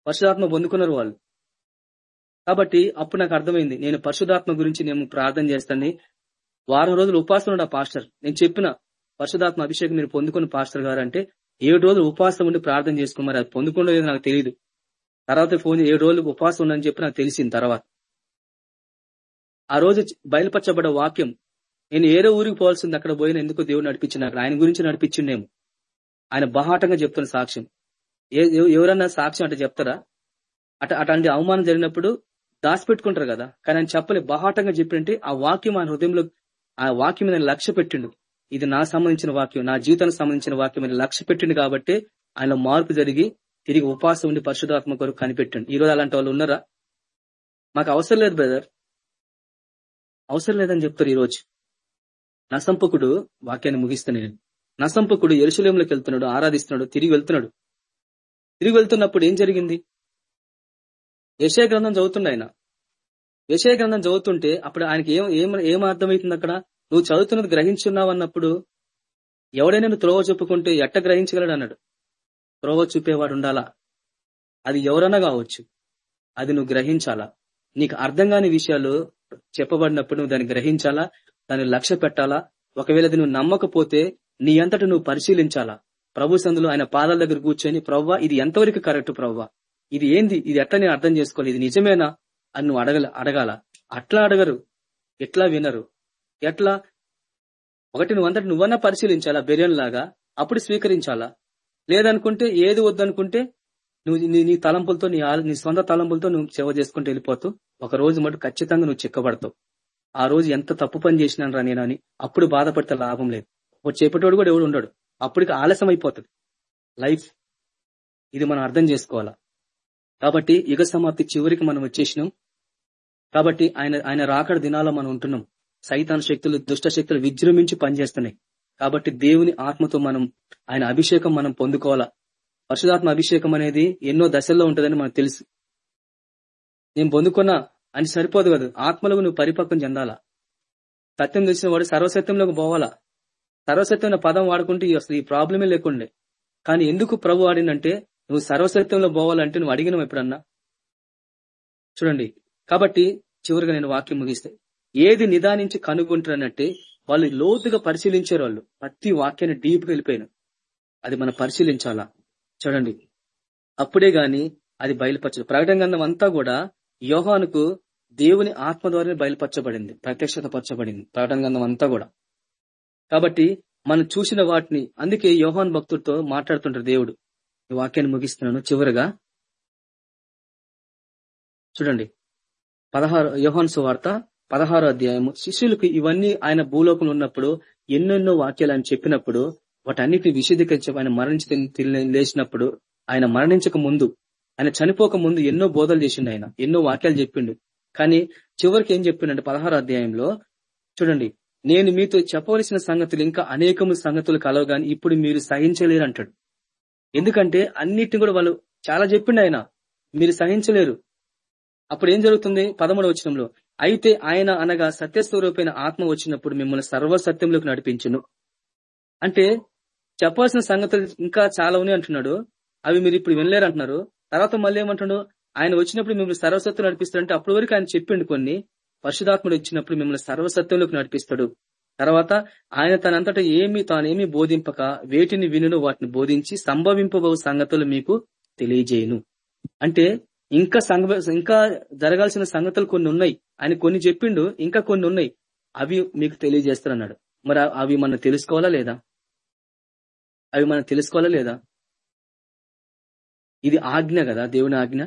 పరిశుధాత్మ పొందుకున్నారు వాళ్ళు. కాబట్టి అప్పుడు నాకు అర్థమైంది నేను పరిశుధాత్మ గురించి నేను ప్రార్థన చేస్తాను వారం రోజులు ఉపాసం ఉండ పాస్టర్. నేను చెప్పిన పరిశుధాత్మ అభిషేకం మీరు పొందుకున్న పాస్టర్ గారు అంటే ఏడు రోజులు ఉపవాసం ఉండి ప్రార్థన చేసుకుని మరి అది పొందుకుండో లేదో నాకు తెలియదు తర్వాత ఫోన్ ఏడు రోజులు ఉపవాసం ఉండని చెప్పి నాకు తెలిసింది తర్వాత. ఆ రోజు బయలుపరచబడ్డ వాక్యం నేను ఏదో ఊరికి పోవాల్సింది అక్కడ పోయిన ఎందుకు దేవుడు నడిపించిన ఆయన గురించి నడిపించిండేమో. ఆయన బహాటంగా చెప్తున్న సాక్ష్యం. ఏ- ఎవరన్నా సాక్ష్యం అంటే చెప్తారా? అట అటువంటి అవమానం జరిగినప్పుడు దాచిపెట్టుకుంటారు కదా. కానీ ఆయన చెప్పలే బహాటంగా చెప్పింటే ఆ వాక్యం ఆయన హృదయంలో ఆ వాక్యం మీద లక్ష్య పెట్టిండు. ఇది నా సంబంధించిన వాక్యం నా జీవితానికి సంబంధించిన వాక్యం మీద లక్ష్య పెట్టిండు కాబట్టి ఆయన మార్పు జరిగి తిరిగి ఉపాసం ఉండి పరిశుధాత్మ కొరకు కనిపెట్టండి. ఈ రోజు అలాంటి వాళ్ళు ఉన్నారా? మాకు అవసరం లేదు బ్రదర్. అవసరం లేదని చెప్తారు ఈ రోజు నసంపకుడు వాక్యాన్ని ముగిస్తాను నేను. నసంపకుడు ఎరుశలేంలోకి వెళ్తున్నాడు ఆరాధిస్తున్నాడు తిరిగి వెళ్తున్నాడు. తిరిగి వెళ్తున్నప్పుడు ఏం జరిగింది? యశయ గ్రంథం చదువుతుండ ఆయన. యశయ గ్రంథం చదువుతుంటే అప్పుడు ఆయనకి ఏం ఏం ఏం అర్థమవుతుంది అక్కడ? నువ్వు చదువుతున్నది గ్రహించున్నావు అన్నప్పుడు ఎవడైనా నువ్వు త్రోవ చెప్పుకుంటే ఎట్ట గ్రహించగలడు అన్నాడు. త్రోవ చూపేవాడు ఉండాలా? అది ఎవరన్నా కావచ్చు. అది నువ్వు గ్రహించాలా? నీకు అర్థం కాని విషయాలు చెప్పబడినప్పుడు నువ్వు దాన్ని గ్రహించాలా? దాన్ని లక్ష్య పెట్టాలా? ఒకవేళ అది నువ్వు నమ్మకపోతే నీ అంతట నువ్వు పరిశీలించాలా? ప్రభు సందులో ఆయన పాదాల దగ్గర కూర్చొని ప్రవ్వా ఇది ఎంతవరకు కరెక్ట్ ప్రవ్వా? ఇది ఏంది? ఇది ఎట్లా నేను అర్థం చేసుకోవాలి? ఇది నిజమేనా? అని నువ్వు అడగల అడగాల? అట్లా అడగరు. ఎట్లా వినరు. ఎట్లా? ఒకటి నువ్వు అంతటి నువ్వన్నా పరిశీలించాలా బెరియన్ లాగా అప్పుడు స్వీకరించాలా? లేదనుకుంటే ఏది వద్దనుకుంటే నువ్వు నీ నీ తలంపులతో నీ నీ సొంత తలంపులతో నువ్వు సేవ చేసుకుంటూ వెళ్ళిపోతూ ఒక రోజు మటు ఖచ్చితంగా నువ్వు చిక్కబడతావు. ఆ రోజు ఎంత తప్పు పని చేసినాను రా నేను అని అప్పుడు బాధపడితే లాభం లేదు. ఒక చేపటోడు కూడా ఎవడు ఉండడు. అప్పటికి ఆలస్యం అయిపోతుంది. లైఫ్ ఇది మనం అర్థం చేసుకోవాలా? కాబట్టి యుగ సమాప్తి చివరికి మనం వచ్చేసినాం. కాబట్టి ఆయన ఆయన రాకడ దినాల్లో మనం ఉంటున్నాం. సైతాన్ శక్తులు దుష్ట శక్తులు విజృంభించి పనిచేస్తున్నాయి. కాబట్టి దేవుని ఆత్మతో మనం ఆయన అభిషేకం మనం పొందుకోవాలా? పరిశుధాత్మ అభిషేకం అనేది ఎన్నో దశల్లో ఉంటుందని మనకు తెలుసు. నేను పొందుకున్నా అని సరిపోదు కదా. ఆత్మలకు నువ్వు పరిపక్వం చెందాలా? సత్యం తెలిసిన వాడు సర్వసత్యంలోకి పోవాలా? సర్వసత్యం పదం వాడుకుంటే ఈ అసలు ఈ ప్రాబ్లమే లేకుండే. కానీ ఎందుకు ప్రభు వాడిందంటే నువ్వు సర్వసత్యంలో పోవాలంటే నువ్వు అడిగినవు ఎప్పుడన్నా? చూడండి. కాబట్టి చివరిగా నేను వాక్యం ముగిస్తే. ఏది నిదానించి కనుగొంటారనంటే వాళ్ళు లోతుగా పరిశీలించారు వాళ్ళు ప్రతి వాక్యాన్ని డీప్ వెళ్ళిపోయాను. అది మనం పరిశీలించాలా? చూడండి. అప్పుడే గాని అది బయలుపరచదు. ప్రకటన గ్రంథం అంతా కూడా యోహానుకు దేవుని ఆత్మ ద్వారానే బయలుపరచబడింది. ప్రత్యక్షత పరచబడింది. ప్రకటన గ్రంథం అంతా కూడా. కాబట్టి మనం చూసిన వాటిని అందుకే యోహాన్ భక్తుడితో మాట్లాడుతుంటారు దేవుడు. ఈ వాక్యాన్ని ముగిస్తున్నాను. చివరిగా చూడండి. పదహారు యోహాన్ సువార్త పదహారో అధ్యాయము. శిష్యులకు ఇవన్నీ ఆయన భూలోకంలో ఉన్నప్పుడు ఎన్నెన్నో వాక్యాలు ఆయన చెప్పినప్పుడు వాటన్నిటిని విశదీకరించి ఆయన మరణించి లేచినప్పుడు ఆయన మరణించక ముందు ఆయన చనిపోక ముందు ఎన్నో బోధలు చేసిండు ఆయన ఎన్నో వాక్యాలు చెప్పిండు. కానీ చివరికి ఏం చెప్పిండంటే పదహారో అధ్యాయంలో చూడండి. నేను మీతో చెప్పవలసిన సంగతులు ఇంకా అనేకము సంగతులు కలవు గాని ఇప్పుడు మీరు సహించలేరు అంటాడు ఎందుకంటే అన్నిటిని కూడా వాళ్ళు చాలా చెప్పిండు ఆయన. మీరు సహించలేరు. అప్పుడు ఏం జరుగుతుంది? పదమూడవ వచనంలో అయితే ఆయన అనగా సత్యస్వరూపైన ఆత్మ వచ్చినప్పుడు మిమ్మల్ని సర్వసత్యంలోకి నడిపించును. అంటే చెప్పాల్సిన సంగతులు ఇంకా చాలా ఉన్నాయి అంటున్నాడు. అవి మీరు ఇప్పుడు వినలేరు అంటున్నారు తర్వాత మళ్ళీ ఏమంటున్నాడు? ఆయన వచ్చినప్పుడు మిమ్మల్ని సర్వసత్యం నడిపిస్తారంటే అప్పటి వరకు ఆయన చెప్పిండు కొన్ని. పరిశుధాత్ముడు ఇచ్చినప్పుడు మిమ్మల్ని సర్వసత్యంలోకి నడిపిస్తాడు. తర్వాత ఆయన తనంతటా ఏమి తానేమి బోధింపక వేటిని వినును వాటిని బోధించి సంభవింపబో సంగతులు మీకు తెలియజేయను. అంటే ఇంకా సంగ ఇంకా జరగాల్సిన సంగతులు కొన్ని ఉన్నాయి. ఆయన కొన్ని చెప్పిండు ఇంకా కొన్ని ఉన్నాయి. అవి మీకు తెలియజేస్తారన్నాడు మరి అవి మనం తెలుసుకోవాలా లేదా? అవి మనం తెలుసుకోవాలా లేదా? ఇది ఆజ్ఞ కదా దేవుని ఆజ్ఞ.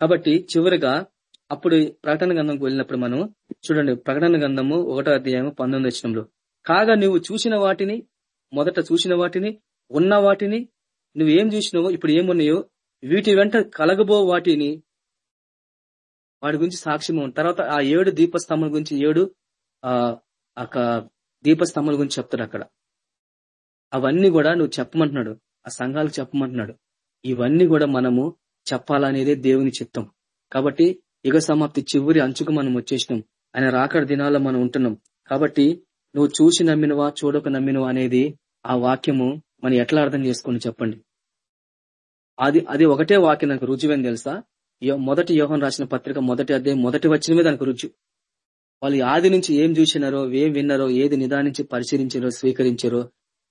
కాబట్టి చివరిగా అప్పుడు ప్రకటన గంధంకు వెళ్ళినప్పుడు మనం చూడండి ప్రకటన గంధము ఒకటో అధ్యాయము పంతొమ్మిది వచ్చినంలో కాగా నువ్వు చూసిన వాటిని మొదట చూసిన వాటిని ఉన్న వాటిని నువ్వు ఏం చూసినావో ఇప్పుడు ఏమున్నాయో వీటి వెంట కలగబో వాటిని. వాటి గురించి సాక్ష్యం తర్వాత ఆ ఏడు దీపస్తంభం గురించి ఏడు ఆ దీపస్తంభం గురించి చెప్తాడు అక్కడ. అవన్నీ కూడా నువ్వు చెప్పమంటున్నాడు. ఆ సంఘాలకు చెప్పమంటున్నాడు. ఇవన్నీ కూడా మనము చెప్పాలనేదే దేవుని చిత్తం. కాబట్టి యుగ సమాప్తి చివరి అంచుకు మనం వచ్చేసినాం. ఆయన రాకడ దినాల్లో మనం ఉంటున్నాం. కాబట్టి నువ్వు చూసి నమ్మినవా చూడక నమ్మినవా అనేది ఆ వాక్యము మనం ఎట్లా అర్థం చేసుకుని చెప్పండి. అది అది ఒకటే వాక్యం నాకు రుజువని తెలుసా? మొదటి యోహన్ రాసిన పత్రిక మొదటి అదే మొదటి వచ్చినమే దానికి రుజు వాళ్ళు ఆది నుంచి ఏం చూసినారో ఏం విన్నారో ఏది నిదానించి పరిశీలించారో స్వీకరించారో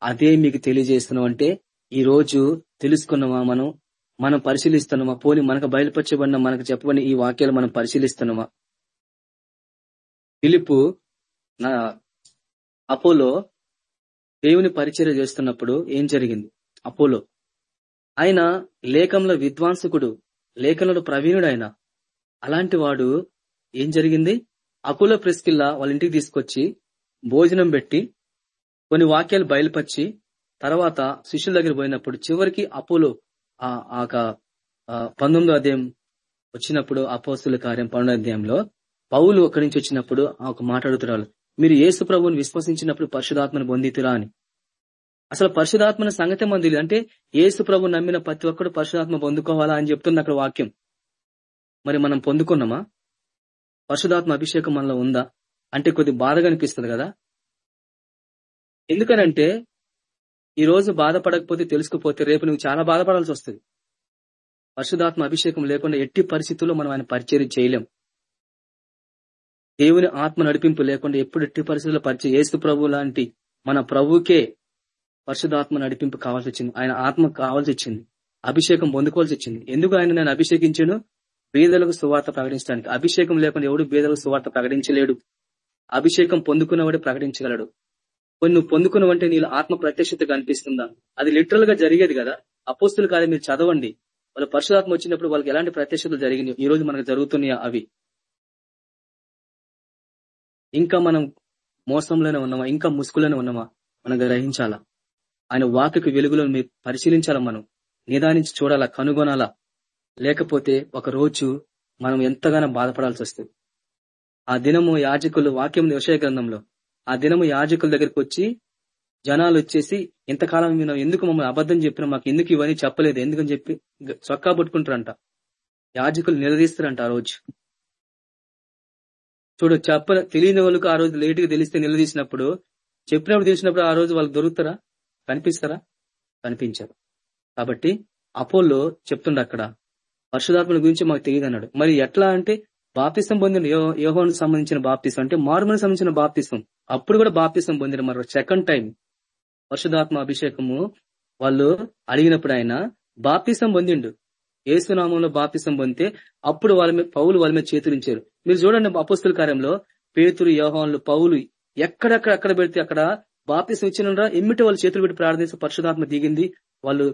అదే మీకు తెలియజేస్తున్నాం అంటే ఈ రోజు తెలుసుకున్నామా మనం? మనం పరిశీలిస్తున్నామా? పోని మనకు బయలుపరచబడిన మనకు చెప్పబడిన ఈ వాక్యాలు మనం పరిశీలిస్తున్నామా? పిలుపు నా అపోలో దేవుని పరిచర్య చేస్తున్నప్పుడు ఏం జరిగింది? అపోలో ఆయన లేఖంలో విద్వాంసకుడు లేఖంలో ప్రవీణుడు ఆయన అలాంటి వాడు ఏం జరిగింది? అకుల ప్రెస్కిల్లా వాళ్ళ ఇంటికి తీసుకొచ్చి భోజనం పెట్టి కొన్ని వాక్యాలు బయలుపరిచి తర్వాత శిష్యుల దగ్గర పోయినప్పుడు చివరికి అపోలో ఆ పంతొమ్మిదో అధ్యాయం వచ్చినప్పుడు అపోస్తుల కార్యం పన్నెండో అధ్యాయంలో పౌలు అక్కడి నుంచి వచ్చినప్పుడు ఒక మాట్లాడుతున్నారు మీరు యేసు ప్రభుని విశ్వసించినప్పుడు పరిశుధాత్మను పొందితురా అని. అసలు పరిశుధాత్మన సంగతి మంది అంటే యేసు ప్రభు నమ్మిన ప్రతి ఒక్కడు పరిశుధాత్మ పొందుకోవాలా అని చెప్తుంది అక్కడ వాక్యం. మరి మనం పొందుకున్నామా? పరిశుధాత్మ అభిషేకం మనలో ఉందా? అంటే కొద్ది బాధగా అనిపిస్తుంది కదా. ఎందుకనంటే ఈ రోజు బాధపడకపోతే తెలుసుకుపోతే రేపు నువ్వు చాలా బాధపడాల్సి వస్తుంది. పరిశుధాత్మ అభిషేకం లేకుండా ఎట్టి పరిస్థితుల్లో మనం ఆయన పరిచయం చేయలేం. దేవుని ఆత్మ నడిపింపు లేకుండా ఎప్పుడు ఎట్టి పరిస్థితుల్లో పరిచయం ఏసు ప్రభు లాంటి మన ప్రభుకే పరిశుధాత్మ నడిపింపు కావాల్సి వచ్చింది. ఆయన ఆత్మ కావాల్సి వచ్చింది. అభిషేకం పొందుకోవాల్సి వచ్చింది. ఎందుకు ఆయన నేను అభిషేకించాను బీదలకు సువార్త ప్రకటించడానికి. అభిషేకం లేకుండా ఎవడు బీదలకు సువార్త ప్రకటించలేడు. అభిషేకం పొందుకున్నవాడే ప్రకటించగలడు. కొన్ని నువ్వు పొందుకున్నవంటే నీళ్ళు ఆత్మ ప్రత్యక్షత కనిపిస్తుందా? అది లిటరల్గా జరిగేది కదా. అపోస్తులు కాదు మీరు చదవండి. వాళ్ళ పరిశుధాత్మ వచ్చినప్పుడు వాళ్ళకి ఎలాంటి ప్రత్యక్షతలు జరిగినాయి ఈ రోజు మనకు జరుగుతున్నాయా అవి? ఇంకా మనం మోసంలోనే ఉన్నామా? ఇంకా ముసుగులోనే ఉన్నామా? మనం గ్రహించాలా? ఆయన వాక్యకు వెలుగులను మీరు పరిశీలించాలా మనం? నిదానించి చూడాలా? కనుగొనాలా? లేకపోతే ఒక రోజు మనం ఎంతగానో బాధపడాల్సి వస్తుంది. ఆ దినము యాజకులు వాక్యం వ్యవసాయ గ్రంథంలో ఆ దినము యాజకుల దగ్గరికి వచ్చి జనాలు వచ్చేసి ఎంతకాలం మేము ఎందుకు మమ్మల్ని అబద్ధం చెప్పినా మాకు ఎందుకు ఇవన్నీ చెప్పలేదు? ఎందుకని చెప్పి చొక్కా పట్టుకుంటారంట. యాజకులు నిలదీస్తారంట ఆ రోజు. చూడు చెప్ప తెలియని వాళ్ళకు ఆ రోజు లేటుగా తెలిస్తే నిలదీసినప్పుడు చెప్పినప్పుడు తెలిసినప్పుడు ఆ రోజు వాళ్ళు దొరుకుతారా? కనిపిస్తారా? కనిపించారు. కాబట్టి అపోల్లో చెప్తుండ అక్కడ. పరిశుధాత్మల గురించి మాకు తెలియదు అన్నాడు మరి ఎట్లా అంటే బాప్తిసం పొందిన యోహోన్ సంబంధించిన బాప్తిసం అంటే మార్మల్కి సంబంధించిన బాప్తిసం అప్పుడు కూడా బాప్తిసం పొందిన మరి సెకండ్ టైం పరిశుధాత్మ అభిషేకము వాళ్ళు అడిగినప్పుడు ఆయన బాప్తిసం పొందిండు. ఏసునామంలో బాప్తిసం పొందితే అప్పుడు వాళ్ళ మీద పౌలు వాళ్ళ మీద చేతులించారు. మీరు చూడండి అపస్తుల కార్యంలో పేతురు యోహాన్లు పౌలు ఎక్కడెక్కడ ఎక్కడ పెడితే అక్కడ బాప్తిసం ఇచ్చిన ఎమ్మిటి వాళ్ళు చేతులు పెట్టి ప్రార్థిస్తే పరిశుధాత్మ దిగింది. వాళ్ళు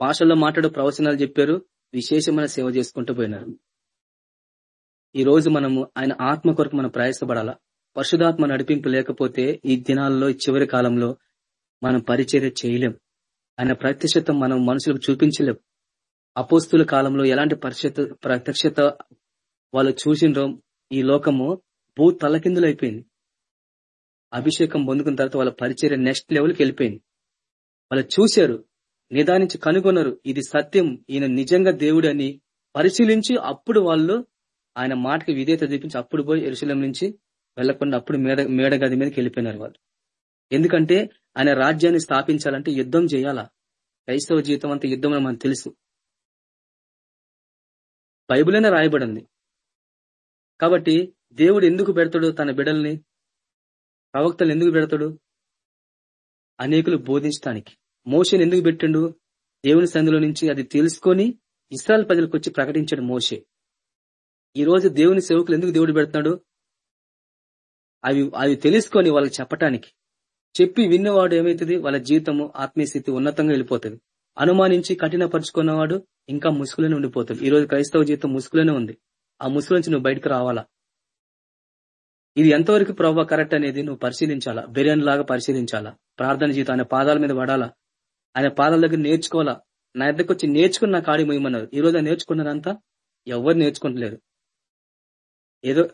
భాషల్లో మాట్లాడు ప్రవచనాలు చెప్పారు. విశేషమైన సేవ చేసుకుంటూ పోయినారు. ఈ రోజు మనము ఆయన ఆత్మ కొరకు మనం ప్రయాసపడాలా? పరిశుధాత్మ నడిపింపు లేకపోతే ఈ దినాల్లో చివరి కాలంలో మనం పరిచర్య చేయలేం. ఆయన ప్రత్యక్షత మనం మనుషులకు చూపించలేం. అపోస్తుల కాలంలో ఎలాంటి పరిచత ప్రత్యక్షత వాళ్ళు చూసిండ్రో ఈ లోకము భూ తలకిందులు అయిపోయింది. అభిషేకం పొందుకున్న తర్వాత వాళ్ళ పరిచర్య నెక్స్ట్ లెవెల్కి వెళ్ళిపోయింది. వాళ్ళు చూశారు నిదానించి కనుగొన్నారు ఇది సత్యం ఈయన నిజంగా దేవుడు అని పరిశీలించి అప్పుడు వాళ్ళు ఆయన మాటకి విధేయత చూపించి అప్పుడు పోయి ఎరుశలం నుంచి వెళ్ళకుండా అప్పుడు మేడ మేడ గది మీదకి వెళ్ళిపోయినారు వాళ్ళు. ఎందుకంటే ఆయన రాజ్యాన్ని స్థాపించాలంటే యుద్ధం చేయాలా? క్రైస్తవ జీవితం అంతా యుద్ధం అని మనకు తెలుసు. బైబిల్లోనే రాయబడింది. కాబట్టి దేవుడు ఎందుకు పెడతాడు తన బిడల్ని ప్రవక్తలు ఎందుకు పెడతాడు? అనేకులు బోధించడానికి మోషని ఎందుకు పెట్టిండు? దేవుని సంధిలో నుంచి అది తెలుసుకొని ఇస్రాయల్ ప్రజలకు వచ్చి ప్రకటించాడు మోషే. ఈ రోజు దేవుని సేవకులు ఎందుకు దేవుడు పెడుతున్నాడు? అవి అవి తెలుసుకొని వాళ్ళకి చెప్పటానికి. చెప్పి విన్నవాడు ఏమైతుంది? వాళ్ళ జీవితము ఆత్మీయ స్థితి ఉన్నతంగా వెళ్ళిపోతుంది. అనుమానించి కఠినపరుచుకున్నవాడు ఇంకా ముసుగులోనే ఉండిపోతాడు. ఈ రోజు క్రైస్తవ జీవితం ముసుగులోనే ఉంది. ఆ ముసుగు నుంచి నువ్వు బయటకు రావాలా? ఇది ఎంతవరకు ప్రభావ కరెక్ట్ అనేది నువ్వు పరిశీలించాలా? బిర్యానీ లాగా పరిశీలించాలా? ప్రార్థన జీవితం ఆయన పాదాల మీద పడాలా? ఆయన పాదాల దగ్గర నేర్చుకోవాలా? నా దగ్గరకు వచ్చి నేర్చుకున్న కాడి మొయ్యమన్నారు ఈ రోజు నేర్చుకున్నారంతా ఎవరు నేర్చుకుంటలేరు. ఏదో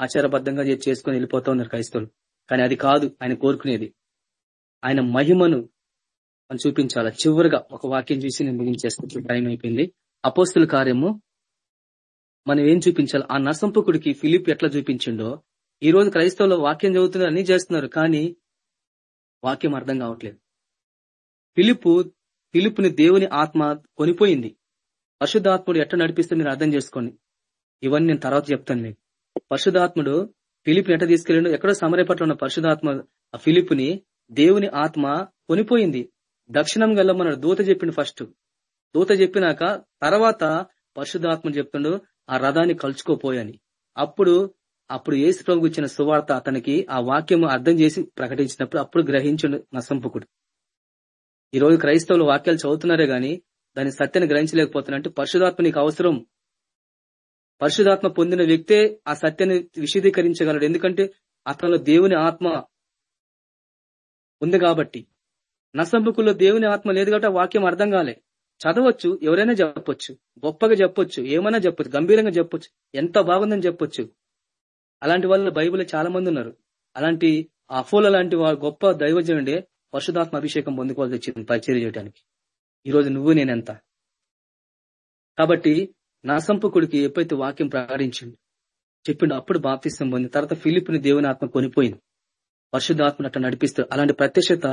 ఆచారబద్ధంగా చేసుకుని వెళ్ళిపోతా ఉన్నారు క్రైస్తవులు. కానీ అది కాదు ఆయన కోరుకునేది. ఆయన మహిమను మనం చూపించాలా? చివరిగా ఒక వాక్యం చూసి నేను ముగించేస్తాను టైం అయిపోయింది. అపోస్తుల కార్యము మనం ఏం చూపించాలి? ఆ నసంపకుడికి ఫిలిప్ ఎట్లా చూపించిండో? ఈ రోజు క్రైస్తవులు వాక్యం చదువుతున్నారు అన్ని చేస్తున్నారు కానీ వాక్యం అర్థం కావట్లేదు. ఫిలిపు పిలుపుని దేవుని ఆత్మ కొనిపోయింది. పరిశుద్ధాత్ముడు ఎట్లా నడిపిస్తే మీరు అర్థం చేసుకోండి. ఇవన్నీ నేను తర్వాత చెప్తాను మీకు. పరిశుధాత్ముడు ఫిలిప్ ఎట తీసుకెళ్ళిండు. ఎక్కడో సమరపట్ల ఉన్న పరిశుధాత్మ ఆ ఫిలిప్ని దేవుని ఆత్మ కొనిపోయింది. దక్షిణం గల్లమన్నాడు. దూత చెప్పిండు ఫస్ట్. దూత చెప్పినాక తర్వాత పరిశుధాత్మ చెప్తుండు ఆ రథాన్ని కలుచుకోపోయని. అప్పుడు అప్పుడు ఏసు ప్రభుకి ఇచ్చిన సువార్త అతనికి ఆ వాక్యం అర్థం చేసి ప్రకటించినప్పుడు అప్పుడు గ్రహించండు నసంపుకుడు. ఈ రోజు క్రైస్తవులు వాక్యాలు చదువుతున్నారే గాని దాని సత్యాన్ని గ్రహించలేకపోతున్నట్టు పరిశుధాత్మ నీకు అవసరం. పరిశుధాత్మ పొందిన వ్యక్తే ఆ సత్యాన్ని విశదీకరించగలడు. ఎందుకంటే అతనిలో దేవుని ఆత్మ ఉంది కాబట్టి. నసంబుకుల్లో దేవుని ఆత్మ లేదు కాబట్టి ఆ వాక్యం అర్థం కాలే. చదవచ్చు ఎవరైనా చెప్పొచ్చు. గొప్పగా చెప్పొచ్చు ఏమైనా చెప్పొచ్చు గంభీరంగా చెప్పొచ్చు ఎంత బాగుందని చెప్పొచ్చు. అలాంటి వాళ్ళు బైబిల్ చాలా మంది ఉన్నారు. అలాంటి అఫోల లాంటి గొప్ప దైవజనుడే పరిశుధాత్మ అభిషేకం పొందుకోవాల్సి వచ్చింది పరిచయం చేయడానికి. ఈరోజు నువ్వు నేనెంత? కాబట్టి నా సంపకుడికి ఎప్పుడైతే వాక్యం ప్రకటించింది చెప్పిండు అప్పుడు బాప్తిష్టం పొంది తర్వాత ఫిలిప్ని దేవుని ఆత్మ కొనిపోయింది. పరిశుద్ధాత్మను అట్లా నడిపిస్తారు. అలాంటి ప్రత్యక్షత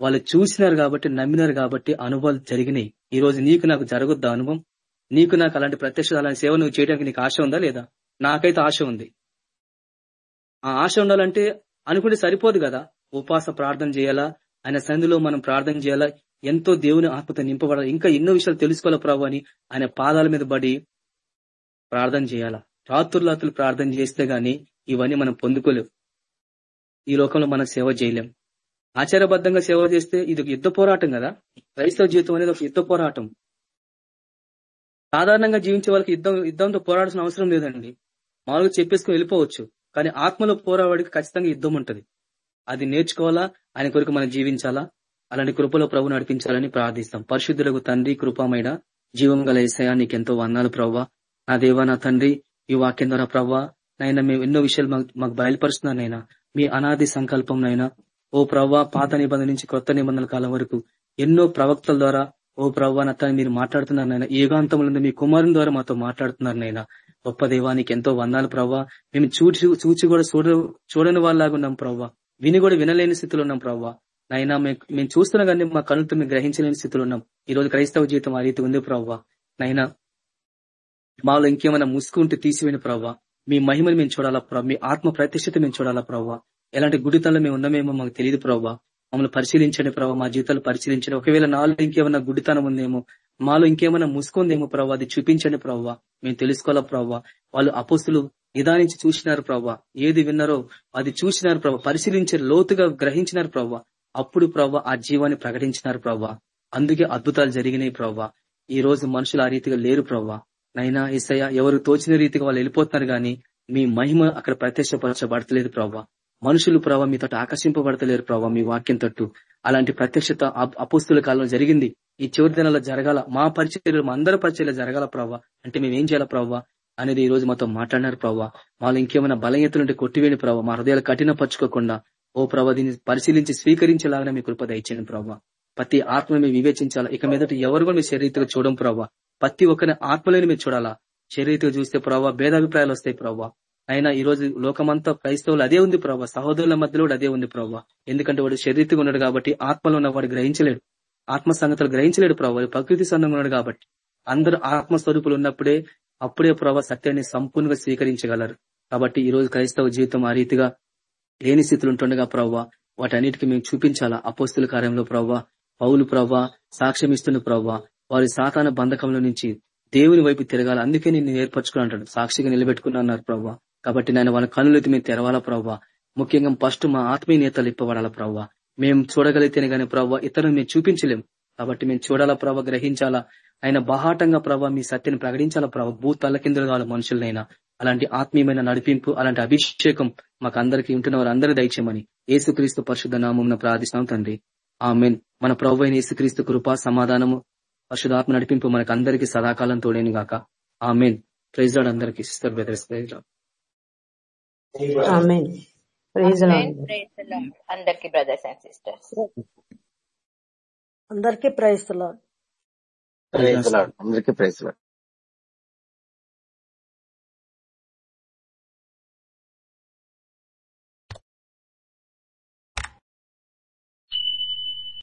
వాళ్ళు చూసినారు కాబట్టి నమ్మినారు కాబట్టి అనుభవాలు జరిగినాయి. ఈ రోజు నీకు నాకు జరగొద్దా అనుభవం. నీకు నాకు అలాంటి ప్రత్యక్షత అలాంటి సేవ నువ్వు చేయడానికి నీకు ఆశ ఉందా లేదా? నాకైతే ఆశ ఉంది. ఆ ఆశ ఉండాలంటే అనుకుంటే సరిపోదు కదా. ఉపాస ప్రార్థన చేయాలా? ఆయన సంధిలో మనం ప్రార్థన చేయాలా? ఎంతో దేవుని ఆత్మతో నింపబడాలి. ఇంకా ఎన్నో విషయాలు తెలుసుకోవాలి ప్రభు అని ఆయన పాదాల మీద పడి ప్రార్థన చేయాలా? రాత్రులాతులు ప్రార్థన చేస్తే గాని ఇవన్నీ మనం పొందుకోలేవు ఈ లోకంలో మనం సేవ చేయలేం. ఆచారబద్ధంగా సేవ చేస్తే ఇది ఒక యుద్ధ పోరాటం కదా? క్రైస్తవ జీవితం అనేది ఒక యుద్ధ పోరాటం. సాధారణంగా జీవించే వాళ్ళకి యుద్ధం యుద్ధంతో పోరాడాల్సిన అవసరం లేదండి. మామూలుగా చెప్పేసుకుని వెళ్ళిపోవచ్చు. కానీ ఆత్మలో పోరాడికి ఖచ్చితంగా యుద్ధం ఉంటుంది. అది నేర్చుకోవాలా? ఆయన కొరకు మనం జీవించాలా? అలాంటి కృపలో ప్రభు నడిపించాలని ప్రార్థిస్తాం. పరిశుద్ధులకు తండ్రి కృపమైన జీవం గల ఏసయా నీకెంతో వందాలు ప్రవ్వా. నా దేవా నా తండ్రి ఈ వాక్యం ద్వారా ప్రవ్వా నైనా మేము ఎన్నో విషయాలు మాకు బయలుపరుస్తున్నానైనా మీ అనాది సంకల్పం నైనా. ఓ ప్రవ్వా పాత నిబంధన నుంచి కొత్త నిబంధనల కాలం వరకు ఎన్నో ప్రవక్తల ద్వారా ఓ ప్రవ్వా నా తండ్రి మీరు మాట్లాడుతున్నారు నైనా. యుగాంతములందు మీ కుమారుని ద్వారా మాతో మాట్లాడుతున్నారు నైనా. గొప్ప దేవానికి ఎంతో వందాలు ప్రవ్వా. మేము చూచి చూచి కూడా చూడ చూడని వాళ్ళలాగా ఉన్నాం ప్రవ్వా. విని కూడా వినలేని స్థితిలో ఉన్నాం ప్రవ్వా. నైనా మేము చూస్తున్నా కానీ మా కళ్ళతో మేము గ్రహించలేని స్థితిలో ఉన్నాం. ఈ రోజు క్రైస్తవ జీవితం ఆ రీతి ఉంది ప్రవ్వా. నైనా మాలో ఇంకేమైనా ముసుకుంటే తీసివేని ప్రవ్వా. మీ మహిమని మేము చూడాలా ప్రభావ మీ ఆత్మ ప్రతిష్ఠత మేము చూడాలా ప్రవ్వా. ఎలాంటి గుడితల్లో మేము ఉన్నామేమో మాకు తెలియదు ప్రవ్వా. మమ్మల్ని పరిశీలించండి ప్రభావ మా జీవితాలు పరిశీలించండి. ఒకవేళ నాలో ఇంకేమైనా గుడితనం ఉందేమో మాలో ఇంకేమైనా ముసుకుందేమో ప్రవ్వా అది చూపించండి ప్రవ్వా. మేము తెలుసుకోవాలా ప్రవ్వా. వాళ్ళు అపోస్తులు నిదానించి చూసినారు ప్రవ్వా. ఏది విన్నారో అది చూసినారు ప్రభావ పరిశీలించారు లోతుగా గ్రహించినారు ప్రవ్వా. అప్పుడు ప్రభా ఆ జీవాన్ని ప్రకటించినారు ప్రవ్వా. అందుకే అద్భుతాలు జరిగినాయి ప్రభా ఈ రోజు మనుషులు ఆ రీతిగా లేరు ప్రవ్వా. నైనా ఇసయ్య ఎవరు తోచిన రీతిగా వాళ్ళు వెళ్ళిపోతున్నారు గాని మీ మహిమ అక్కడ ప్రత్యక్షపరచబడతలేదు ప్రవ్వా. మనుషులు ప్రభావ మీతో ఆకర్షింపబడతలేరు ప్రభావ మీ వాక్యం తట్టు. అలాంటి ప్రత్యక్షత అపుస్తుల కాలంలో జరిగింది. ఈ చివరి దినాల్లో జరగాల మా పరిచయలు మా అందరి పరిచయలు జరగాల ప్రవ్వా. అంటే మేము ఏం చేయాలా ప్రవ్వా? అనేది ఈ రోజు మాతో మాట్లాడినారు ప్రవ్వా. వాళ్ళు ఇంకేమైనా బలహీనతలుంటే కొట్టివేని ప్రభావ మా హృదయాలు కఠినపరచుకోకుండా ఓ ప్రభా దీన్ని పరిశీలించి స్వీకరించేలాగానే మీ కృపద ఇచ్చాను ప్రభావ ప్రతి ఆత్మ మేము వివేచించాలా? ఇక మీదట ఎవరు కూడా మీ శరీరతగా చూడడం ప్రభావ ప్రతి ఒక్కరి ఆత్మలేని మీరు చూడాలా? శరీరతగా చూస్తే ప్రభావ భేదాభిప్రాయాలు వస్తాయి ప్రభావ అయినా ఈ రోజు లోకమంతా క్రైస్తవులు అదే ఉంది ప్రభావ సహోదరుల మధ్యలో అదే ఉంది ప్రభావ ఎందుకంటే వాడు శరీరతగా ఉన్నాడు కాబట్టి ఆత్మలో ఉన్న వాడు గ్రహించలేడు. ఆత్మ సంగతులు గ్రహించలేడు ప్రభావ ప్రకృతి సంఘంగా ఉన్నాడు కాబట్టి. అందరూ ఆత్మస్వరూపులు ఉన్నప్పుడే అప్పుడే ప్రభావ సత్యాన్ని సంపూర్ణంగా స్వీకరించగలరు. కాబట్టి ఈ రోజు క్రైస్తవ జీవితం ఆ రీతిగా లేని స్థితిలో ఉంటుండగా ప్రవ్వా వాటన్నిటికీ మేము చూపించాలా? అపోస్తుల కార్యంలో ప్రవ్వా పౌలు ప్రవ్వా సాక్ష్యం ఇస్తున్న ప్రవ్వా వారి సాతాన బంధకంలో నుంచి దేవుని వైపు తిరగాల? అందుకే నేను ఏర్పరచుకుని సాక్షిగా నిలబెట్టుకున్నా అన్నారు ప్రవ్వా. కాబట్టి నేను వాళ్ళ కనులైతే మేము తెరవాలా ప్రవ్వా? ముఖ్యంగా ఫస్ట్ మా ఆత్మీయ నేతలు ఇప్పబడాలా ప్రవ్వా? మేము చూడగలిగితేనే గానీ ప్రవ్వా ఇతరులు మేము చూపించలేం కాబట్టి మేము చూడాలా ప్రభావ గ్రహించాలా? ఆయన బహాటంగా ప్రభావ మీ సత్యని ప్రకటించాలా ప్రభావ భూ తల్ల కింద కావాలి మనుషులనైనా. అలాంటి ఆత్మీయమైన నడిపింపు అలాంటి అభిషేకం మాకు అందరికీ ఉంటున్న వారు అందరూ దయచేయమని ఏసుక్రీస్తు పరిశుద్ధ నామం ప్రార్థిస్తాం తండ్రి. ఆ మెన్ మన ప్రభు అయిన యేసుక్రీస్తు కృప సమాధానము పరిశుధాత్మ నడిపింపు మనకు అందరికీ సదాకాలం తోడేను గాక. ఆ మెన్ ప్రైజ్ లాడ్ అందరికీ sister brothers praise Lord. Amen. అందరికీ బ్రదర్స్ అండ్ సిస్టర్స్. అందరికీ ప్రైజ్ లార్డ్. అందరికీ ప్రైజ్ లార్డ్.